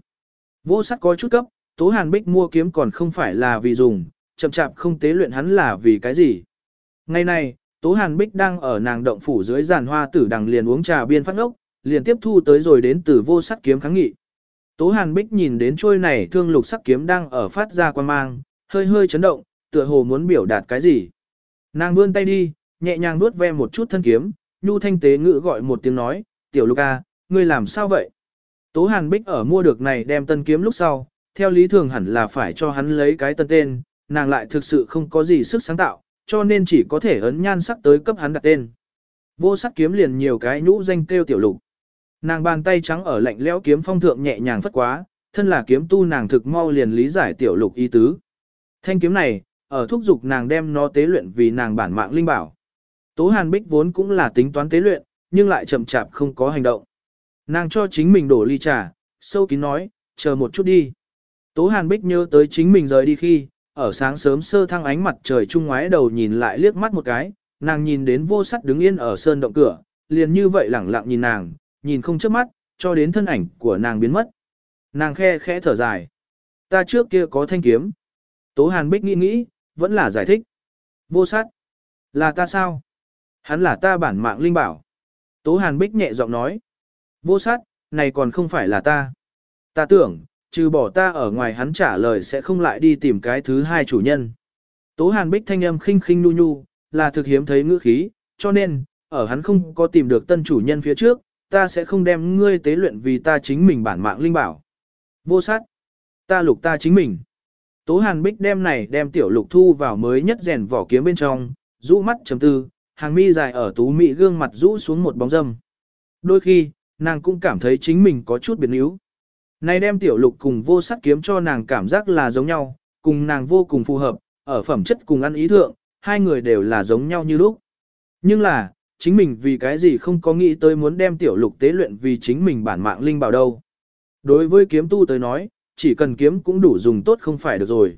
Vô sắc có chút cấp, Tố Hàn Bích mua kiếm còn không phải là vì dùng, chậm chạp không tế luyện hắn là vì cái gì. Ngày này, Tố Hàn Bích đang ở nàng động phủ dưới giàn hoa tử đằng liền uống trà biên phát ngốc, liền tiếp thu tới rồi đến từ vô sắc kiếm kháng nghị. Tố Hàn Bích nhìn đến trôi này thương lục sắc kiếm đang ở phát ra quan mang, hơi hơi chấn động, tựa hồ muốn biểu đạt cái gì. Nàng vươn tay đi, nhẹ nhàng nuốt ve một chút thân kiếm, nhu thanh tế ngữ gọi một tiếng nói, tiểu Luca, à, ngươi làm sao vậy? Tố Hàn Bích ở mua được này đem tân kiếm lúc sau, theo lý thường hẳn là phải cho hắn lấy cái tân tên, nàng lại thực sự không có gì sức sáng tạo, cho nên chỉ có thể ấn nhan sắc tới cấp hắn đặt tên. Vô sắc kiếm liền nhiều cái nhũ danh kêu tiểu lục. Nàng bàn tay trắng ở lạnh lẽo kiếm phong thượng nhẹ nhàng phất quá, thân là kiếm tu nàng thực mau liền lý giải tiểu lục ý tứ. Thanh kiếm này, ở thúc dục nàng đem nó tế luyện vì nàng bản mạng linh bảo. Tố Hàn Bích vốn cũng là tính toán tế luyện, nhưng lại chậm chạp không có hành động. Nàng cho chính mình đổ ly trà, sâu kín nói, chờ một chút đi. Tố Hàn Bích nhớ tới chính mình rời đi khi, ở sáng sớm sơ thăng ánh mặt trời trung ngoái đầu nhìn lại liếc mắt một cái, nàng nhìn đến vô sắt đứng yên ở sơn động cửa, liền như vậy lẳng lặng nhìn nàng, nhìn không chớp mắt, cho đến thân ảnh của nàng biến mất. Nàng khe khẽ thở dài. Ta trước kia có thanh kiếm. Tố Hàn Bích nghĩ nghĩ, vẫn là giải thích. Vô sát. Là ta sao? Hắn là ta bản mạng linh bảo. Tố Hàn Bích nhẹ giọng nói. Vô sát, này còn không phải là ta. Ta tưởng, trừ bỏ ta ở ngoài hắn trả lời sẽ không lại đi tìm cái thứ hai chủ nhân. Tố Hàn Bích thanh âm khinh khinh nu nu là thực hiếm thấy ngữ khí, cho nên, ở hắn không có tìm được tân chủ nhân phía trước, ta sẽ không đem ngươi tế luyện vì ta chính mình bản mạng linh bảo. Vô sát, ta lục ta chính mình. Tố Hàn Bích đem này đem tiểu lục thu vào mới nhất rèn vỏ kiếm bên trong, rũ mắt chấm tư, hàng mi dài ở tú mị gương mặt rũ xuống một bóng dâm. Đôi khi, nàng cũng cảm thấy chính mình có chút biến yếu này đem tiểu lục cùng vô sắt kiếm cho nàng cảm giác là giống nhau, cùng nàng vô cùng phù hợp, ở phẩm chất cùng ăn ý thượng, hai người đều là giống nhau như lúc. Nhưng là, chính mình vì cái gì không có nghĩ tới muốn đem tiểu lục tế luyện vì chính mình bản mạng linh bảo đâu. Đối với kiếm tu tới nói, chỉ cần kiếm cũng đủ dùng tốt không phải được rồi.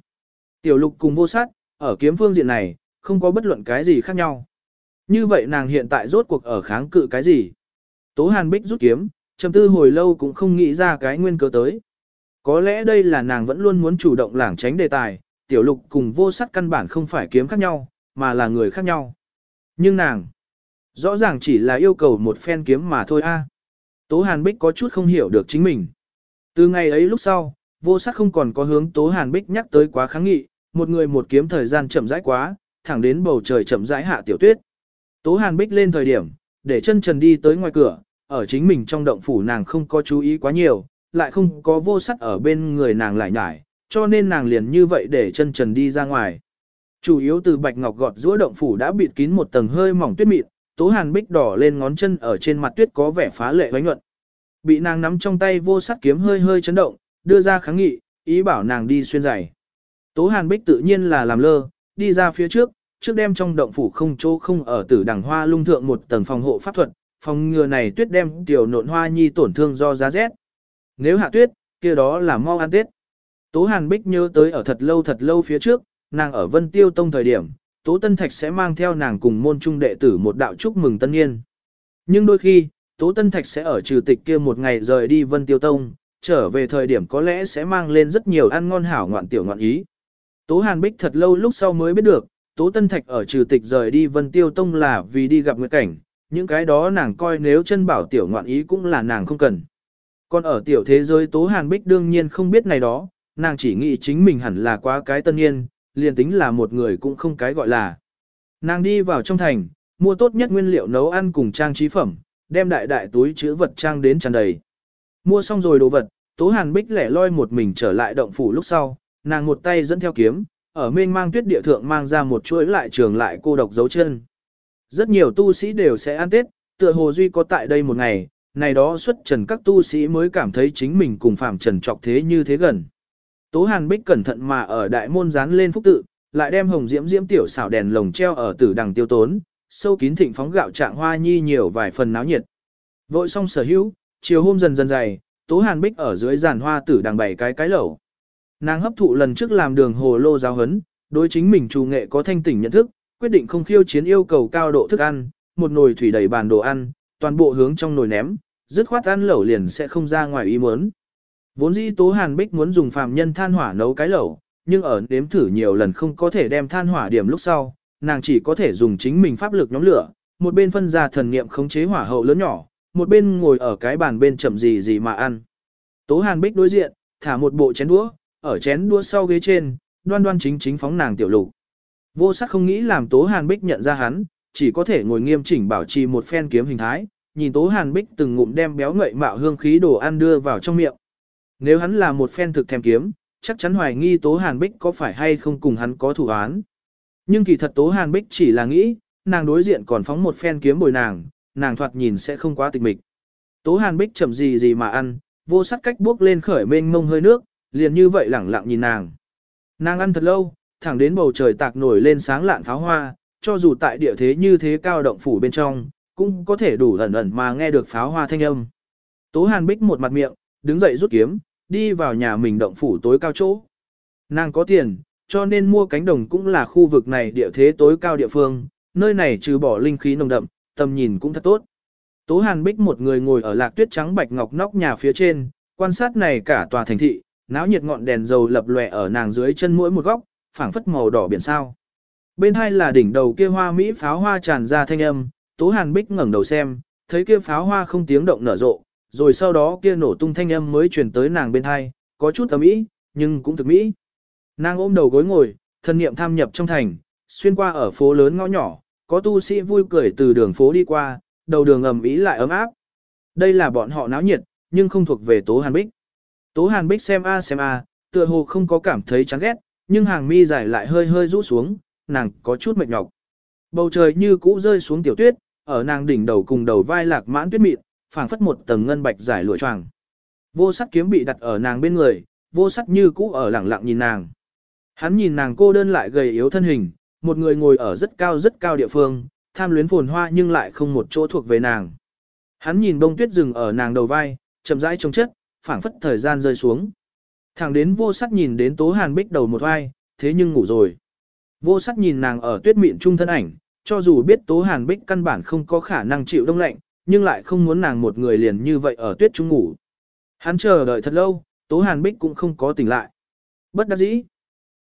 Tiểu lục cùng vô sát, ở kiếm phương diện này, không có bất luận cái gì khác nhau. Như vậy nàng hiện tại rốt cuộc ở kháng cự cái gì? Tố Hàn Bích rút kiếm, trầm tư hồi lâu cũng không nghĩ ra cái nguyên cớ tới. Có lẽ đây là nàng vẫn luôn muốn chủ động lảng tránh đề tài, tiểu lục cùng vô sắt căn bản không phải kiếm khác nhau, mà là người khác nhau. Nhưng nàng, rõ ràng chỉ là yêu cầu một phen kiếm mà thôi a. Tố Hàn Bích có chút không hiểu được chính mình. Từ ngày ấy lúc sau, vô sắc không còn có hướng Tố Hàn Bích nhắc tới quá kháng nghị, một người một kiếm thời gian chậm rãi quá, thẳng đến bầu trời chậm rãi hạ tiểu tuyết. Tố Hàn Bích lên thời điểm, để chân trần đi tới ngoài cửa, ở chính mình trong động phủ nàng không có chú ý quá nhiều, lại không có vô sắc ở bên người nàng lại nhải, cho nên nàng liền như vậy để chân trần đi ra ngoài. Chủ yếu từ bạch ngọc gọt giữa động phủ đã bịt kín một tầng hơi mỏng tuyết mịn, tố hàn bích đỏ lên ngón chân ở trên mặt tuyết có vẻ phá lệ vánh nhuận. Bị nàng nắm trong tay vô sắc kiếm hơi hơi chấn động, đưa ra kháng nghị, ý bảo nàng đi xuyên giày. Tố hàn bích tự nhiên là làm lơ, đi ra phía trước, trước đem trong động phủ không chỗ không ở tử đằng hoa lung thượng một tầng phòng hộ pháp thuật, phòng ngừa này tuyết đem tiểu nộn hoa nhi tổn thương do giá rét. Nếu hạ tuyết, kia đó là mau ăn tết. Tố Hàn Bích nhớ tới ở thật lâu thật lâu phía trước, nàng ở Vân Tiêu Tông thời điểm, Tố Tân Thạch sẽ mang theo nàng cùng môn trung đệ tử một đạo chúc mừng tân niên. Nhưng đôi khi, Tố Tân Thạch sẽ ở trừ tịch kia một ngày rời đi Vân Tiêu Tông, trở về thời điểm có lẽ sẽ mang lên rất nhiều ăn ngon hảo ngoạn tiểu ngoạn ý. Tố Hàn Bích thật lâu lúc sau mới biết được, Tố Tân Thạch ở trừ tịch rời đi Vân Tiêu Tông là vì đi gặp nguyệt cảnh, những cái đó nàng coi nếu chân bảo tiểu ngoạn ý cũng là nàng không cần. Còn ở tiểu thế giới Tố Hàn Bích đương nhiên không biết này đó, nàng chỉ nghĩ chính mình hẳn là quá cái tân niên, liền tính là một người cũng không cái gọi là. Nàng đi vào trong thành, mua tốt nhất nguyên liệu nấu ăn cùng trang trí phẩm, đem đại đại túi chứa vật trang đến tràn đầy. Mua xong rồi đồ vật, Tố Hàn Bích lẻ loi một mình trở lại động phủ lúc sau, nàng một tay dẫn theo kiếm, ở mênh mang tuyết địa thượng mang ra một chuỗi lại trường lại cô độc dấu chân. Rất nhiều tu sĩ đều sẽ ăn Tết, tựa hồ duy có tại đây một ngày, này đó xuất trần các tu sĩ mới cảm thấy chính mình cùng phạm trần trọc thế như thế gần. Tố Hàn Bích cẩn thận mà ở đại môn dán lên phúc tự, lại đem hồng diễm diễm tiểu xảo đèn lồng treo ở tử đằng tiêu tốn, sâu kín thịnh phóng gạo trạng hoa nhi nhiều vài phần náo nhiệt. Vội xong sở hữu, chiều hôm dần dần dày, Tố Hàn Bích ở dưới giàn hoa tử đằng bảy cái cái lẩu. Nàng hấp thụ lần trước làm đường hồ lô giáo hấn, đối chính mình chủ nghệ có thanh tỉnh nhận thức, quyết định không khiêu chiến yêu cầu cao độ thức ăn, một nồi thủy đầy bàn đồ ăn, toàn bộ hướng trong nồi ném, dứt khoát ăn lẩu liền sẽ không ra ngoài ý muốn. Vốn dĩ Tố Hàn Bích muốn dùng phàm nhân than hỏa nấu cái lẩu, nhưng ở nếm thử nhiều lần không có thể đem than hỏa điểm lúc sau, nàng chỉ có thể dùng chính mình pháp lực nhóm lửa, một bên phân ra thần niệm khống chế hỏa hậu lớn nhỏ, một bên ngồi ở cái bàn bên chậm gì gì mà ăn. Tố Hàn Bích đối diện, thả một bộ chén đũa, ở chén đũa sau ghế trên, đoan đoan chính chính phóng nàng tiểu lục. Vô sắc không nghĩ làm Tố Hàn Bích nhận ra hắn, chỉ có thể ngồi nghiêm chỉnh bảo trì một phen kiếm hình thái, nhìn Tố Hàn Bích từng ngụm đem béo ngậy mạo hương khí đồ ăn đưa vào trong miệng. Nếu hắn là một phen thực thèm kiếm, chắc chắn hoài nghi Tố Hàn Bích có phải hay không cùng hắn có thủ án. Nhưng kỳ thật Tố Hàn Bích chỉ là nghĩ, nàng đối diện còn phóng một phen kiếm bồi nàng, nàng thoạt nhìn sẽ không quá tịch mịch. Tố Hàn Bích chậm gì gì mà ăn, vô sắt cách bước lên khởi mênh mông hơi nước, liền như vậy lẳng lặng nhìn nàng. Nàng ăn thật lâu, thẳng đến bầu trời tạc nổi lên sáng lạn pháo hoa, cho dù tại địa thế như thế cao động phủ bên trong, cũng có thể đủ ẩn ẩn mà nghe được pháo hoa thanh âm. Tố Hàn Bích một mặt miệng, đứng dậy rút kiếm, đi vào nhà mình động phủ tối cao chỗ. Nàng có tiền, cho nên mua cánh đồng cũng là khu vực này địa thế tối cao địa phương, nơi này trừ bỏ linh khí nồng đậm, tầm nhìn cũng thật tốt. Tố Hàn Bích một người ngồi ở lạc tuyết trắng bạch ngọc nóc nhà phía trên, quan sát này cả tòa thành thị, náo nhiệt ngọn đèn dầu lập lòe ở nàng dưới chân mỗi một góc, phảng phất màu đỏ biển sao. Bên hai là đỉnh đầu kia hoa mỹ pháo hoa tràn ra thanh âm, Tố Hàn Bích ngẩng đầu xem, thấy kia pháo hoa không tiếng động nở rộ, rồi sau đó kia nổ tung thanh âm mới truyền tới nàng bên hai, có chút ấm ý, nhưng cũng thực mỹ. Nàng ôm đầu gối ngồi, thân niệm tham nhập trong thành, xuyên qua ở phố lớn ngõ nhỏ, có tu sĩ vui cười từ đường phố đi qua, đầu đường ầm ý lại ấm áp. Đây là bọn họ náo nhiệt, nhưng không thuộc về Tố Hàn Bích. Tố Hàn Bích xem a xem a, tựa hồ không có cảm thấy chán ghét, nhưng hàng mi dài lại hơi hơi rũ xuống, nàng có chút mệt nhọc. Bầu trời như cũ rơi xuống tiểu tuyết, ở nàng đỉnh đầu cùng đầu vai lạc mãn tuyết mịn, phảng phất một tầng ngân bạch giải lụa choàng. Vô sắc kiếm bị đặt ở nàng bên người, vô sắc như cũ ở lẳng lặng nhìn nàng. Hắn nhìn nàng cô đơn lại gầy yếu thân hình, một người ngồi ở rất cao rất cao địa phương, tham luyến phồn hoa nhưng lại không một chỗ thuộc về nàng. Hắn nhìn bông tuyết rừng ở nàng đầu vai, chậm rãi trông chất, phảng phất thời gian rơi xuống. Thẳng đến vô sắc nhìn đến tố hàn bích đầu một vai, thế nhưng ngủ rồi. Vô sắc nhìn nàng ở tuyết mịn trung thân ảnh, cho dù biết tố hàn bích căn bản không có khả năng chịu đông lạnh, nhưng lại không muốn nàng một người liền như vậy ở tuyết trung ngủ. Hắn chờ đợi thật lâu, tố hàn bích cũng không có tỉnh lại. Bất đắc dĩ.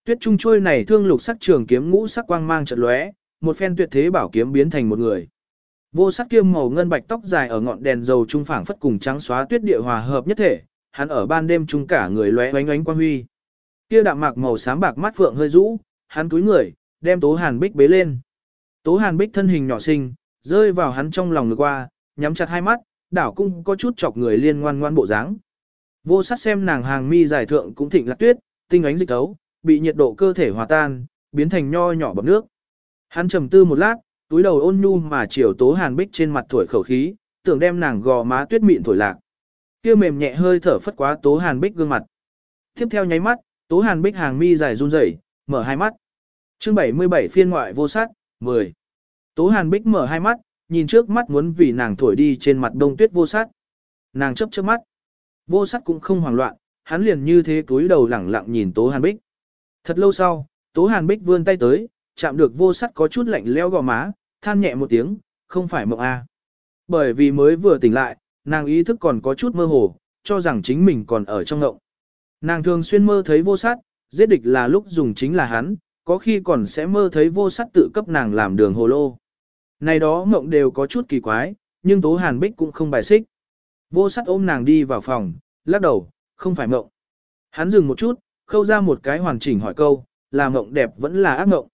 Tuyết trung trôi này thương lục sắc trường kiếm ngũ sắc quang mang trận lóe, một phen tuyệt thế bảo kiếm biến thành một người. Vô sắc kiêm màu ngân bạch tóc dài ở ngọn đèn dầu trung phảng phất cùng trắng xóa tuyết địa hòa hợp nhất thể, hắn ở ban đêm chung cả người lóe oánh oánh quang huy. Kia đạm mạc màu xám bạc mắt phượng hơi rũ, hắn túi người, đem Tố Hàn Bích bế lên. Tố Hàn Bích thân hình nhỏ xinh, rơi vào hắn trong lòng ngực qua, nhắm chặt hai mắt, đảo cung có chút chọc người liên ngoan ngoan bộ dáng. Vô sát xem nàng hàng mi giải thượng cũng thịnh lạc tuyết, tinh ánh dịch tấu, bị nhiệt độ cơ thể hòa tan, biến thành nho nhỏ bọt nước. Hắn trầm tư một lát, túi đầu ôn nhu mà chiều Tố Hàn Bích trên mặt thổi khẩu khí, tưởng đem nàng gò má tuyết mịn thổi lạc. Kia mềm nhẹ hơi thở phất quá Tố Hàn Bích gương mặt. Tiếp theo nháy mắt, Tố Hàn Bích hàng mi dài run rẩy, mở hai mắt. Chương 77 phiên ngoại vô sát, 10. Tố Hàn Bích mở hai mắt, nhìn trước mắt muốn vì nàng thổi đi trên mặt đông tuyết vô sát. Nàng chấp chớp mắt. Vô sát cũng không hoảng loạn, hắn liền như thế túi đầu lẳng lặng nhìn Tố Hàn Bích. Thật lâu sau, Tố Hàn Bích vươn tay tới, chạm được vô sắt có chút lạnh leo gò má, than nhẹ một tiếng, không phải mộng a. Bởi vì mới vừa tỉnh lại, nàng ý thức còn có chút mơ hồ, cho rằng chính mình còn ở trong ngộng. Nàng thường xuyên mơ thấy vô sát, giết địch là lúc dùng chính là hắn, có khi còn sẽ mơ thấy vô sát tự cấp nàng làm đường hồ lô. Này đó mộng đều có chút kỳ quái, nhưng Tố Hàn Bích cũng không bài xích. Vô sát ôm nàng đi vào phòng, lắc đầu, không phải mộng. Hắn dừng một chút, khâu ra một cái hoàn chỉnh hỏi câu, là mộng đẹp vẫn là ác mộng.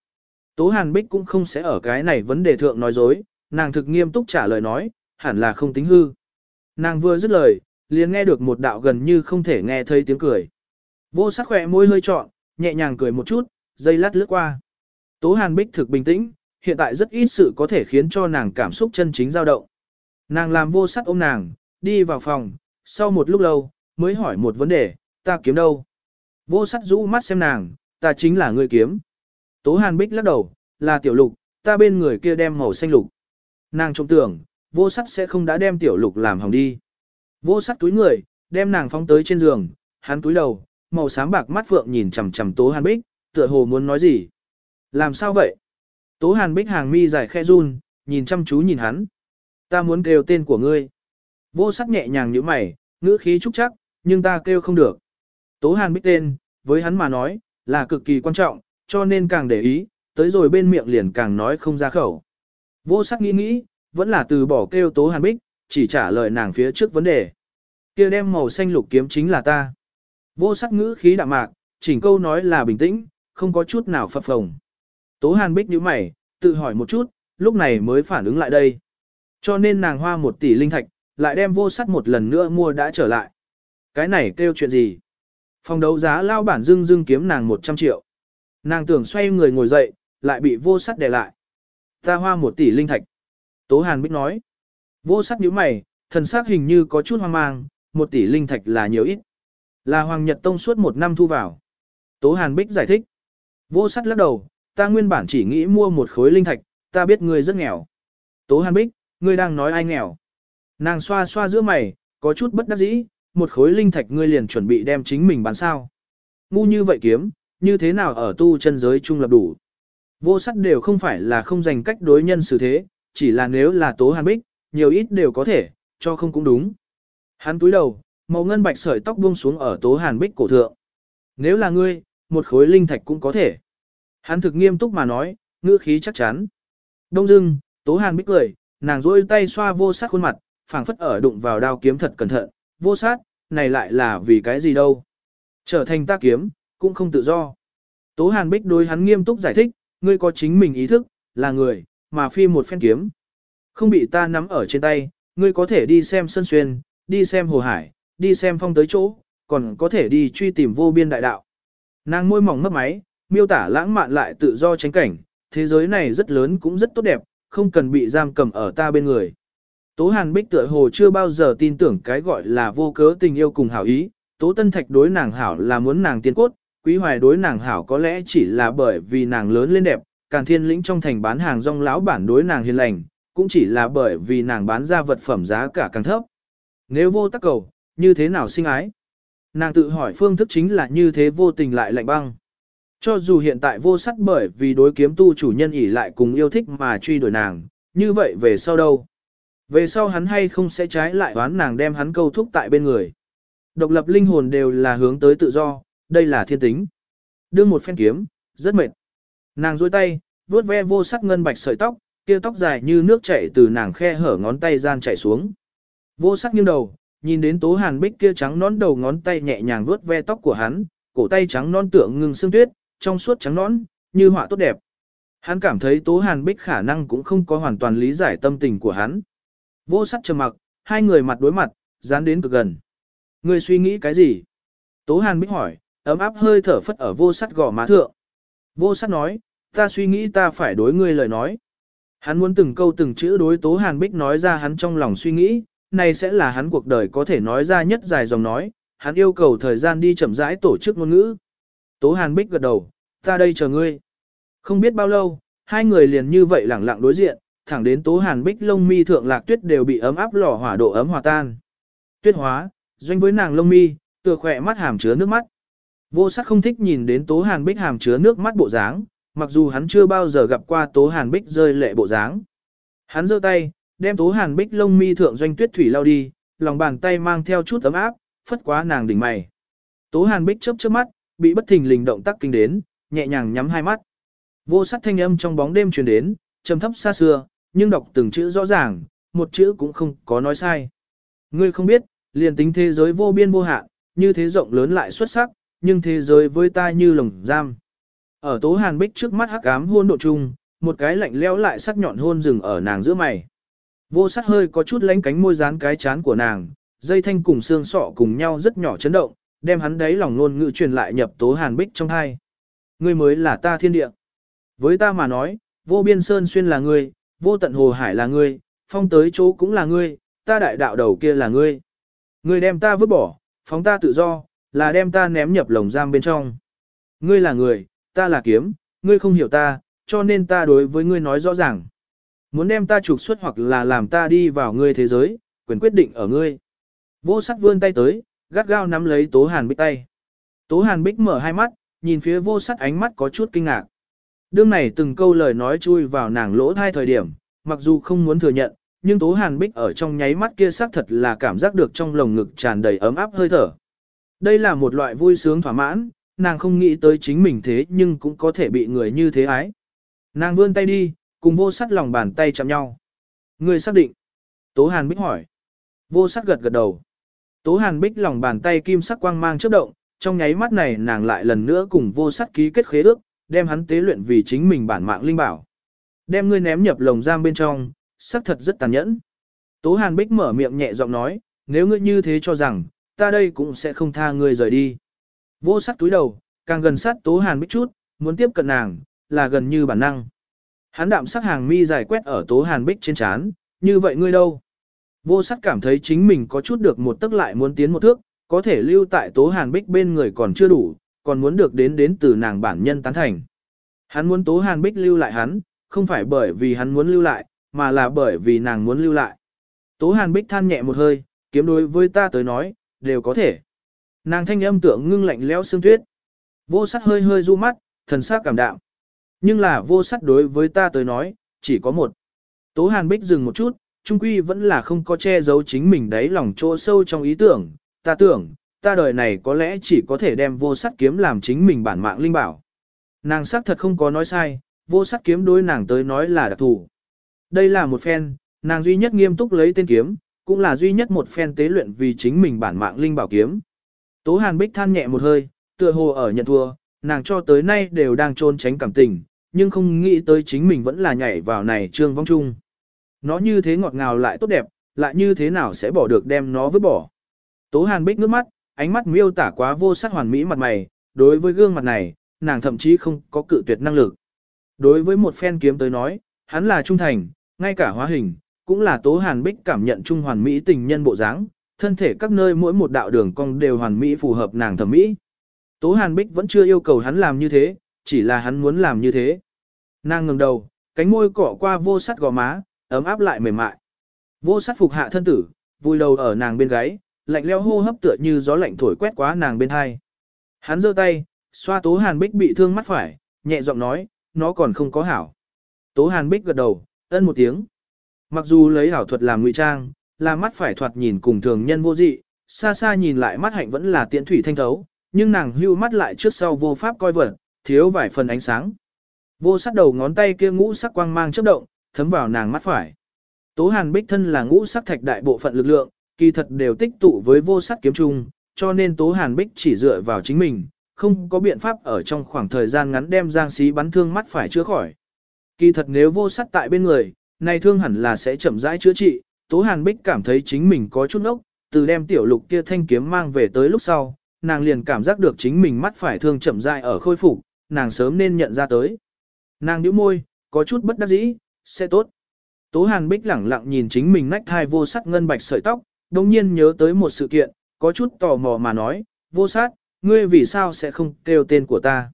Tố Hàn Bích cũng không sẽ ở cái này vấn đề thượng nói dối, nàng thực nghiêm túc trả lời nói, hẳn là không tính hư. Nàng vừa dứt lời, liền nghe được một đạo gần như không thể nghe thấy tiếng cười. Vô sắc khỏe môi hơi trọn, nhẹ nhàng cười một chút, dây lát lướt qua. Tố Hàn Bích thực bình tĩnh, hiện tại rất ít sự có thể khiến cho nàng cảm xúc chân chính dao động. Nàng làm vô sắc ôm nàng, đi vào phòng, sau một lúc lâu, mới hỏi một vấn đề, ta kiếm đâu? Vô sắc rũ mắt xem nàng, ta chính là người kiếm. Tố Hàn Bích lắc đầu, là tiểu lục, ta bên người kia đem màu xanh lục. Nàng trông tưởng, vô sắc sẽ không đã đem tiểu lục làm hỏng đi. Vô sắc túi người, đem nàng phóng tới trên giường, hắn túi đầu, màu xám bạc mắt phượng nhìn chằm chằm Tố Hàn Bích, tựa hồ muốn nói gì. Làm sao vậy? Tố Hàn Bích hàng mi dài khe run, nhìn chăm chú nhìn hắn. Ta muốn kêu tên của ngươi. Vô sắc nhẹ nhàng như mày, ngữ khí trúc chắc, nhưng ta kêu không được. Tố Hàn Bích tên, với hắn mà nói, là cực kỳ quan trọng, cho nên càng để ý, tới rồi bên miệng liền càng nói không ra khẩu. Vô sắc nghĩ nghĩ, vẫn là từ bỏ kêu Tố Hàn Bích, chỉ trả lời nàng phía trước vấn đề. kia đem màu xanh lục kiếm chính là ta. Vô sắc ngữ khí đạm mạc, chỉnh câu nói là bình tĩnh, không có chút nào phập phồng. Tố Hàn Bích nhíu mày, tự hỏi một chút, lúc này mới phản ứng lại đây. Cho nên nàng hoa một tỷ linh thạch, lại đem vô sắt một lần nữa mua đã trở lại. Cái này kêu chuyện gì? Phòng đấu giá lao bản dưng dưng kiếm nàng 100 triệu. Nàng tưởng xoay người ngồi dậy, lại bị vô sắt đè lại. Ta hoa một tỷ linh thạch. Tố Hàn Bích nói. Vô sắc nhíu mày, thần sắc hình như có chút hoang mang, một tỷ linh thạch là nhiều ít. Là Hoàng Nhật Tông suốt một năm thu vào. Tố Hàn Bích giải thích. Vô sắc lắc đầu, ta nguyên bản chỉ nghĩ mua một khối linh thạch, ta biết ngươi rất nghèo. Tố Hàn Bích, ngươi đang nói ai nghèo. Nàng xoa xoa giữa mày, có chút bất đắc dĩ, một khối linh thạch ngươi liền chuẩn bị đem chính mình bán sao. Ngu như vậy kiếm, như thế nào ở tu chân giới trung lập đủ. Vô sắc đều không phải là không dành cách đối nhân xử thế, chỉ là nếu là Tố Hàn Bích, nhiều ít đều có thể, cho không cũng đúng. Hắn túi đầu, màu ngân bạch sợi tóc buông xuống ở Tố Hàn Bích cổ thượng. Nếu là ngươi, một khối linh thạch cũng có thể. Hắn thực nghiêm túc mà nói, ngữ khí chắc chắn. Đông dưng, Tố Hàn Bích cười, nàng rôi tay xoa vô sát khuôn mặt, phảng phất ở đụng vào đao kiếm thật cẩn thận, vô sát, này lại là vì cái gì đâu. Trở thành ta kiếm, cũng không tự do. Tố Hàn Bích đối hắn nghiêm túc giải thích, ngươi có chính mình ý thức, là người, mà phi một phen kiếm. Không bị ta nắm ở trên tay, ngươi có thể đi xem sân xuyên, đi xem hồ hải, đi xem phong tới chỗ, còn có thể đi truy tìm vô biên đại đạo. Nàng môi mỏng mấp máy, miêu tả lãng mạn lại tự do tránh cảnh, thế giới này rất lớn cũng rất tốt đẹp, không cần bị giam cầm ở ta bên người. Tố Hàn Bích tựa hồ chưa bao giờ tin tưởng cái gọi là vô cớ tình yêu cùng hảo ý, Tố Tân Thạch đối nàng hảo là muốn nàng tiên cốt, Quý Hoài đối nàng hảo có lẽ chỉ là bởi vì nàng lớn lên đẹp, Càn Thiên Lĩnh trong thành bán hàng rong lão bản đối nàng hiền lành, cũng chỉ là bởi vì nàng bán ra vật phẩm giá cả càng thấp. Nếu vô tắc cầu, như thế nào sinh ái? Nàng tự hỏi phương thức chính là như thế vô tình lại lạnh băng. Cho dù hiện tại vô sắc bởi vì đối kiếm tu chủ nhân ỉ lại cùng yêu thích mà truy đuổi nàng, như vậy về sau đâu? Về sau hắn hay không sẽ trái lại đoán nàng đem hắn câu thúc tại bên người. Độc lập linh hồn đều là hướng tới tự do, đây là thiên tính. Đương một phen kiếm, rất mệt. Nàng duỗi tay, vuốt ve vô sắc ngân bạch sợi tóc, kia tóc dài như nước chảy từ nàng khe hở ngón tay gian chảy xuống. Vô sắc nghiêng đầu, nhìn đến tố hàn bích kia trắng nón đầu ngón tay nhẹ nhàng vuốt ve tóc của hắn, cổ tay trắng non tượng ngưng xương tuyết, trong suốt trắng nón, như họa tốt đẹp. Hắn cảm thấy tố hàn bích khả năng cũng không có hoàn toàn lý giải tâm tình của hắn. Vô sắc trầm mặc, hai người mặt đối mặt, dán đến cực gần. Người suy nghĩ cái gì? Tố hàn bích hỏi, ấm áp hơi thở phất ở vô sắt gò má thượng. Vô sắt nói, ta suy nghĩ ta phải đối ngươi lời nói. Hắn muốn từng câu từng chữ đối Tố Hàn Bích nói ra hắn trong lòng suy nghĩ, này sẽ là hắn cuộc đời có thể nói ra nhất dài dòng nói, hắn yêu cầu thời gian đi chậm rãi tổ chức ngôn ngữ. Tố Hàn Bích gật đầu, ta đây chờ ngươi. Không biết bao lâu, hai người liền như vậy lẳng lặng đối diện, thẳng đến Tố Hàn Bích lông mi thượng lạc tuyết đều bị ấm áp lò hỏa độ ấm hòa tan. Tuyết hóa, doanh với nàng lông mi, tựa khỏe mắt hàm chứa nước mắt. Vô sắc không thích nhìn đến Tố Hàn Bích hàm chứa nước mắt bộ dáng, mặc dù hắn chưa bao giờ gặp qua Tố Hàn Bích rơi lệ bộ dáng. Hắn giơ tay, đem Tố Hàn Bích lông mi thượng doanh tuyết thủy lao đi, lòng bàn tay mang theo chút ấm áp, phất quá nàng đỉnh mày. Tố Hàn Bích chớp chớp mắt, bị bất thình lình động tác kinh đến, nhẹ nhàng nhắm hai mắt. Vô sắc thanh âm trong bóng đêm truyền đến, trầm thấp xa xưa, nhưng đọc từng chữ rõ ràng, một chữ cũng không có nói sai. Ngươi không biết, liền tính thế giới vô biên vô hạn, như thế rộng lớn lại xuất sắc, nhưng thế giới với ta như lồng giam. Ở Tố Hàn Bích trước mắt hắc ám hôn độ chung, một cái lạnh leo lại sắc nhọn hôn dừng ở nàng giữa mày. Vô sắc hơi có chút lánh cánh môi dán cái chán của nàng, dây thanh cùng xương sọ cùng nhau rất nhỏ chấn động, đem hắn đấy lòng ngôn ngữ truyền lại nhập tố hàn bích trong hai. Ngươi mới là ta thiên địa. Với ta mà nói, vô biên sơn xuyên là ngươi, vô tận hồ hải là ngươi, phong tới chỗ cũng là ngươi, ta đại đạo đầu kia là ngươi. Ngươi đem ta vứt bỏ, phóng ta tự do, là đem ta ném nhập lồng giam bên trong. Ngươi là người, ta là kiếm, ngươi không hiểu ta, cho nên ta đối với ngươi nói rõ ràng. Muốn đem ta trục xuất hoặc là làm ta đi vào ngươi thế giới, quyền quyết định ở ngươi. Vô sắc vươn tay tới, gắt gao nắm lấy Tố Hàn Bích tay. Tố Hàn Bích mở hai mắt, nhìn phía vô sắc ánh mắt có chút kinh ngạc. Đương này từng câu lời nói chui vào nàng lỗ thai thời điểm, mặc dù không muốn thừa nhận, nhưng Tố Hàn Bích ở trong nháy mắt kia xác thật là cảm giác được trong lồng ngực tràn đầy ấm áp hơi thở. Đây là một loại vui sướng thỏa mãn, nàng không nghĩ tới chính mình thế nhưng cũng có thể bị người như thế ái. Nàng vươn tay đi, cùng vô sắt lòng bàn tay chạm nhau. Người xác định. Tố Hàn Bích hỏi. Vô sắt gật gật đầu. Tố Hàn Bích lòng bàn tay kim sắc quang mang chớp động, trong nháy mắt này nàng lại lần nữa cùng vô sắt ký kết khế ước, đem hắn tế luyện vì chính mình bản mạng linh bảo. Đem ngươi ném nhập lồng giam bên trong, sắc thật rất tàn nhẫn. Tố Hàn Bích mở miệng nhẹ giọng nói, nếu ngươi như thế cho rằng, ta đây cũng sẽ không tha ngươi rời đi. Vô sát túi đầu, càng gần sát Tố Hàn Bích chút, muốn tiếp cận nàng, là gần như bản năng. Hắn đạm sắc hàng mi dài quét ở Tố Hàn Bích trên chán, như vậy ngươi đâu? Vô sát cảm thấy chính mình có chút được một tức lại muốn tiến một thước, có thể lưu tại Tố Hàn Bích bên người còn chưa đủ, còn muốn được đến đến từ nàng bản nhân tán thành. Hắn muốn Tố Hàn Bích lưu lại hắn, không phải bởi vì hắn muốn lưu lại, mà là bởi vì nàng muốn lưu lại. Tố Hàn Bích than nhẹ một hơi, kiếm đối với ta tới nói, đều có thể. Nàng thanh âm tưởng ngưng lạnh lẽo xương tuyết. Vô sắt hơi hơi du mắt, thần sắc cảm đạm. Nhưng là vô sắt đối với ta tới nói, chỉ có một. Tố Hàn Bích dừng một chút, trung quy vẫn là không có che giấu chính mình đấy lòng chỗ sâu trong ý tưởng. Ta tưởng, ta đời này có lẽ chỉ có thể đem vô sắt kiếm làm chính mình bản mạng linh bảo. Nàng sắc thật không có nói sai, vô sắt kiếm đối nàng tới nói là đặc thù. Đây là một phen, nàng duy nhất nghiêm túc lấy tên kiếm, cũng là duy nhất một phen tế luyện vì chính mình bản mạng linh bảo kiếm. Tố Hàn Bích than nhẹ một hơi, tựa hồ ở nhận thua, nàng cho tới nay đều đang trôn tránh cảm tình, nhưng không nghĩ tới chính mình vẫn là nhảy vào này trương vong chung. Nó như thế ngọt ngào lại tốt đẹp, lại như thế nào sẽ bỏ được đem nó vứt bỏ. Tố Hàn Bích ngước mắt, ánh mắt miêu tả quá vô sắc hoàn mỹ mặt mày, đối với gương mặt này, nàng thậm chí không có cự tuyệt năng lực. Đối với một phen kiếm tới nói, hắn là trung thành, ngay cả hóa hình, cũng là Tố Hàn Bích cảm nhận trung hoàn mỹ tình nhân bộ dáng, thân thể các nơi mỗi một đạo đường cong đều hoàn mỹ phù hợp nàng thẩm mỹ. Tố Hàn Bích vẫn chưa yêu cầu hắn làm như thế, chỉ là hắn muốn làm như thế. Nàng ngẩng đầu, cánh môi cọ qua vô sắt gò má, ấm áp lại mềm mại. Vô sắt phục hạ thân tử, vui đầu ở nàng bên gáy, lạnh leo hô hấp tựa như gió lạnh thổi quét quá nàng bên hai. Hắn giơ tay, xoa Tố Hàn Bích bị thương mắt phải, nhẹ giọng nói, nó còn không có hảo. Tố Hàn Bích gật đầu, ân một tiếng. Mặc dù lấy hảo thuật làm ngụy trang, là mắt phải thoạt nhìn cùng thường nhân vô dị, xa xa nhìn lại mắt hạnh vẫn là tiễn thủy thanh thấu, nhưng nàng hưu mắt lại trước sau vô pháp coi vật, thiếu vài phần ánh sáng. Vô sắc đầu ngón tay kia ngũ sắc quang mang chớp động, thấm vào nàng mắt phải. Tố Hàn Bích thân là ngũ sắc thạch đại bộ phận lực lượng, kỳ thật đều tích tụ với vô sắc kiếm trung, cho nên Tố Hàn Bích chỉ dựa vào chính mình, không có biện pháp ở trong khoảng thời gian ngắn đem Giang Sĩ bắn thương mắt phải chữa khỏi. Kỳ thật nếu vô sắc tại bên người, này thương hẳn là sẽ chậm rãi chữa trị, Tố Hàn Bích cảm thấy chính mình có chút ốc, từ đem tiểu lục kia thanh kiếm mang về tới lúc sau, nàng liền cảm giác được chính mình mắt phải thương chậm dại ở khôi phục, nàng sớm nên nhận ra tới. Nàng nhíu môi, có chút bất đắc dĩ, sẽ tốt. Tố Hàn Bích lẳng lặng nhìn chính mình nách thai vô sắc ngân bạch sợi tóc, đồng nhiên nhớ tới một sự kiện, có chút tò mò mà nói, vô sát, ngươi vì sao sẽ không kêu tên của ta?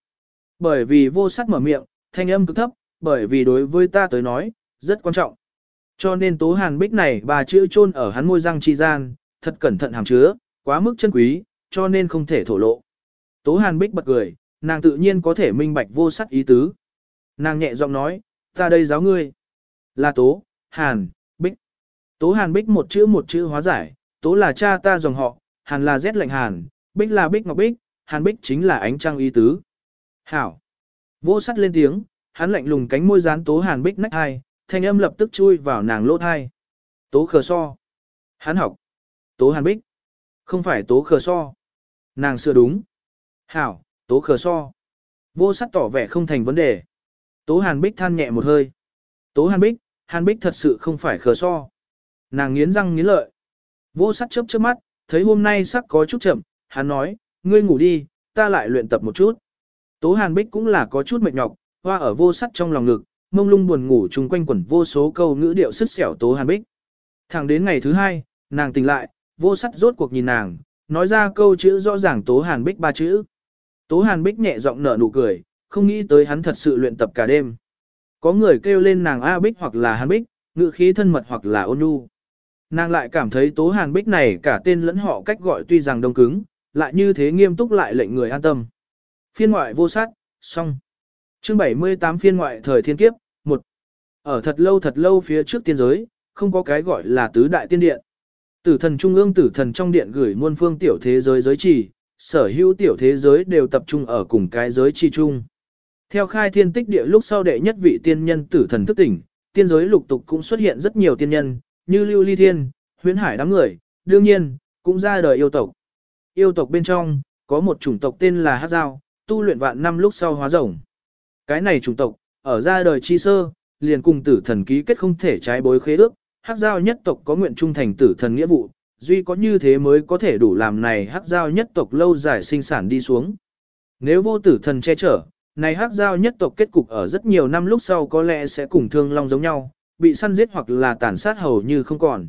Bởi vì vô sát mở miệng, thanh âm cực thấp, bởi vì đối với ta tới nói, rất quan trọng. Cho nên Tố Hàn Bích này bà chữ chôn ở hắn môi răng chi gian, thật cẩn thận hàm chứa, quá mức chân quý, cho nên không thể thổ lộ. Tố Hàn Bích bật cười, nàng tự nhiên có thể minh bạch vô sắc ý tứ. Nàng nhẹ giọng nói, ta đây giáo ngươi. Là Tố, Hàn, Bích. Tố Hàn Bích một chữ một chữ hóa giải, Tố là cha ta dòng họ, Hàn là rét lạnh Hàn, Bích là Bích Ngọc Bích, Hàn Bích chính là ánh trăng ý tứ. Hảo. Vô sắt lên tiếng, hắn lạnh lùng cánh môi dán Tố Hàn Bích nách hai, thanh âm lập tức chui vào nàng lỗ thai. Tố khờ so. Hắn học. Tố Hàn Bích. Không phải tố khờ so. Nàng sửa đúng. Hảo, tố khờ so. Vô sắc tỏ vẻ không thành vấn đề. Tố Hàn Bích than nhẹ một hơi. Tố Hàn Bích, Hàn Bích thật sự không phải khờ so. Nàng nghiến răng nghiến lợi. Vô sắc chớp chớp mắt, thấy hôm nay sắc có chút chậm, hắn nói, ngươi ngủ đi, ta lại luyện tập một chút. Tố Hàn Bích cũng là có chút mệt nhọc, hoa ở vô sắc trong lòng ngực, mông lung buồn ngủ chung quanh quẩn vô số câu ngữ điệu sứt xẻo Tố Hàn Bích. Thẳng đến ngày thứ hai, nàng tỉnh lại, vô sắc rốt cuộc nhìn nàng, nói ra câu chữ rõ ràng Tố Hàn Bích ba chữ. Tố Hàn Bích nhẹ giọng nở nụ cười, không nghĩ tới hắn thật sự luyện tập cả đêm. Có người kêu lên nàng A Bích hoặc là Hàn Bích, ngữ khí thân mật hoặc là ôn nhu. Nàng lại cảm thấy Tố Hàn Bích này cả tên lẫn họ cách gọi tuy rằng đông cứng, lại như thế nghiêm túc lại lệnh người an tâm. Phiên ngoại vô sát, xong. Chương 78 phiên ngoại thời thiên kiếp, 1. Ở thật lâu thật lâu phía trước tiên giới, không có cái gọi là tứ đại tiên điện. Tử thần trung ương tử thần trong điện gửi muôn phương tiểu thế giới giới trì, sở hữu tiểu thế giới đều tập trung ở cùng cái giới trì chung. Theo khai thiên tích địa lúc sau đệ nhất vị tiên nhân tử thần thức tỉnh, tiên giới lục tục cũng xuất hiện rất nhiều tiên nhân, như Lưu Ly Thiên, huyễn hải đám người, đương nhiên, cũng ra đời yêu tộc. Yêu tộc bên trong, có một chủng tộc tên là Hát Giao, tu luyện vạn năm lúc sau hóa rồng. Cái này chủng tộc, ở ra đời chi sơ, liền cùng tử thần ký kết không thể trái bối khế ước, hắc giao nhất tộc có nguyện trung thành tử thần nghĩa vụ, duy có như thế mới có thể đủ làm này hắc giao nhất tộc lâu dài sinh sản đi xuống. Nếu vô tử thần che chở, này hắc giao nhất tộc kết cục ở rất nhiều năm lúc sau có lẽ sẽ cùng thương long giống nhau, bị săn giết hoặc là tàn sát hầu như không còn.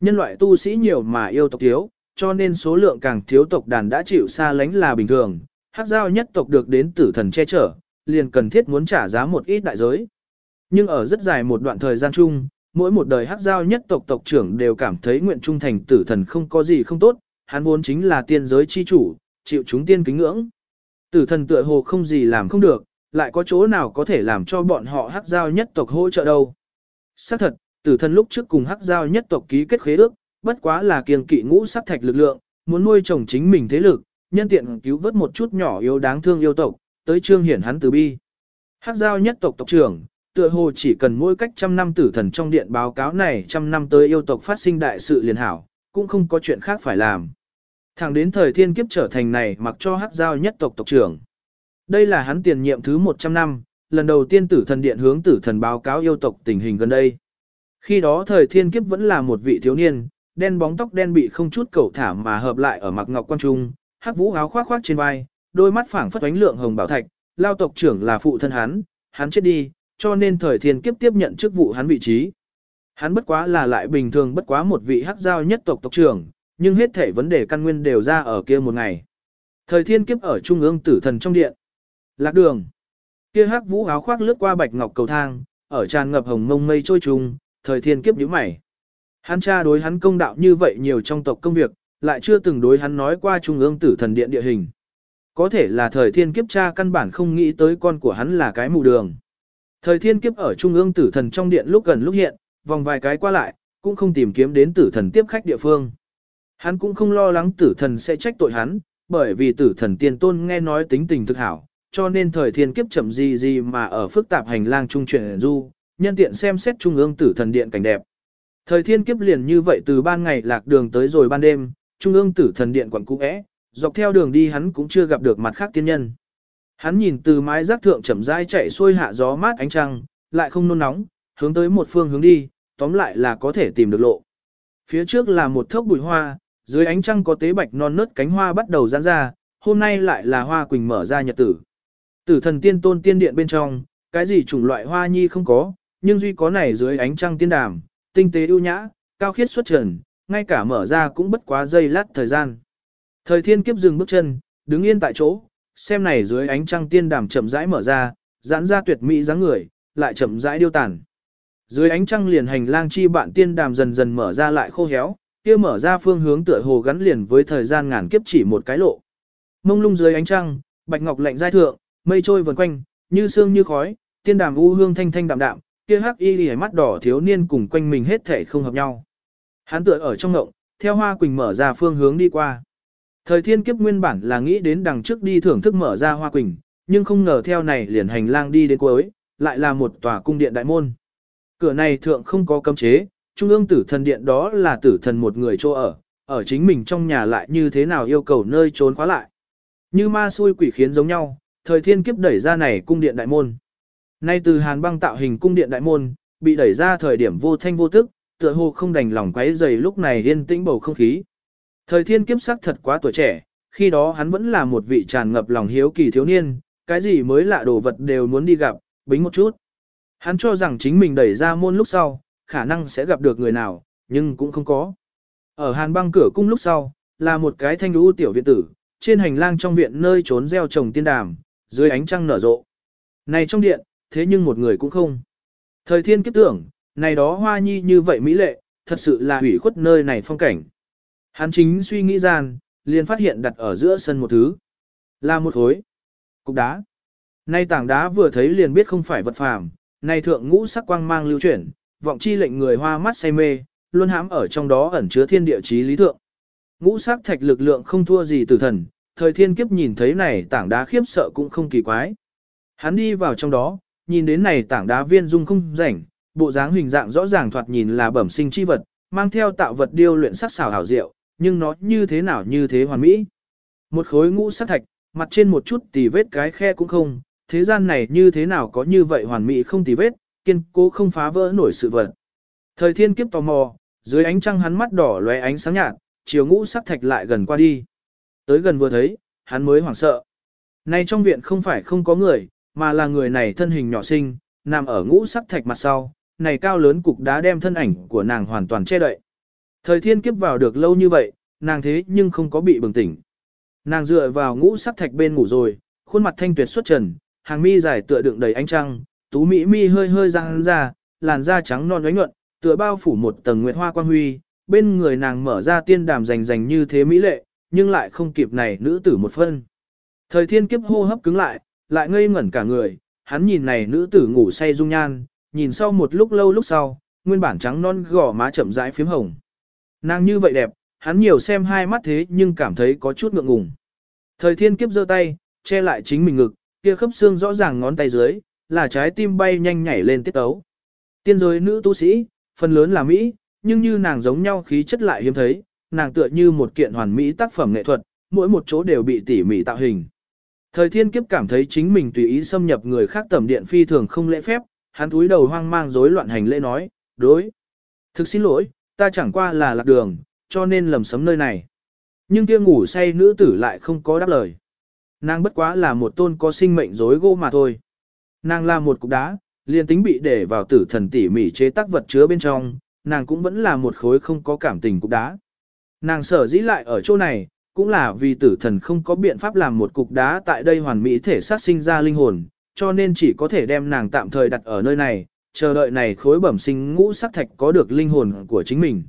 Nhân loại tu sĩ nhiều mà yêu tộc thiếu, cho nên số lượng càng thiếu tộc đàn đã chịu xa lánh là bình thường, hắc giao nhất tộc được đến tử thần che chở, liền cần thiết muốn trả giá một ít đại giới. Nhưng ở rất dài một đoạn thời gian chung, mỗi một đời hắc giao nhất tộc tộc trưởng đều cảm thấy nguyện trung thành tử thần không có gì không tốt, hắn vốn chính là tiên giới chi chủ, chịu chúng tiên kính ngưỡng. Tử thần tựa hồ không gì làm không được, lại có chỗ nào có thể làm cho bọn họ hắc giao nhất tộc hỗ trợ đâu. Xác thật, tử thần lúc trước cùng hắc giao nhất tộc ký kết khế ước, bất quá là kiêng kỵ ngũ sắc thạch lực lượng, muốn nuôi chồng chính mình thế lực, nhân tiện cứu vớt một chút nhỏ yếu đáng thương yêu tộc, tới trương hiển hắn từ bi. Hắc giao nhất tộc tộc trưởng, tựa hồ chỉ cần mỗi cách trăm năm tử thần trong điện báo cáo này trăm năm tới yêu tộc phát sinh đại sự liền hảo, cũng không có chuyện khác phải làm. Thẳng đến thời thiên kiếp trở thành này mặc cho hắc giao nhất tộc tộc trưởng. Đây là hắn tiền nhiệm thứ 100 năm, lần đầu tiên tử thần điện hướng tử thần báo cáo yêu tộc tình hình gần đây. Khi đó thời thiên kiếp vẫn là một vị thiếu niên, đen bóng tóc đen bị không chút cầu thả mà hợp lại ở mặc ngọc quan trung, hắc vũ áo khoác khoác trên vai, đôi mắt phảng phất ánh lượng hồng bảo thạch, lao tộc trưởng là phụ thân hắn, hắn chết đi, cho nên thời thiên kiếp tiếp nhận chức vụ hắn vị trí. Hắn bất quá là lại bình thường bất quá một vị hắc giao nhất tộc tộc trưởng, nhưng hết thể vấn đề căn nguyên đều ra ở kia một ngày. Thời thiên kiếp ở trung ương tử thần trong điện. Lạc đường. Kia hắc vũ áo khoác lướt qua bạch ngọc cầu thang, ở tràn ngập hồng mông mây trôi trùng, thời thiên kiếp nhíu mày. Hắn cha đối hắn công đạo như vậy nhiều trong tộc công việc, lại chưa từng đối hắn nói qua trung ương tử thần điện địa hình. Có thể là thời thiên kiếp cha căn bản không nghĩ tới con của hắn là cái mù đường. Thời thiên kiếp ở trung ương tử thần trong điện lúc gần lúc hiện, vòng vài cái qua lại, cũng không tìm kiếm đến tử thần tiếp khách địa phương. Hắn cũng không lo lắng tử thần sẽ trách tội hắn, bởi vì tử thần tiên tôn nghe nói tính tình thực hảo, cho nên thời thiên kiếp chậm gì gì mà ở phức tạp hành lang trung chuyển du, nhân tiện xem xét trung ương tử thần điện cảnh đẹp. Thời thiên kiếp liền như vậy từ ban ngày lạc đường tới rồi ban đêm, trung ương tử thần điện quận cũ é, dọc theo đường đi hắn cũng chưa gặp được mặt khác tiên nhân. Hắn nhìn từ mái rác thượng chậm rãi chạy xuôi hạ gió mát ánh trăng, lại không nôn nóng, hướng tới một phương hướng đi, tóm lại là có thể tìm được lộ. Phía trước là một thốc bụi hoa, dưới ánh trăng có tế bạch non nớt cánh hoa bắt đầu giãn ra, hôm nay lại là hoa quỳnh mở ra nhật tử. Tử thần tiên tôn tiên điện bên trong, cái gì chủng loại hoa nhi không có, nhưng duy có này dưới ánh trăng tiên đàm, tinh tế ưu nhã, cao khiết xuất trần, ngay cả mở ra cũng bất quá giây lát thời gian. Thời thiên kiếp dừng bước chân, đứng yên tại chỗ, xem này dưới ánh trăng tiên đàm chậm rãi mở ra, giãn ra tuyệt mỹ dáng người, lại chậm rãi điêu tàn. Dưới ánh trăng liền hành lang chi bạn tiên đàm dần dần mở ra lại khô héo, kia mở ra phương hướng tựa hồ gắn liền với thời gian ngàn kiếp chỉ một cái lộ. Mông lung dưới ánh trăng, bạch ngọc lạnh giai thượng, mây trôi vần quanh, như sương như khói, tiên đàm u hương thanh thanh đạm đạm, kia hắc y liễu mắt đỏ thiếu niên cùng quanh mình hết thể không hợp nhau. Hắn tựa ở trong ngộng, theo hoa quỳnh mở ra phương hướng đi qua. Thời thiên kiếp nguyên bản là nghĩ đến đằng trước đi thưởng thức mở ra hoa quỳnh, nhưng không ngờ theo này liền hành lang đi đến cuối, lại là một tòa cung điện đại môn. Cửa này thượng không có cấm chế, trung ương tử thần điện đó là tử thần một người chỗ ở, ở chính mình trong nhà lại như thế nào yêu cầu nơi trốn khóa lại. Như ma xui quỷ khiến giống nhau, thời thiên kiếp đẩy ra này cung điện đại môn. Nay từ hàn băng tạo hình cung điện đại môn, bị đẩy ra thời điểm vô thanh vô tức, tựa hồ không đành lòng quấy dày lúc này yên tĩnh bầu không khí. Thời thiên kiếp sắc thật quá tuổi trẻ, khi đó hắn vẫn là một vị tràn ngập lòng hiếu kỳ thiếu niên, cái gì mới lạ đồ vật đều muốn đi gặp, bính một chút. Hắn cho rằng chính mình đẩy ra môn lúc sau, khả năng sẽ gặp được người nào, nhưng cũng không có. Ở hàn băng cửa cung lúc sau, là một cái thanh lũ tiểu viện tử, trên hành lang trong viện nơi trốn gieo trồng tiên đàm, dưới ánh trăng nở rộ. Này trong điện, thế nhưng một người cũng không. Thời thiên kiếp tưởng, này đó hoa nhi như vậy mỹ lệ, thật sự là hủy khuất nơi này phong cảnh. Hắn chính suy nghĩ gian, liền phát hiện đặt ở giữa sân một thứ. Là một khối. Cục đá. Nay tảng đá vừa thấy liền biết không phải vật phàm, nay thượng ngũ sắc quang mang lưu chuyển, vọng chi lệnh người hoa mắt say mê, luôn hãm ở trong đó ẩn chứa thiên địa chí lý thượng. Ngũ sắc thạch lực lượng không thua gì tử thần, thời thiên kiếp nhìn thấy này tảng đá khiếp sợ cũng không kỳ quái. Hắn đi vào trong đó, nhìn đến này tảng đá viên dung không rảnh, bộ dáng hình dạng rõ ràng thoạt nhìn là bẩm sinh chi vật, mang theo tạo vật điêu luyện sắc xảo hảo diệu, nhưng nó như thế nào như thế hoàn mỹ. Một khối ngũ sắc thạch, mặt trên một chút tì vết cái khe cũng không, thế gian này như thế nào có như vậy hoàn mỹ không tì vết, kiên cố không phá vỡ nổi sự vật. Thời thiên kiếp tò mò, dưới ánh trăng hắn mắt đỏ lóe ánh sáng nhạt, chiều ngũ sắc thạch lại gần qua đi. Tới gần vừa thấy, hắn mới hoảng sợ. Này trong viện không phải không có người, mà là người này thân hình nhỏ xinh, nằm ở ngũ sắc thạch mặt sau, này cao lớn cục đá đem thân ảnh của nàng hoàn toàn che đậy. Thời thiên kiếp vào được lâu như vậy, nàng thế nhưng không có bị bừng tỉnh. Nàng dựa vào ngũ sắc thạch bên ngủ rồi, khuôn mặt thanh tuyệt xuất trần, hàng mi dài tựa đựng đầy ánh trăng, tú mỹ mi hơi hơi răng ra, làn da trắng non ánh nhuận, tựa bao phủ một tầng nguyệt hoa quang huy, bên người nàng mở ra tiên đàm rành rành như thế mỹ lệ, nhưng lại không kịp này nữ tử một phân. Thời thiên kiếp hô hấp cứng lại, lại ngây ngẩn cả người, hắn nhìn này nữ tử ngủ say dung nhan, nhìn sau một lúc lâu lúc sau, nguyên bản trắng non gò má chậm rãi phím hồng. Nàng như vậy đẹp, hắn nhiều xem hai mắt thế nhưng cảm thấy có chút ngượng ngùng. Thời thiên kiếp giơ tay, che lại chính mình ngực, kia khớp xương rõ ràng ngón tay dưới, là trái tim bay nhanh nhảy lên tiết tấu. Tiên giới nữ tu sĩ, phần lớn là Mỹ, nhưng như nàng giống nhau khí chất lại hiếm thấy, nàng tựa như một kiện hoàn mỹ tác phẩm nghệ thuật, mỗi một chỗ đều bị tỉ mỉ tạo hình. Thời thiên kiếp cảm thấy chính mình tùy ý xâm nhập người khác tầm điện phi thường không lễ phép, hắn túi đầu hoang mang rối loạn hành lễ nói, đối. Thực xin lỗi, ta chẳng qua là lạc đường, cho nên lầm sấm nơi này. Nhưng kia ngủ say nữ tử lại không có đáp lời. Nàng bất quá là một tôn có sinh mệnh rối gỗ mà thôi. Nàng là một cục đá, liền tính bị để vào tử thần tỉ mỉ chế tác vật chứa bên trong, nàng cũng vẫn là một khối không có cảm tình cục đá. Nàng sở dĩ lại ở chỗ này, cũng là vì tử thần không có biện pháp làm một cục đá tại đây hoàn mỹ thể sát sinh ra linh hồn, cho nên chỉ có thể đem nàng tạm thời đặt ở nơi này, chờ đợi này khối bẩm sinh ngũ sắc thạch có được linh hồn của chính mình.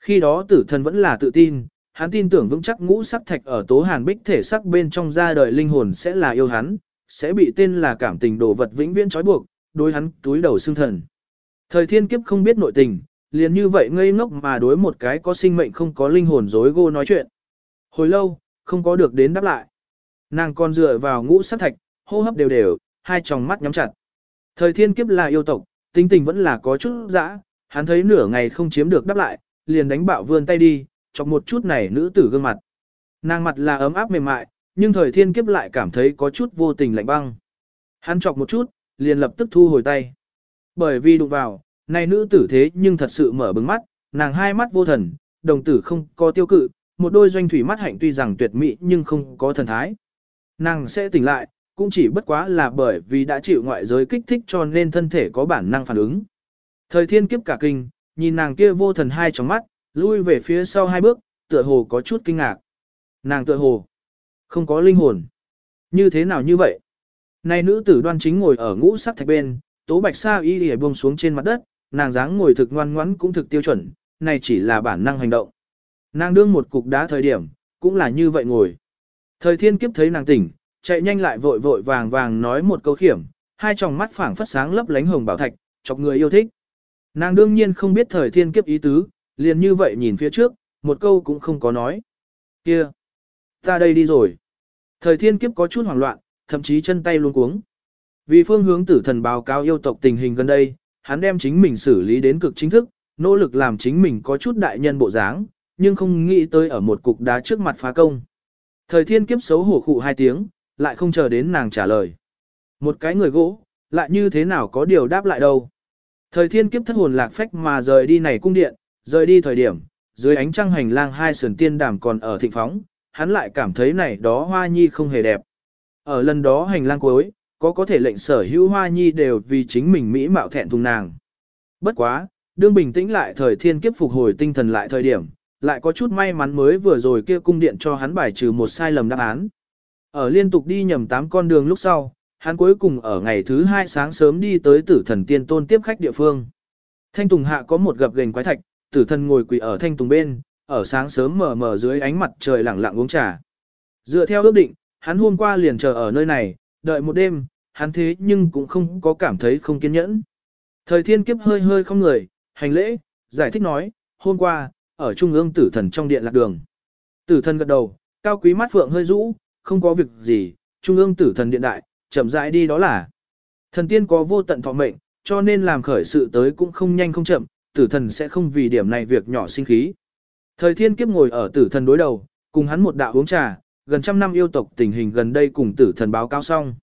Khi đó tử thần vẫn là tự tin, hắn tin tưởng vững chắc ngũ sắc thạch ở tố hàn bích thể sắc bên trong ra đời linh hồn sẽ là yêu hắn, sẽ bị tên là cảm tình đồ vật vĩnh viễn trói buộc, đối hắn túi đầu xương thần. Thời thiên kiếp không biết nội tình, liền như vậy ngây ngốc mà đối một cái có sinh mệnh không có linh hồn dối gô nói chuyện. Hồi lâu, không có được đến đáp lại. Nàng còn dựa vào ngũ sắc thạch, hô hấp đều đều, hai tròng mắt nhắm chặt. Thời thiên kiếp là yêu tộc, tính tình vẫn là có chút dã, hắn thấy nửa ngày không chiếm được đáp lại, liền đánh bạo vươn tay đi, chọc một chút này nữ tử gương mặt. Nàng mặt là ấm áp mềm mại, nhưng thời thiên kiếp lại cảm thấy có chút vô tình lạnh băng. Hắn chọc một chút, liền lập tức thu hồi tay. Bởi vì đụng vào, này nữ tử thế nhưng thật sự mở bừng mắt, nàng hai mắt vô thần, đồng tử không có tiêu cự, một đôi doanh thủy mắt hạnh tuy rằng tuyệt mỹ nhưng không có thần thái. Nàng sẽ tỉnh lại, cũng chỉ bất quá là bởi vì đã chịu ngoại giới kích thích cho nên thân thể có bản năng phản ứng. Thời thiên kiếp cả kinh, nhìn nàng kia vô thần hai trong mắt, lui về phía sau hai bước, tựa hồ có chút kinh ngạc. Nàng tựa hồ không có linh hồn. Như thế nào như vậy? Này nữ tử đoan chính ngồi ở ngũ sắc thạch bên, tố bạch sa y lìa buông xuống trên mặt đất, nàng dáng ngồi thực ngoan ngoãn cũng thực tiêu chuẩn, này chỉ là bản năng hành động. Nàng đương một cục đá thời điểm, cũng là như vậy ngồi. Thời thiên kiếp thấy nàng tỉnh, chạy nhanh lại vội vội vàng vàng nói một câu khiểm, hai tròng mắt phảng phất sáng lấp lánh hồng bảo thạch, chọc người yêu thích. Nàng đương nhiên không biết thời thiên kiếp ý tứ, liền như vậy nhìn phía trước, một câu cũng không có nói. Kia! Ta đây đi rồi. Thời thiên kiếp có chút hoảng loạn, thậm chí chân tay luôn cuống. Vì phương hướng tử thần báo cáo yêu tộc tình hình gần đây, hắn đem chính mình xử lý đến cực chính thức, nỗ lực làm chính mình có chút đại nhân bộ dáng, nhưng không nghĩ tới ở một cục đá trước mặt phá công. Thời thiên kiếp xấu hổ khụ hai tiếng, lại không chờ đến nàng trả lời. Một cái người gỗ, lại như thế nào có điều đáp lại đâu. Thời thiên kiếp thất hồn lạc phách mà rời đi này cung điện, rời đi thời điểm, dưới ánh trăng hành lang hai sườn tiên đàm còn ở thịnh phóng, hắn lại cảm thấy này đó hoa nhi không hề đẹp. Ở lần đó hành lang cuối, có có thể lệnh sở hữu hoa nhi đều vì chính mình mỹ mạo thẹn thùng nàng. Bất quá, đương bình tĩnh lại thời thiên kiếp phục hồi tinh thần lại thời điểm, lại có chút may mắn mới vừa rồi kia cung điện cho hắn bài trừ một sai lầm đáp án. Ở liên tục đi nhầm tám con đường lúc sau, hắn cuối cùng ở ngày thứ hai sáng sớm đi tới tử thần tiên tôn tiếp khách địa phương. Thanh Tùng Hạ có một gặp gành quái thạch, tử thần ngồi quỳ ở thanh tùng bên, ở sáng sớm mờ mờ dưới ánh mặt trời lẳng lặng uống trà. Dựa theo ước định, hắn hôm qua liền chờ ở nơi này, đợi một đêm, hắn thế nhưng cũng không có cảm thấy không kiên nhẫn. Thời thiên kiếp hơi hơi không người, hành lễ, giải thích nói, hôm qua, ở trung ương tử thần trong điện lạc đường. Tử thần gật đầu, cao quý mắt phượng hơi rũ, không có việc gì, trung ương tử thần điện đại, chậm rãi đi đó là. Thần tiên có vô tận thọ mệnh, cho nên làm khởi sự tới cũng không nhanh không chậm, tử thần sẽ không vì điểm này việc nhỏ sinh khí. Thời thiên kiếp ngồi ở tử thần đối đầu, cùng hắn một đạo uống trà, gần trăm năm yêu tộc tình hình gần đây cùng tử thần báo cáo xong.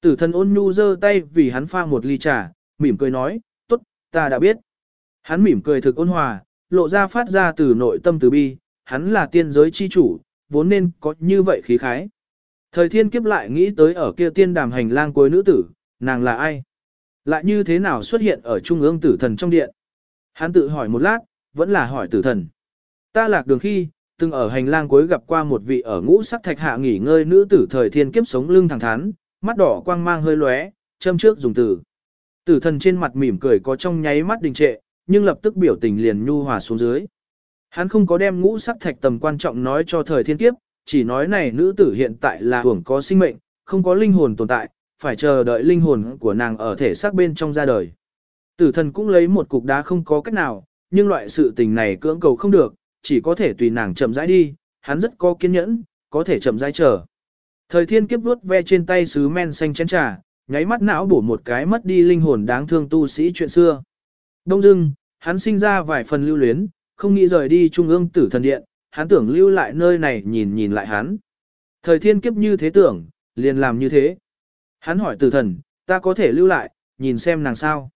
Tử thần ôn nhu giơ tay vì hắn pha một ly trà, mỉm cười nói, tốt, ta đã biết. Hắn mỉm cười thực ôn hòa, lộ ra phát ra từ nội tâm từ bi, hắn là tiên giới chi chủ, vốn nên có như vậy khí khái. Thời thiên kiếp lại nghĩ tới ở kia tiên đàm hành lang cuối nữ tử, nàng là ai? Lại như thế nào xuất hiện ở trung ương tử thần trong điện? Hắn tự hỏi một lát, vẫn là hỏi tử thần. Ta lạc đường khi, từng ở hành lang cuối gặp qua một vị ở ngũ sắc thạch hạ nghỉ ngơi nữ tử thời thiên kiếp sống lưng thẳng thắn, mắt đỏ quang mang hơi lóe, châm trước dùng từ. Tử thần trên mặt mỉm cười có trong nháy mắt đình trệ, nhưng lập tức biểu tình liền nhu hòa xuống dưới. Hắn không có đem ngũ sắc thạch tầm quan trọng nói cho thời thiên kiếp, chỉ nói này nữ tử hiện tại là hưởng có sinh mệnh, không có linh hồn tồn tại, phải chờ đợi linh hồn của nàng ở thể xác bên trong ra đời. Tử thần cũng lấy một cục đá không có cách nào, nhưng loại sự tình này cưỡng cầu không được, chỉ có thể tùy nàng chậm rãi đi, hắn rất có kiên nhẫn, có thể chậm rãi chờ. Thời thiên kiếp vuốt ve trên tay sứ men xanh chén trà, nháy mắt não bổ một cái mất đi linh hồn đáng thương tu sĩ chuyện xưa. Đông dưng, hắn sinh ra vài phần lưu luyến, không nghĩ rời đi trung ương tử thần điện, hắn tưởng lưu lại nơi này nhìn nhìn lại hắn. Thời thiên kiếp như thế tưởng, liền làm như thế. Hắn hỏi tử thần, ta có thể lưu lại, nhìn xem nàng sao.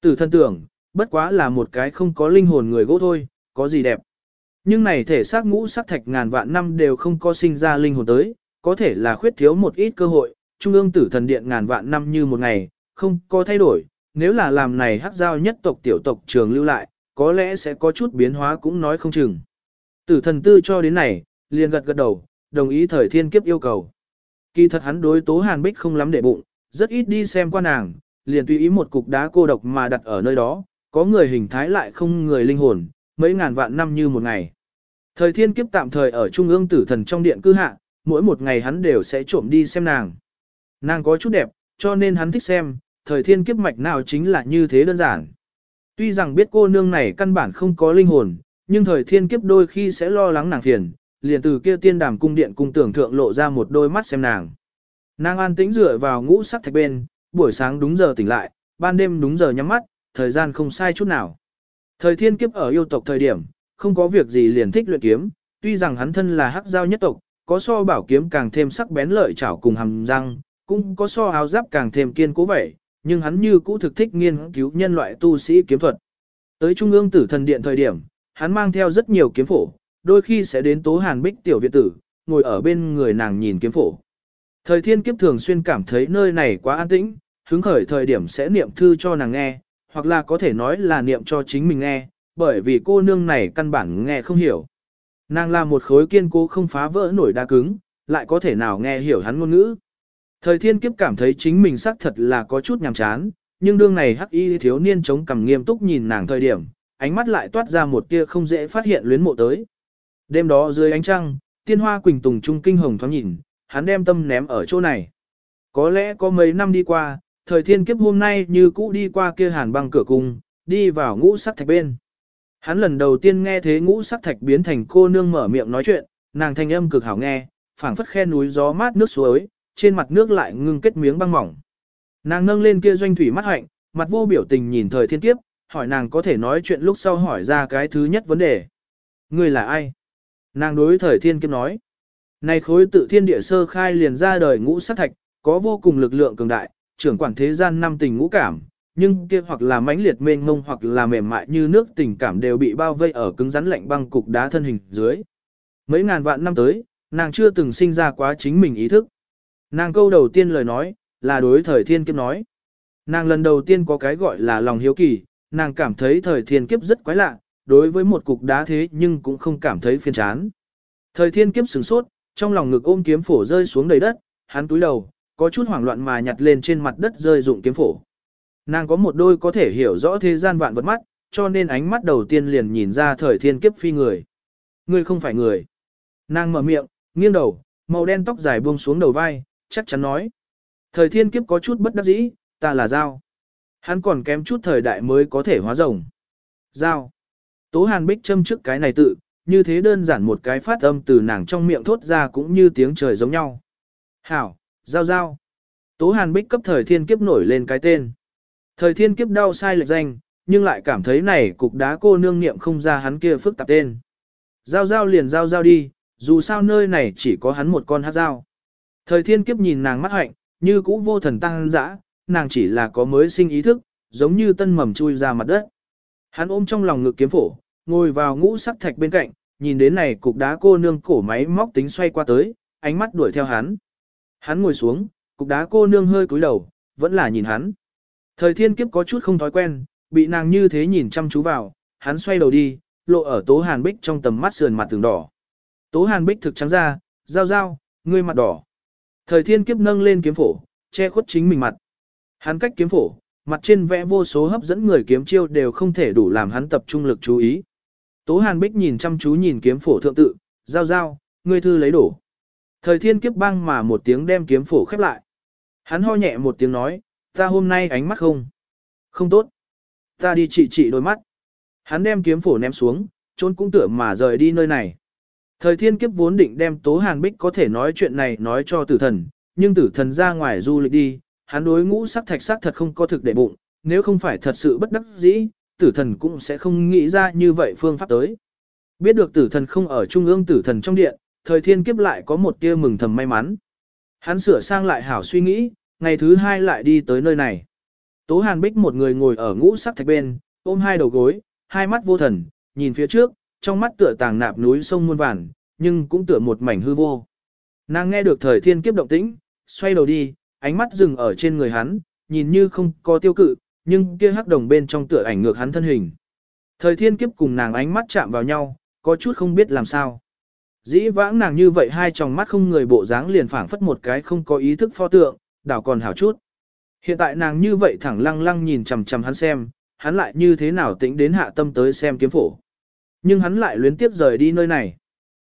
Tử thần tưởng, bất quá là một cái không có linh hồn người gỗ thôi, có gì đẹp. Nhưng này thể xác ngũ sắc thạch ngàn vạn năm đều không có sinh ra linh hồn tới, có thể là khuyết thiếu một ít cơ hội, trung ương tử thần điện ngàn vạn năm như một ngày, không có thay đổi, nếu là làm này hắc giao nhất tộc tiểu tộc trường lưu lại, có lẽ sẽ có chút biến hóa cũng nói không chừng. Tử thần tư cho đến này, liền gật gật đầu, đồng ý thời thiên kiếp yêu cầu. Kỳ thật hắn đối tố hàn bích không lắm để bụng, rất ít đi xem qua nàng, liền tùy ý một cục đá cô độc mà đặt ở nơi đó, có người hình thái lại không người linh hồn, mấy ngàn vạn năm như một ngày. Thời thiên kiếp tạm thời ở trung ương tử thần trong điện cư hạ, mỗi một ngày hắn đều sẽ trộm đi xem nàng. Nàng có chút đẹp, cho nên hắn thích xem, thời thiên kiếp mạch nào chính là như thế đơn giản. Tuy rằng biết cô nương này căn bản không có linh hồn, nhưng thời thiên kiếp đôi khi sẽ lo lắng nàng phiền, liền từ kia tiên đàm cung điện cung tưởng thượng lộ ra một đôi mắt xem nàng. Nàng an tĩnh dựa vào ngũ sắc thạch bên, buổi sáng đúng giờ tỉnh lại, ban đêm đúng giờ nhắm mắt, thời gian không sai chút nào. Thời thiên kiếp ở yêu tộc thời điểm, không có việc gì liền thích luyện kiếm, tuy rằng hắn thân là hắc giao nhất tộc, có so bảo kiếm càng thêm sắc bén lợi chảo cùng hàm răng, cũng có so áo giáp càng thêm kiên cố vẻ, nhưng hắn như cũ thực thích nghiên cứu nhân loại tu sĩ kiếm thuật. Tới trung ương tử thần điện thời điểm, hắn mang theo rất nhiều kiếm phổ, đôi khi sẽ đến tố hàn bích tiểu viện tử, ngồi ở bên người nàng nhìn kiếm phổ. Thời thiên kiếp thường xuyên cảm thấy nơi này quá an tĩnh, hứng khởi thời điểm sẽ niệm thư cho nàng nghe, hoặc là có thể nói là niệm cho chính mình nghe, bởi vì cô nương này căn bản nghe không hiểu. Nàng là một khối kiên cố không phá vỡ nổi đa cứng, lại có thể nào nghe hiểu hắn ngôn ngữ. Thời thiên kiếp cảm thấy chính mình xác thật là có chút nhàm chán, nhưng đương này hắc y thiếu niên chống cằm nghiêm túc nhìn nàng thời điểm, ánh mắt lại toát ra một tia không dễ phát hiện luyến mộ tới. Đêm đó dưới ánh trăng, tiên hoa quỳnh tùng trung kinh hồng thoáng nhìn, hắn đem tâm ném ở chỗ này. Có lẽ có mấy năm đi qua, thời thiên kiếp hôm nay như cũ đi qua kia hàn băng cửa cung, đi vào ngũ sắc thạch bên. Hắn lần đầu tiên nghe thế ngũ sắc thạch biến thành cô nương mở miệng nói chuyện, nàng thanh âm cực hảo nghe, phảng phất khe núi gió mát nước suối, trên mặt nước lại ngưng kết miếng băng mỏng. Nàng nâng lên kia doanh thủy mắt hạnh, mặt vô biểu tình nhìn thời thiên kiếp, hỏi nàng có thể nói chuyện lúc sau hỏi ra cái thứ nhất vấn đề. Ngươi là ai? Nàng đối thời thiên kiếp nói. Này khối tự thiên địa sơ khai liền ra đời ngũ sát thạch, có vô cùng lực lượng cường đại, trưởng quản thế gian năm tình ngũ cảm, nhưng kia hoặc là mãnh liệt mênh mông hoặc là mềm mại như nước tình cảm đều bị bao vây ở cứng rắn lạnh băng cục đá thân hình dưới. Mấy ngàn vạn năm tới, nàng chưa từng sinh ra quá chính mình ý thức. Nàng câu đầu tiên lời nói, là đối thời thiên kiếp nói. Nàng lần đầu tiên có cái gọi là lòng hiếu kỳ, nàng cảm thấy thời thiên kiếp rất quái lạ, đối với một cục đá thế nhưng cũng không cảm thấy phiền chán. Thời thiên kiếp sửng sốt, trong lòng ngực ôm kiếm phổ rơi xuống đầy đất, hắn túi đầu, có chút hoảng loạn mà nhặt lên trên mặt đất rơi dụng kiếm phổ. Nàng có một đôi có thể hiểu rõ thế gian vạn vật mắt, cho nên ánh mắt đầu tiên liền nhìn ra thời thiên kiếp phi người. Ngươi không phải người. Nàng mở miệng, nghiêng đầu, màu đen tóc dài buông xuống đầu vai, chắc chắn nói. Thời thiên kiếp có chút bất đắc dĩ, ta là dao. Hắn còn kém chút thời đại mới có thể hóa rồng. giao Tố Hàn Bích châm trước cái này tự, như thế đơn giản một cái phát âm từ nàng trong miệng thốt ra cũng như tiếng trời giống nhau. Hảo, giao giao. Tố Hàn Bích cấp thời thiên kiếp nổi lên cái tên. Thời thiên kiếp đau sai lệch danh, nhưng lại cảm thấy này cục đá cô nương niệm không ra hắn kia phức tạp tên. Giao giao liền giao giao đi, dù sao nơi này chỉ có hắn một con hát giao. Thời thiên kiếp nhìn nàng mắt hạnh, như cũ vô thần tăng dã, nàng chỉ là có mới sinh ý thức, giống như tân mầm chui ra mặt đất. Hắn ôm trong lòng ngực kiếm phổ, ngồi vào ngũ sắc thạch bên cạnh, nhìn đến này cục đá cô nương cổ máy móc tính xoay qua tới, ánh mắt đuổi theo hắn. Hắn ngồi xuống, cục đá cô nương hơi cúi đầu, vẫn là nhìn hắn. Thời thiên kiếp có chút không thói quen, bị nàng như thế nhìn chăm chú vào, hắn xoay đầu đi, lộ ở tố hàn bích trong tầm mắt sườn mặt tường đỏ. Tố hàn bích thực trắng ra, giao giao, ngươi mặt đỏ. Thời thiên kiếp nâng lên kiếm phổ, che khuất chính mình mặt. Hắn cách kiếm phổ, mặt trên vẽ vô số hấp dẫn người kiếm chiêu đều không thể đủ làm hắn tập trung lực chú ý. Tố Hàn Bích nhìn chăm chú nhìn kiếm phổ thượng tự, giao giao, ngươi thư lấy đổ. Thời thiên kiếp băng mà một tiếng đem kiếm phổ khép lại. Hắn ho nhẹ một tiếng nói, ta hôm nay ánh mắt không. Không tốt. Ta đi trị trị đôi mắt. Hắn đem kiếm phổ ném xuống, trốn cũng tưởng mà rời đi nơi này. Thời thiên kiếp vốn định đem Tố Hàn Bích có thể nói chuyện này nói cho tử thần, nhưng tử thần ra ngoài du lịch đi, hắn đối ngũ sắc thạch sắc thật không có thực để bụng, nếu không phải thật sự bất đắc dĩ, tử thần cũng sẽ không nghĩ ra như vậy phương pháp tới. Biết được tử thần không ở trung ương tử thần trong điện, thời thiên kiếp lại có một tia mừng thầm may mắn. Hắn sửa sang lại hảo suy nghĩ, ngày thứ hai lại đi tới nơi này. Tố Hàn Bích một người ngồi ở ngũ sắc thạch bên, ôm hai đầu gối, hai mắt vô thần, nhìn phía trước, trong mắt tựa tàng nạp núi sông muôn vàn, nhưng cũng tựa một mảnh hư vô. Nàng nghe được thời thiên kiếp động tĩnh, xoay đầu đi, ánh mắt dừng ở trên người hắn, nhìn như không có tiêu cự, nhưng kia hắc đồng bên trong tựa ảnh ngược hắn thân hình. Thời thiên kiếp cùng nàng ánh mắt chạm vào nhau, có chút không biết làm sao. Dĩ vãng nàng như vậy hai tròng mắt không người bộ dáng liền phảng phất một cái không có ý thức pho tượng, đảo còn hảo chút. Hiện tại nàng như vậy thẳng lăng lăng nhìn chằm chằm hắn xem, hắn lại như thế nào tĩnh đến hạ tâm tới xem kiếm phổ. Nhưng hắn lại luyến tiếp rời đi nơi này.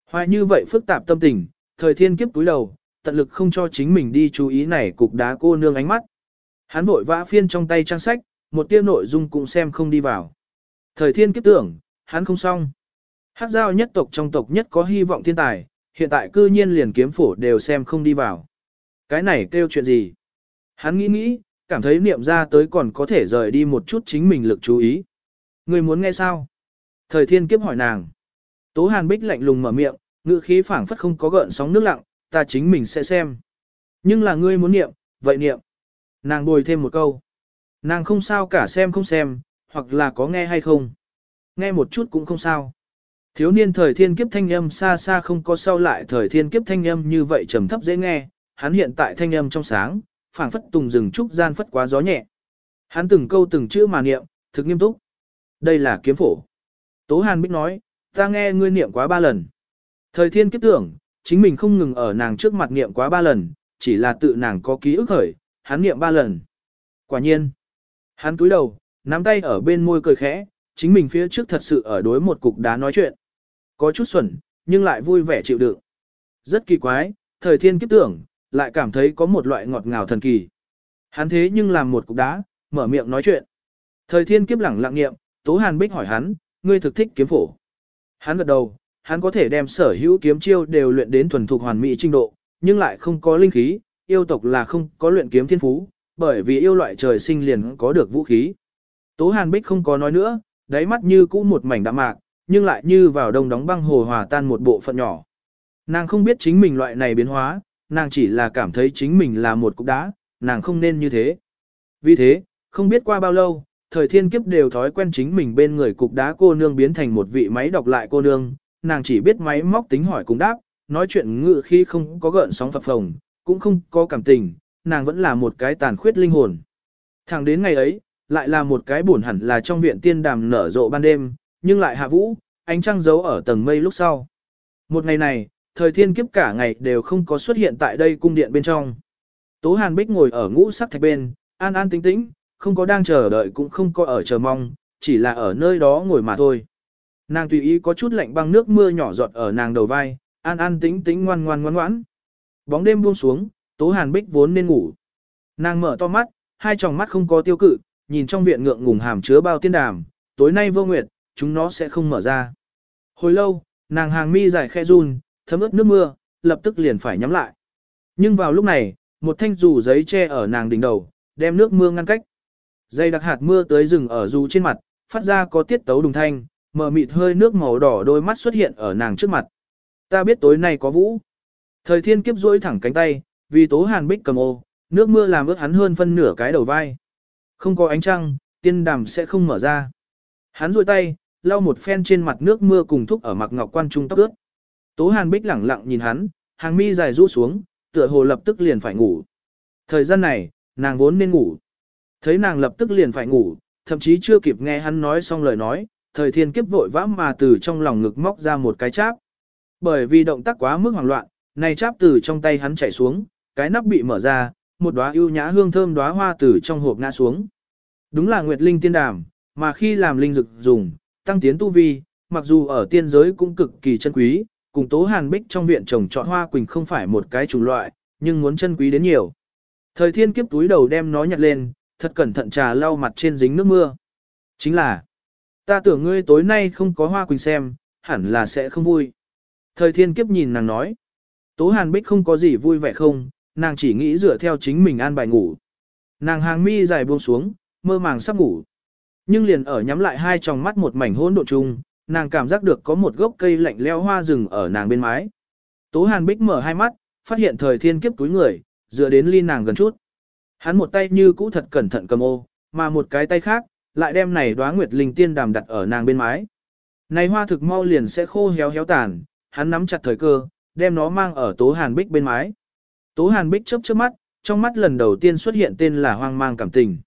Hoài như vậy phức tạp tâm tình, thời thiên kiếp túi đầu, tận lực không cho chính mình đi chú ý này cục đá cô nương ánh mắt. Hắn vội vã phiên trong tay trang sách, một tiêu nội dung cũng xem không đi vào. Thời thiên kiếp tưởng, hắn không xong. Hát giao nhất tộc trong tộc nhất có hy vọng thiên tài, hiện tại cư nhiên liền kiếm phổ đều xem không đi vào. Cái này kêu chuyện gì? Hắn nghĩ nghĩ, cảm thấy niệm ra tới còn có thể rời đi một chút chính mình lực chú ý. Người muốn nghe sao? Thời thiên kiếp hỏi nàng. Tố hàn bích lạnh lùng mở miệng, ngữ khí phảng phất không có gợn sóng nước lặng, ta chính mình sẽ xem. Nhưng là ngươi muốn niệm, vậy niệm. Nàng bồi thêm một câu. Nàng không sao cả xem không xem, hoặc là có nghe hay không. Nghe một chút cũng không sao. Thiếu niên thời thiên kiếp thanh âm xa xa không có sau lại thời thiên kiếp thanh âm như vậy trầm thấp dễ nghe, hắn hiện tại thanh âm trong sáng, phảng phất tùng rừng trúc gian phất quá gió nhẹ. Hắn từng câu từng chữ mà niệm, thực nghiêm túc. Đây là kiếm phổ. Tố Hàn Bích nói, ta nghe ngươi niệm quá ba lần. Thời thiên kiếp tưởng, chính mình không ngừng ở nàng trước mặt niệm quá ba lần, chỉ là tự nàng có ký ức khởi, hắn niệm ba lần. Quả nhiên, hắn cúi đầu, nắm tay ở bên môi cười khẽ, chính mình phía trước thật sự ở đối một cục đá nói chuyện. Có chút xuẩn, nhưng lại vui vẻ chịu đựng. Rất kỳ quái, thời thiên kiếp tưởng, lại cảm thấy có một loại ngọt ngào thần kỳ. Hắn thế nhưng làm một cục đá, mở miệng nói chuyện. Thời thiên kiếp lẳng lặng nghiệm, Tố Hàn Bích hỏi hắn, ngươi thực thích kiếm phổ. Hắn gật đầu, hắn có thể đem sở hữu kiếm chiêu đều luyện đến thuần thục hoàn mỹ trình độ, nhưng lại không có linh khí, yêu tộc là không có luyện kiếm thiên phú, bởi vì yêu loại trời sinh liền có được vũ khí. Tố Hàn Bích không có nói nữa, đáy mắt như cũ một mảnh đạm mạc, nhưng lại như vào đông đóng băng hồ hòa tan một bộ phận nhỏ. Nàng không biết chính mình loại này biến hóa, nàng chỉ là cảm thấy chính mình là một cục đá, nàng không nên như thế. Vì thế, không biết qua bao lâu, thời thiên kiếp đều thói quen chính mình bên người cục đá cô nương biến thành một vị máy đọc lại cô nương, nàng chỉ biết máy móc tính hỏi cùng đáp, nói chuyện ngự khi không có gợn sóng phập phồng, cũng không có cảm tình, nàng vẫn là một cái tàn khuyết linh hồn. Thẳng đến ngày ấy, lại là một cái buồn hẳn là trong viện tiên đàm nở rộ ban đêm, nhưng lại hạ vũ, ánh trăng giấu ở tầng mây lúc sau. Một ngày này, thời thiên kiếp cả ngày đều không có xuất hiện tại đây cung điện bên trong. Tố Hàn Bích ngồi ở ngũ sắc thạch bên, an an tĩnh tĩnh, không có đang chờ đợi cũng không có ở chờ mong, chỉ là ở nơi đó ngồi mà thôi. Nàng tùy ý có chút lạnh băng nước mưa nhỏ giọt ở nàng đầu vai, an an tĩnh tĩnh ngoan ngoan ngoan ngoãn. Bóng đêm buông xuống, Tố Hàn Bích vốn nên ngủ. Nàng mở to mắt, hai tròng mắt không có tiêu cự, nhìn trong viện ngượng ngùng hàm chứa bao tiên đàm, tối nay vô nguyệt, chúng nó sẽ không mở ra. Hồi lâu, nàng hàng mi dài khe run, thấm ướt nước mưa, lập tức liền phải nhắm lại. Nhưng vào lúc này, một thanh dù giấy che ở nàng đỉnh đầu, đem nước mưa ngăn cách. Dây đặc hạt mưa tới rừng ở dù trên mặt, phát ra có tiết tấu đùng thanh, mờ mịt hơi nước màu đỏ đôi mắt xuất hiện ở nàng trước mặt. Ta biết tối nay có vũ. Thời thiên kiếp duỗi thẳng cánh tay, vì tố hàn bích cầm ô, nước mưa làm ướt hắn hơn phân nửa cái đầu vai. Không có ánh trăng, tiên đàm sẽ không mở ra. Hắn duỗi tay, lau một phen trên mặt nước mưa cùng thúc ở mặc ngọc quan trung tóc ướt. Tố hàn bích lẳng lặng nhìn hắn, hàng mi dài rũ xuống, tựa hồ lập tức liền phải ngủ. Thời gian này, nàng vốn nên ngủ. Thấy nàng lập tức liền phải ngủ, thậm chí chưa kịp nghe hắn nói xong lời nói, thời thiên kiếp vội vã mà từ trong lòng ngực móc ra một cái cháp. Bởi vì động tác quá mức hoảng loạn, này cháp từ trong tay hắn chảy xuống, cái nắp bị mở ra, một đóa ưu nhã hương thơm đóa hoa từ trong hộp ngã xuống. Đúng là Nguyệt Linh tiên đàm, mà khi làm linh dược dùng, tăng tiến tu vi, mặc dù ở tiên giới cũng cực kỳ chân quý, cùng Tố Hàn Bích trong viện trồng trọt hoa quỳnh không phải một cái chủng loại, nhưng muốn chân quý đến nhiều. Thời thiên kiếp túi đầu đem nó nhặt lên, thật cẩn thận trà lau mặt trên dính nước mưa. Chính là, ta tưởng ngươi tối nay không có hoa quỳnh xem, hẳn là sẽ không vui. Thời thiên kiếp nhìn nàng nói, Tố Hàn Bích không có gì vui vẻ không, nàng chỉ nghĩ dựa theo chính mình an bài ngủ. Nàng hàng mi dài buông xuống, mơ màng sắp ngủ. Nhưng liền ở nhắm lại hai tròng mắt một mảnh hỗn độn chung, nàng cảm giác được có một gốc cây lạnh leo hoa rừng ở nàng bên mái. Tố Hàn Bích mở hai mắt, phát hiện thời thiên kiếp túi người, dựa đến ly nàng gần chút. Hắn một tay như cũ thật cẩn thận cầm ô, mà một cái tay khác, lại đem này đóa nguyệt linh tiên đàm đặt ở nàng bên mái. Này hoa thực mau liền sẽ khô héo héo tàn, hắn nắm chặt thời cơ, đem nó mang ở Tố Hàn Bích bên mái. Tố Hàn Bích chớp chớp mắt, trong mắt lần đầu tiên xuất hiện tên là hoang mang cảm tình.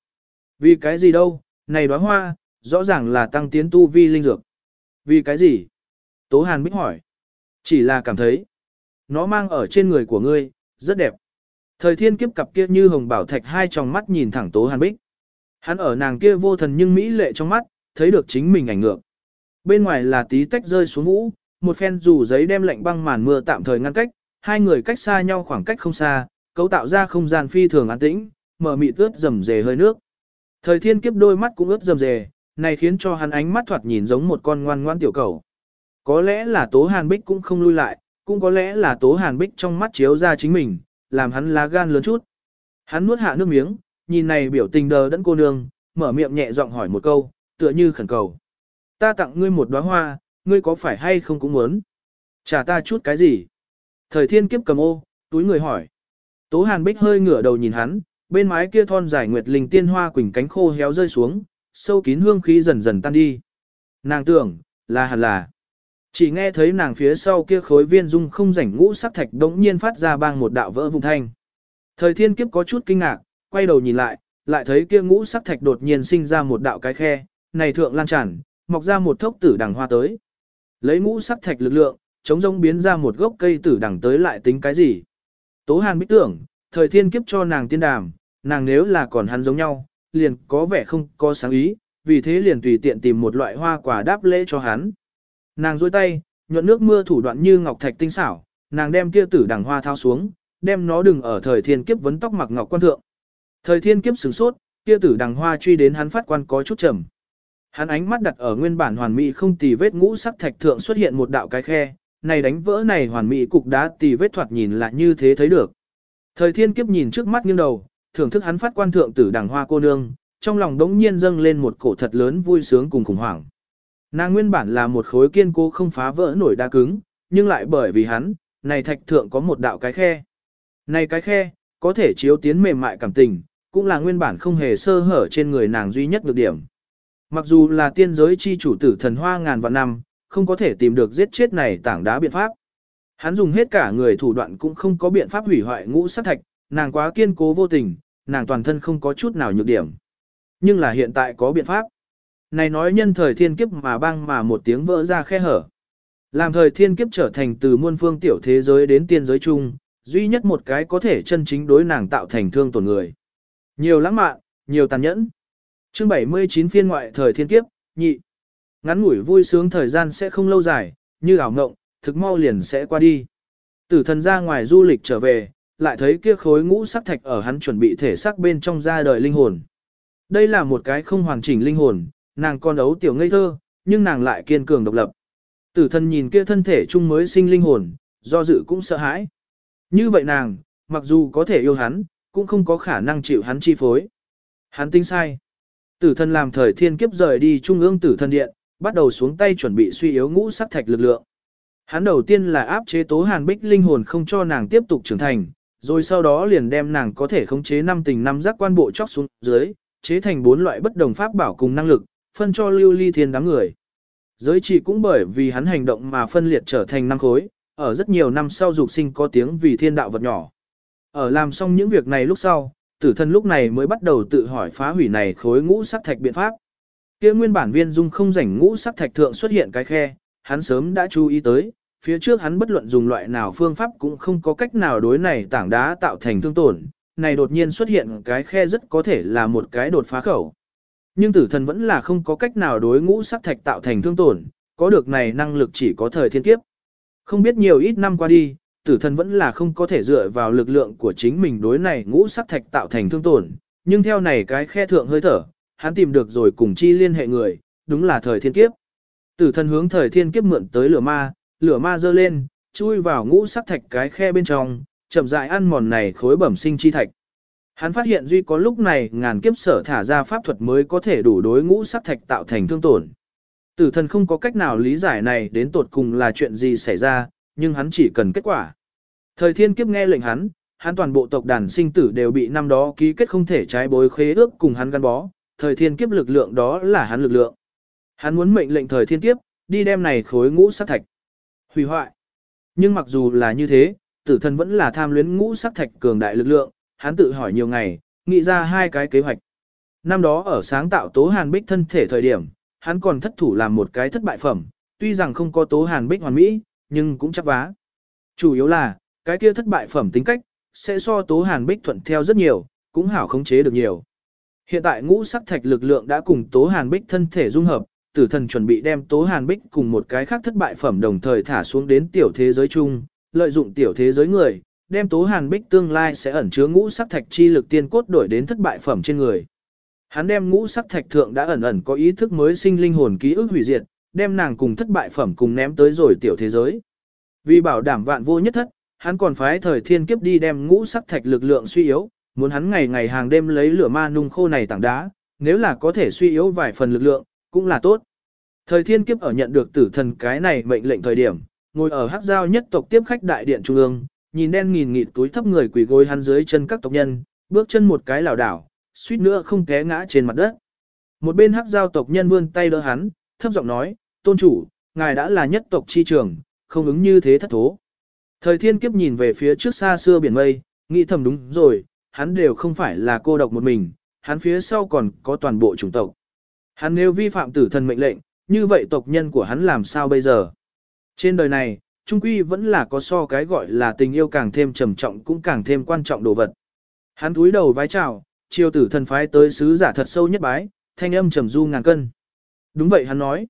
Vì cái gì đâu, này đóa hoa, rõ ràng là tăng tiến tu vi linh dược. Vì cái gì? Tố Hàn Bích hỏi. Chỉ là cảm thấy, nó mang ở trên người của ngươi, rất đẹp. Thời thiên kiếp cặp kia như hồng bảo thạch hai tròng mắt nhìn thẳng Tố Hàn Bích. Hắn ở nàng kia vô thần nhưng mỹ lệ trong mắt, thấy được chính mình ảnh ngược. Bên ngoài là tí tách rơi xuống vũ, một phen dù giấy đem lạnh băng màn mưa tạm thời ngăn cách, hai người cách xa nhau khoảng cách không xa, cấu tạo ra không gian phi thường an tĩnh, mở mịt ướt rầm rề hơi nước. Thời thiên kiếp đôi mắt cũng ướt rầm rề, này khiến cho hắn ánh mắt thoạt nhìn giống một con ngoan ngoan tiểu cầu. Có lẽ là Tố Hàn Bích cũng không lui lại, cũng có lẽ là Tố Hàn Bích trong mắt chiếu ra chính mình, làm hắn lá gan lớn chút. Hắn nuốt hạ nước miếng, nhìn này biểu tình đờ đẫn cô nương, mở miệng nhẹ giọng hỏi một câu, tựa như khẩn cầu. Ta tặng ngươi một đóa hoa, ngươi có phải hay không cũng muốn? Trả ta chút cái gì? Thời thiên kiếp cầm ô, túi người hỏi. Tố Hàn Bích hơi ngửa đầu nhìn hắn, bên mái kia thon dài nguyệt linh tiên hoa quỳnh cánh khô héo rơi xuống, sâu kín hương khí dần dần tan đi. Nàng tưởng, là hẳn là. Chỉ nghe thấy nàng phía sau kia khối viên dung không rảnh ngũ sắc thạch đống nhiên phát ra bang một đạo vỡ vùng thanh. Thời thiên kiếp có chút kinh ngạc, quay đầu nhìn lại, lại thấy kia ngũ sắc thạch đột nhiên sinh ra một đạo cái khe, này thượng lan tràn, mọc ra một thốc tử đằng hoa tới. Lấy ngũ sắc thạch lực lượng, chống rông biến ra một gốc cây tử đằng tới lại tính cái gì. Tố Hàn bích tưởng, thời thiên kiếp cho nàng tiên đàm, nàng nếu là còn hắn giống nhau, liền có vẻ không có sáng ý, vì thế liền tùy tiện tìm một loại hoa quả đáp lễ cho hắn. Nàng dôi tay, nhuận nước mưa thủ đoạn như ngọc thạch tinh xảo, nàng đem kia tử đằng hoa thao xuống, đem nó đừng ở thời thiên kiếp vấn tóc mặc ngọc quan thượng. Thời thiên kiếp sửng sốt, kia tử đằng hoa truy đến hắn phát quan có chút trầm. Hắn ánh mắt đặt ở nguyên bản hoàn mỹ không tì vết ngũ sắc thạch thượng xuất hiện một đạo cái khe, này đánh vỡ này hoàn mỹ cục đá tì vết thoạt nhìn lại như thế thấy được. Thời thiên kiếp nhìn trước mắt nghiêng đầu, thưởng thức hắn phát quan thượng tử đằng hoa cô nương, trong lòng đống nhiên dâng lên một cổ thật lớn vui sướng cùng khủng hoảng. Nàng nguyên bản là một khối kiên cố không phá vỡ nổi đa cứng, nhưng lại bởi vì hắn, này thạch thượng có một đạo cái khe. Này cái khe, có thể chiếu tiến mềm mại cảm tình, cũng là nguyên bản không hề sơ hở trên người nàng duy nhất được điểm. Mặc dù là tiên giới chi chủ tử thần hoa ngàn vạn năm, không có thể tìm được giết chết này tảng đá biện pháp. Hắn dùng hết cả người thủ đoạn cũng không có biện pháp hủy hoại ngũ sát thạch, nàng quá kiên cố vô tình, nàng toàn thân không có chút nào nhược điểm. Nhưng là hiện tại có biện pháp. Này nói nhân thời thiên kiếp mà băng mà một tiếng vỡ ra khe hở. Làm thời thiên kiếp trở thành từ muôn phương tiểu thế giới đến tiên giới chung, duy nhất một cái có thể chân chính đối nàng tạo thành thương tổn người. Nhiều lãng mạn, nhiều tàn nhẫn. Chương 79 phiên ngoại thời thiên kiếp, nhị. Ngắn ngủi vui sướng thời gian sẽ không lâu dài, như ảo ngộng, thực mau liền sẽ qua đi. Tử thần ra ngoài du lịch trở về, lại thấy kia khối ngũ sắc thạch ở hắn chuẩn bị thể xác bên trong ra đời linh hồn. Đây là một cái không hoàn chỉnh linh hồn, nàng con ấu tiểu ngây thơ, nhưng nàng lại kiên cường độc lập. Tử thần nhìn kia thân thể chung mới sinh linh hồn, do dự cũng sợ hãi. Như vậy nàng, mặc dù có thể yêu hắn, cũng không có khả năng chịu hắn chi phối. Hắn tính sai. Tử thần làm thời thiên kiếp rời đi trung ương tử thần điện, bắt đầu xuống tay chuẩn bị suy yếu ngũ sắc thạch lực lượng. Hắn đầu tiên là áp chế tố hàn bích linh hồn không cho nàng tiếp tục trưởng thành, rồi sau đó liền đem nàng có thể khống chế năm tình năm giác quan bộ chóc xuống dưới, chế thành bốn loại bất đồng pháp bảo cùng năng lực, phân cho lưu ly thiên đám người. Giới chỉ cũng bởi vì hắn hành động mà phân liệt trở thành năm khối, ở rất nhiều năm sau dục sinh có tiếng vì thiên đạo vật nhỏ. Ở làm xong những việc này lúc sau, tử thân lúc này mới bắt đầu tự hỏi phá hủy này khối ngũ sắc thạch biện pháp. Kia nguyên bản viên dung không rảnh ngũ sắc thạch thượng xuất hiện cái khe, hắn sớm đã chú ý tới, phía trước hắn bất luận dùng loại nào phương pháp cũng không có cách nào đối này tảng đá tạo thành thương tổn, này đột nhiên xuất hiện cái khe rất có thể là một cái đột phá khẩu. Nhưng tử thần vẫn là không có cách nào đối ngũ sắc thạch tạo thành thương tổn, có được này năng lực chỉ có thời thiên kiếp. Không biết nhiều ít năm qua đi, tử thần vẫn là không có thể dựa vào lực lượng của chính mình đối này ngũ sắc thạch tạo thành thương tổn, nhưng theo này cái khe thượng hơi thở, hắn tìm được rồi cùng chi liên hệ người, đúng là thời thiên kiếp. Tử thần hướng thời thiên kiếp mượn tới lửa ma, lửa ma dơ lên, chui vào ngũ sắc thạch cái khe bên trong, chậm rãi ăn mòn này khối bẩm sinh chi thạch. Hắn phát hiện duy có lúc này ngàn kiếp sở thả ra pháp thuật mới có thể đủ đối ngũ sắc thạch tạo thành thương tổn. Tử thần không có cách nào lý giải này đến tột cùng là chuyện gì xảy ra, nhưng hắn chỉ cần kết quả. Thời thiên kiếp nghe lệnh hắn, hắn toàn bộ tộc đàn sinh tử đều bị năm đó ký kết không thể trái bối khế ước cùng hắn gắn bó, thời thiên kiếp lực lượng đó là hắn lực lượng. Hắn muốn mệnh lệnh thời thiên kiếp, đi đem này khối ngũ sắc thạch. Hủy hoại. Nhưng mặc dù là như thế, tử thần vẫn là tham luyến ngũ sắc thạch cường đại lực lượng, hắn tự hỏi nhiều ngày, nghĩ ra hai cái kế hoạch. Năm đó ở sáng tạo tố hàn bích thân thể thời điểm, hắn còn thất thủ làm một cái thất bại phẩm, tuy rằng không có tố hàn bích hoàn mỹ, nhưng cũng chắc vá. Chủ yếu là, cái kia thất bại phẩm tính cách, sẽ so tố hàn bích thuận theo rất nhiều, cũng hảo khống chế được nhiều. Hiện tại ngũ sắc thạch lực lượng đã cùng tố hàn bích thân thể dung hợp, tử thần chuẩn bị đem tố hàn bích cùng một cái khác thất bại phẩm đồng thời thả xuống đến tiểu thế giới chung, lợi dụng tiểu thế giới người, đem tố hàn bích tương lai sẽ ẩn chứa ngũ sắc thạch chi lực tiên cốt đổi đến thất bại phẩm trên người. Hắn đem ngũ sắc thạch thượng đã ẩn ẩn có ý thức mới sinh linh hồn ký ức hủy diệt, đem nàng cùng thất bại phẩm cùng ném tới rồi tiểu thế giới. Vì bảo đảm vạn vô nhất thất, hắn còn phái thời thiên kiếp đi đem ngũ sắc thạch lực lượng suy yếu, muốn hắn ngày ngày hàng đêm lấy lửa ma nung khô này tảng đá, nếu là có thể suy yếu vài phần lực lượng, cũng là tốt. Thời thiên kiếp ở nhận được tử thần cái này mệnh lệnh thời điểm, ngồi ở hắc giao nhất tộc tiếp khách đại điện trung ương, nhìn đen nghìn nghịt túi thấp người quỳ gối hắn dưới chân các tộc nhân, bước chân một cái lảo đảo, suýt nữa không té ngã trên mặt đất. Một bên hắc giao tộc nhân vươn tay đỡ hắn, thấp giọng nói, tôn chủ, ngài đã là nhất tộc chi trường, không ứng như thế thất thố. Thời thiên kiếp nhìn về phía trước xa xưa biển mây, nghĩ thầm đúng rồi, hắn đều không phải là cô độc một mình, hắn phía sau còn có toàn bộ chủng tộc. Hắn nếu vi phạm tử thần mệnh lệnh, như vậy tộc nhân của hắn làm sao bây giờ? Trên đời này, trung quy vẫn là có so cái gọi là tình yêu càng thêm trầm trọng cũng càng thêm quan trọng đồ vật. Hắn túi đầu vái chào, chiêu tử thần phái tới sứ giả thật sâu nhất bái, thanh âm trầm du ngàn cân. Đúng vậy hắn nói.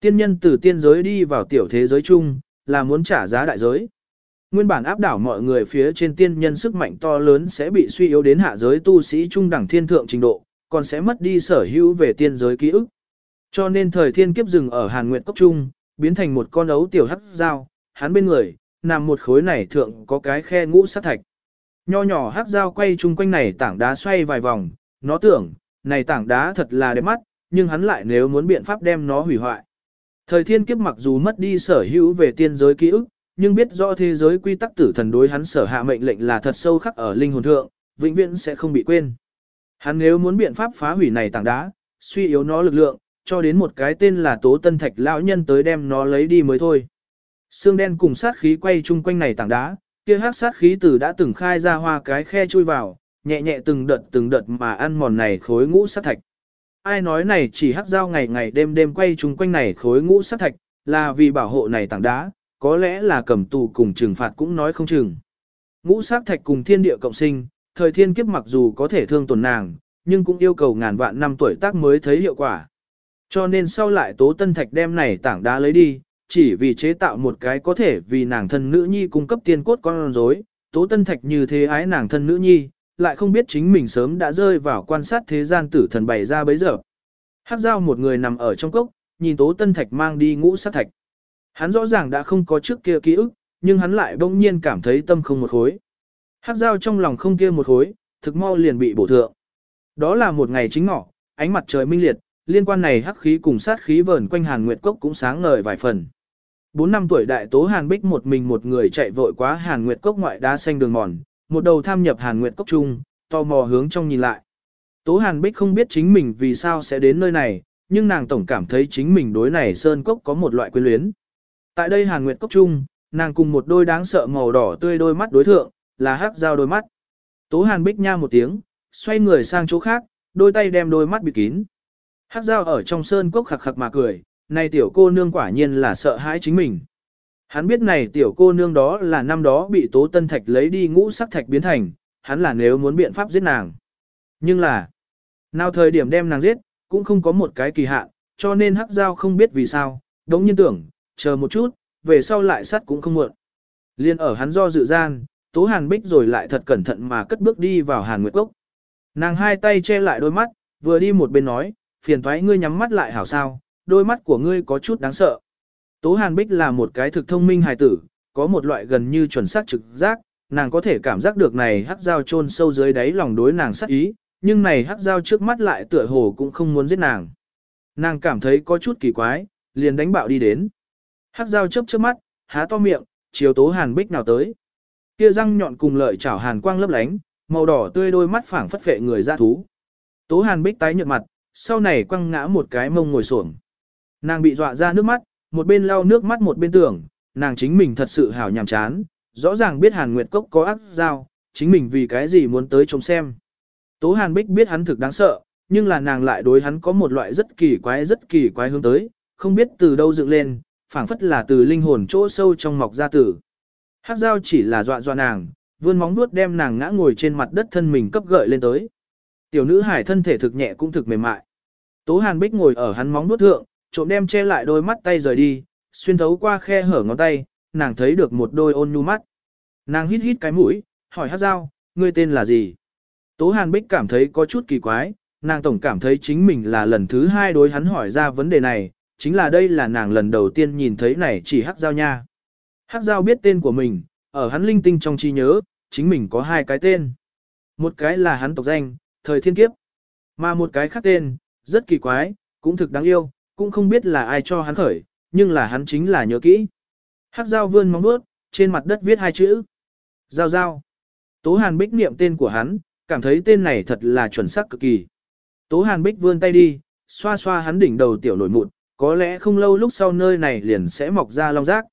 Tiên nhân từ tiên giới đi vào tiểu thế giới chung, là muốn trả giá đại giới. Nguyên bản áp đảo mọi người phía trên tiên nhân sức mạnh to lớn sẽ bị suy yếu đến hạ giới tu sĩ trung đẳng thiên thượng trình độ, còn sẽ mất đi sở hữu về tiên giới ký ức. Cho nên thời thiên kiếp rừng ở Hàn Nguyệt Cốc Trung, biến thành một con ấu tiểu hắc dao, hắn bên người, nằm một khối này thượng có cái khe ngũ sát thạch. Nho nhỏ hắc dao quay chung quanh này tảng đá xoay vài vòng, nó tưởng, này tảng đá thật là đẹp mắt, nhưng hắn lại nếu muốn biện pháp đem nó hủy hoại. Thời thiên kiếp mặc dù mất đi sở hữu về tiên giới ký ức, nhưng biết rõ thế giới quy tắc tử thần đối hắn sở hạ mệnh lệnh là thật sâu khắc ở linh hồn thượng, vĩnh viễn sẽ không bị quên. Hắn nếu muốn biện pháp phá hủy này tảng đá, suy yếu nó lực lượng, cho đến một cái tên là Tố Tân Thạch lão nhân tới đem nó lấy đi mới thôi. Xương đen cùng sát khí quay chung quanh này tảng đá, kia hắc sát khí từ đã từng khai ra hoa cái khe chui vào, nhẹ nhẹ từng đợt từng đợt mà ăn mòn này khối ngũ sát thạch. Ai nói này chỉ hắc dao ngày ngày đêm đêm quay chung quanh này khối ngũ sát thạch, là vì bảo hộ này tảng đá, có lẽ là cầm tù cùng trừng phạt cũng nói không chừng. Ngũ sát thạch cùng thiên địa cộng sinh, thời thiên kiếp mặc dù có thể thương tổn nàng, nhưng cũng yêu cầu ngàn vạn năm tuổi tác mới thấy hiệu quả. Cho nên sau lại Tố Tân Thạch đem này tảng đá lấy đi, chỉ vì chế tạo một cái có thể vì nàng thân nữ nhi cung cấp tiên cốt con rối. Tố Tân Thạch như thế ái nàng thân nữ nhi, lại không biết chính mình sớm đã rơi vào quan sát thế gian tử thần bày ra bấy giờ. Hắc giao một người nằm ở trong cốc, nhìn Tố Tân Thạch mang đi ngũ sát thạch. Hắn rõ ràng đã không có trước kia ký ức, nhưng hắn lại bỗng nhiên cảm thấy tâm không một khối. Hắc giao trong lòng không kia một khối, thực mau liền bị bổ thượng. Đó là một ngày chính ngọ, ánh mặt trời minh liệt, liên quan này hắc khí cùng sát khí vờn quanh Hàn Nguyệt Cốc cũng sáng ngời vài phần. Bốn năm tuổi đại tố Hàn Bích một mình một người chạy vội quá Hàn Nguyệt Cốc ngoại đá xanh đường mòn, một đầu tham nhập Hàn Nguyệt Cốc trung, tò mò hướng trong nhìn lại. Tố Hàn Bích không biết chính mình vì sao sẽ đến nơi này, nhưng nàng tổng cảm thấy chính mình đối này Sơn Cốc có một loại quyến luyến. Tại đây Hàn Nguyệt Cốc trung, nàng cùng một đôi đáng sợ màu đỏ tươi đôi mắt đối thượng, là hắc giao đôi mắt. Tố Hàn Bích nha một tiếng, xoay người sang chỗ khác, đôi tay đem đôi mắt bịt kín. Hắc giao ở trong sơn cốc khặc khặc mà cười, này tiểu cô nương quả nhiên là sợ hãi chính mình. Hắn biết này tiểu cô nương đó là năm đó bị tố tân thạch lấy đi ngũ sắc thạch biến thành, hắn là nếu muốn biện pháp giết nàng. Nhưng là, nào thời điểm đem nàng giết, cũng không có một cái kỳ hạn, cho nên hắc giao không biết vì sao, đống nhiên tưởng, chờ một chút, về sau lại sắt cũng không muộn. Liên ở hắn do dự gian, Tố Hàn Bích rồi lại thật cẩn thận mà cất bước đi vào Hàn Nguyệt Cốc. Nàng hai tay che lại đôi mắt, vừa đi một bên nói, phiền thoái ngươi nhắm mắt lại hảo sao, đôi mắt của ngươi có chút đáng sợ. Tố Hàn Bích là một cái thực thông minh hài tử, có một loại gần như chuẩn xác trực giác, nàng có thể cảm giác được này hắc dao chôn sâu dưới đáy lòng đối nàng sắc ý, nhưng này hắc dao trước mắt lại tựa hồ cũng không muốn giết nàng. Nàng cảm thấy có chút kỳ quái, liền đánh bạo đi đến. Hắc dao chớp chớp mắt, há to miệng, chiều Tố Hàn Bích nào tới. Kia răng nhọn cùng lợi chảo hàn quang lấp lánh, màu đỏ tươi đôi mắt phảng phất phệ người ra thú. Tố Hàn Bích tái nhợt mặt, sau này quăng ngã một cái mông ngồi xổm. Nàng bị dọa ra nước mắt, một bên lau nước mắt một bên tưởng, nàng chính mình thật sự hảo nhàm chán, rõ ràng biết Hàn Nguyệt Cốc có ác giao, chính mình vì cái gì muốn tới trông xem. Tố Hàn Bích biết hắn thực đáng sợ, nhưng là nàng lại đối hắn có một loại rất kỳ quái rất kỳ quái hướng tới, không biết từ đâu dựng lên, phảng phất là từ linh hồn chỗ sâu trong mọc ra tử. Hắc giao chỉ là dọa dọa nàng, vươn móng vuốt đem nàng ngã ngồi trên mặt đất thân mình cấp gợi lên tới. Tiểu nữ hải thân thể thực nhẹ cũng thực mềm mại. Tố Hàn Bích ngồi ở hắn móng vuốt thượng, trộm đem che lại đôi mắt tay rời đi, xuyên thấu qua khe hở ngón tay, nàng thấy được một đôi ôn nhu mắt. Nàng hít hít cái mũi, hỏi Hắc giao, ngươi tên là gì? Tố Hàn Bích cảm thấy có chút kỳ quái, nàng tổng cảm thấy chính mình là lần thứ hai đối hắn hỏi ra vấn đề này, chính là đây là nàng lần đầu tiên nhìn thấy này chỉ Hắc giao nha. Hắc giao biết tên của mình, ở hắn linh tinh trong trí nhớ, chính mình có hai cái tên. Một cái là hắn tộc danh, thời thiên kiếp. Mà một cái khác tên, rất kỳ quái, cũng thực đáng yêu, cũng không biết là ai cho hắn khởi, nhưng là hắn chính là nhớ kỹ. Hắc giao vươn móng vuốt, trên mặt đất viết hai chữ. Giao giao. Tố Hàn Bích niệm tên của hắn, cảm thấy tên này thật là chuẩn xác cực kỳ. Tố Hàn Bích vươn tay đi, xoa xoa hắn đỉnh đầu tiểu nổi mụn, có lẽ không lâu lúc sau nơi này liền sẽ mọc ra long rác.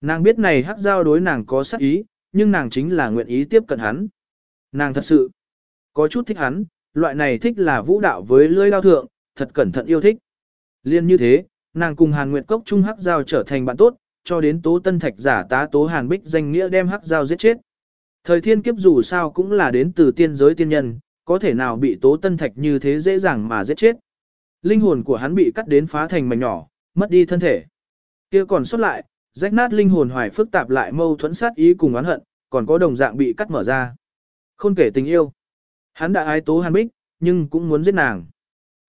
Nàng biết này hắc giao đối nàng có sắc ý, nhưng nàng chính là nguyện ý tiếp cận hắn. Nàng thật sự có chút thích hắn, loại này thích là vũ đạo với lưỡi lao thượng, thật cẩn thận yêu thích. Liên như thế, nàng cùng Hàn Nguyệt Cốc Trung Hắc Giao trở thành bạn tốt, cho đến Tố Tân Thạch giả tá Tố Hàn Bích danh nghĩa đem Hắc Giao giết chết. Thời thiên kiếp dù sao cũng là đến từ tiên giới tiên nhân, có thể nào bị Tố Tân Thạch như thế dễ dàng mà giết chết. Linh hồn của hắn bị cắt đến phá thành mảnh nhỏ, mất đi thân thể. kia còn xuất lại, rách nát linh hồn hoài phức tạp lại mâu thuẫn sát ý cùng oán hận, còn có đồng dạng bị cắt mở ra. Không kể tình yêu. Hắn đã ái tố hàn bích, nhưng cũng muốn giết nàng.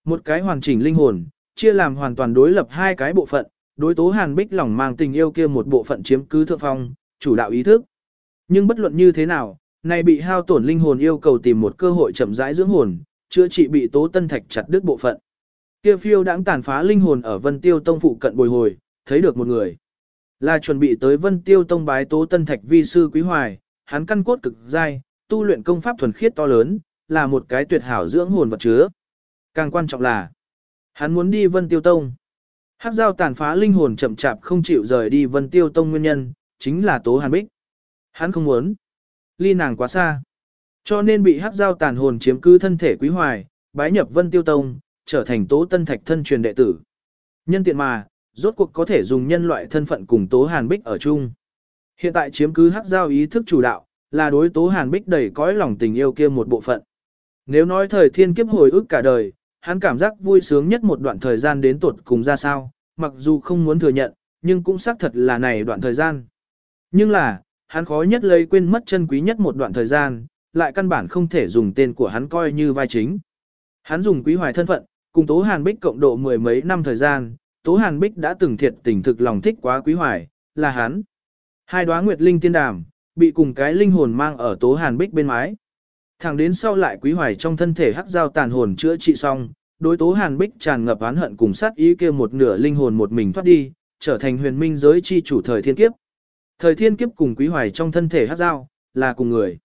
Một cái hoàn chỉnh linh hồn, chia làm hoàn toàn đối lập hai cái bộ phận, đối tố hàn bích lòng mang tình yêu kia một bộ phận chiếm cứ thượng phong, chủ đạo ý thức. Nhưng bất luận như thế nào, này bị hao tổn linh hồn yêu cầu tìm một cơ hội chậm rãi dưỡng hồn, chữa trị bị tố tân thạch chặt đứt bộ phận. Kia phiêu đãng tàn phá linh hồn ở Vân Tiêu Tông phụ cận bồi hồi, thấy được một người. Là chuẩn bị tới Vân Tiêu Tông bái tố tân thạch vi sư quý hoài, hắn căn cốt cực dai, tu luyện công pháp thuần khiết to lớn, là một cái tuyệt hảo dưỡng hồn vật chứa. Càng quan trọng là, hắn muốn đi Vân Tiêu Tông. Hắc giao tàn phá linh hồn chậm chạp không chịu rời đi Vân Tiêu Tông nguyên nhân, chính là Tố Hàn Bích. Hắn không muốn, ly nàng quá xa. Cho nên bị hắc giao tàn hồn chiếm cứ thân thể quý hoài, bái nhập Vân Tiêu Tông, trở thành Tố Tân Thạch thân truyền đệ tử. Nhân tiện mà, rốt cuộc có thể dùng nhân loại thân phận cùng Tố Hàn Bích ở chung. Hiện tại chiếm cứ hắc giao ý thức chủ đạo, là đối Tố Hàn Bích đầy cõi lòng tình yêu kia một bộ phận. Nếu nói thời thiên kiếp hồi ức cả đời, hắn cảm giác vui sướng nhất một đoạn thời gian đến tột cùng ra sao, mặc dù không muốn thừa nhận, nhưng cũng xác thật là này đoạn thời gian. Nhưng là, hắn khó nhất lấy quên mất chân quý nhất một đoạn thời gian, lại căn bản không thể dùng tên của hắn coi như vai chính. Hắn dùng quý hoài thân phận, cùng Tố Hàn Bích cộng độ mười mấy năm thời gian, Tố Hàn Bích đã từng thiệt tình thực lòng thích quá quý hoài, là hắn. Hai đóa nguyệt linh tiên đàm, bị cùng cái linh hồn mang ở Tố Hàn Bích bên mái. Thẳng đến sau lại quý hoài trong thân thể hắc giao tàn hồn chữa trị xong, đối Tố Hàn Bích tràn ngập oán hận cùng sát ý kia một nửa linh hồn một mình thoát đi, trở thành huyền minh giới chi chủ thời thiên kiếp. Thời thiên kiếp cùng quý hoài trong thân thể hắc giao, là cùng người.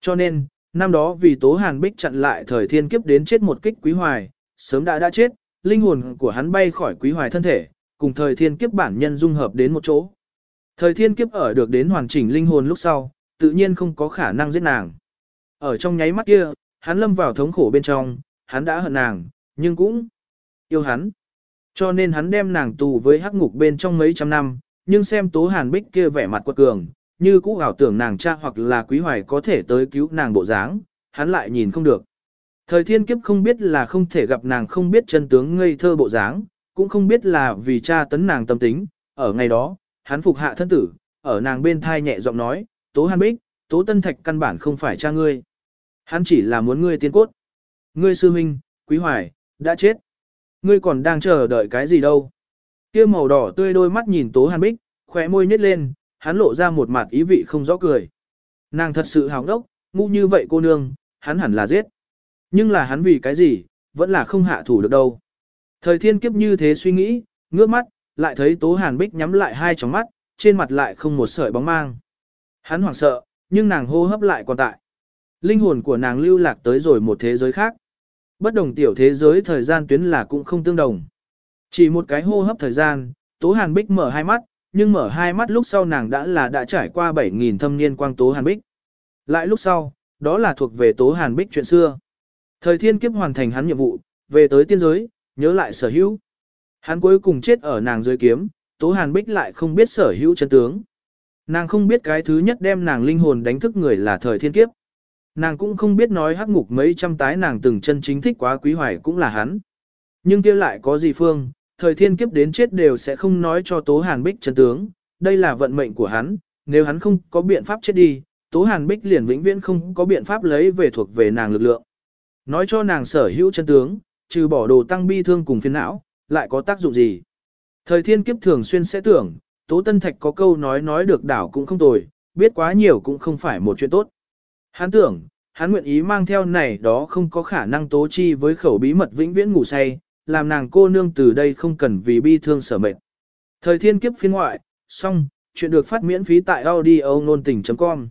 Cho nên, năm đó vì Tố Hàn Bích chặn lại thời thiên kiếp đến chết một kích quý hoài, sớm đã đã chết, linh hồn của hắn bay khỏi quý hoài thân thể, cùng thời thiên kiếp bản nhân dung hợp đến một chỗ. Thời thiên kiếp ở được đến hoàn chỉnh linh hồn lúc sau, tự nhiên không có khả năng giết nàng. Ở trong nháy mắt kia, hắn lâm vào thống khổ bên trong, hắn đã hận nàng, nhưng cũng yêu hắn. Cho nên hắn đem nàng tù với hắc ngục bên trong mấy trăm năm, nhưng xem tố hàn bích kia vẻ mặt quật cường, như cũ ảo tưởng nàng cha hoặc là quý hoài có thể tới cứu nàng bộ dáng, hắn lại nhìn không được. Thời thiên kiếp không biết là không thể gặp nàng không biết chân tướng ngây thơ bộ dáng, cũng không biết là vì cha tấn nàng tâm tính, ở ngày đó, hắn phục hạ thân tử, ở nàng bên thai nhẹ giọng nói, Tố Hàn Bích, Tố Tân Thạch căn bản không phải cha ngươi. Hắn chỉ là muốn ngươi tiên cốt. Ngươi sư huynh, Quý Hoài, đã chết. Ngươi còn đang chờ đợi cái gì đâu. Kia màu đỏ tươi đôi mắt nhìn Tố Hàn Bích, khóe môi nhếch lên, hắn lộ ra một mặt ý vị không rõ cười. Nàng thật sự hào đốc, ngu như vậy cô nương, hắn hẳn là giết. Nhưng là hắn vì cái gì, vẫn là không hạ thủ được đâu. Thời thiên kiếp như thế suy nghĩ, ngước mắt, lại thấy Tố Hàn Bích nhắm lại hai tròng mắt, trên mặt lại không một sợi bóng mang. Hắn hoảng sợ, nhưng nàng hô hấp lại còn tại. Linh hồn của nàng lưu lạc tới rồi một thế giới khác. Bất đồng tiểu thế giới thời gian tuyến là cũng không tương đồng. Chỉ một cái hô hấp thời gian, Tố Hàn Bích mở hai mắt, nhưng mở hai mắt lúc sau nàng đã là đã trải qua 7.000 thâm niên quang Tố Hàn Bích. Lại lúc sau, đó là thuộc về Tố Hàn Bích chuyện xưa. Thời thiên kiếp hoàn thành hắn nhiệm vụ, về tới tiên giới, nhớ lại sở hữu. Hắn cuối cùng chết ở nàng dưới kiếm, Tố Hàn Bích lại không biết sở hữu chân tướng. Nàng không biết cái thứ nhất đem nàng linh hồn đánh thức người là thời thiên kiếp. Nàng cũng không biết nói hắc ngục mấy trăm tái nàng từng chân chính thích quá quý hoài cũng là hắn. Nhưng kia lại có gì phương, thời thiên kiếp đến chết đều sẽ không nói cho Tố Hàn Bích chân tướng, đây là vận mệnh của hắn, nếu hắn không có biện pháp chết đi, Tố Hàn Bích liền vĩnh viễn không có biện pháp lấy về thuộc về nàng lực lượng. Nói cho nàng sở hữu chân tướng, trừ bỏ đồ tăng bi thương cùng phiền não, lại có tác dụng gì? Thời thiên kiếp thường xuyên sẽ tưởng, Tố Tân Thạch có câu nói nói được đảo cũng không tồi, biết quá nhiều cũng không phải một chuyện tốt. Hắn tưởng, hắn nguyện ý mang theo này đó không có khả năng tố chi với khẩu bí mật vĩnh viễn ngủ say, làm nàng cô nương từ đây không cần vì bi thương sở mệt. Thời thiên kiếp phiên ngoại, xong, chuyện được phát miễn phí tại audio nôn tình.com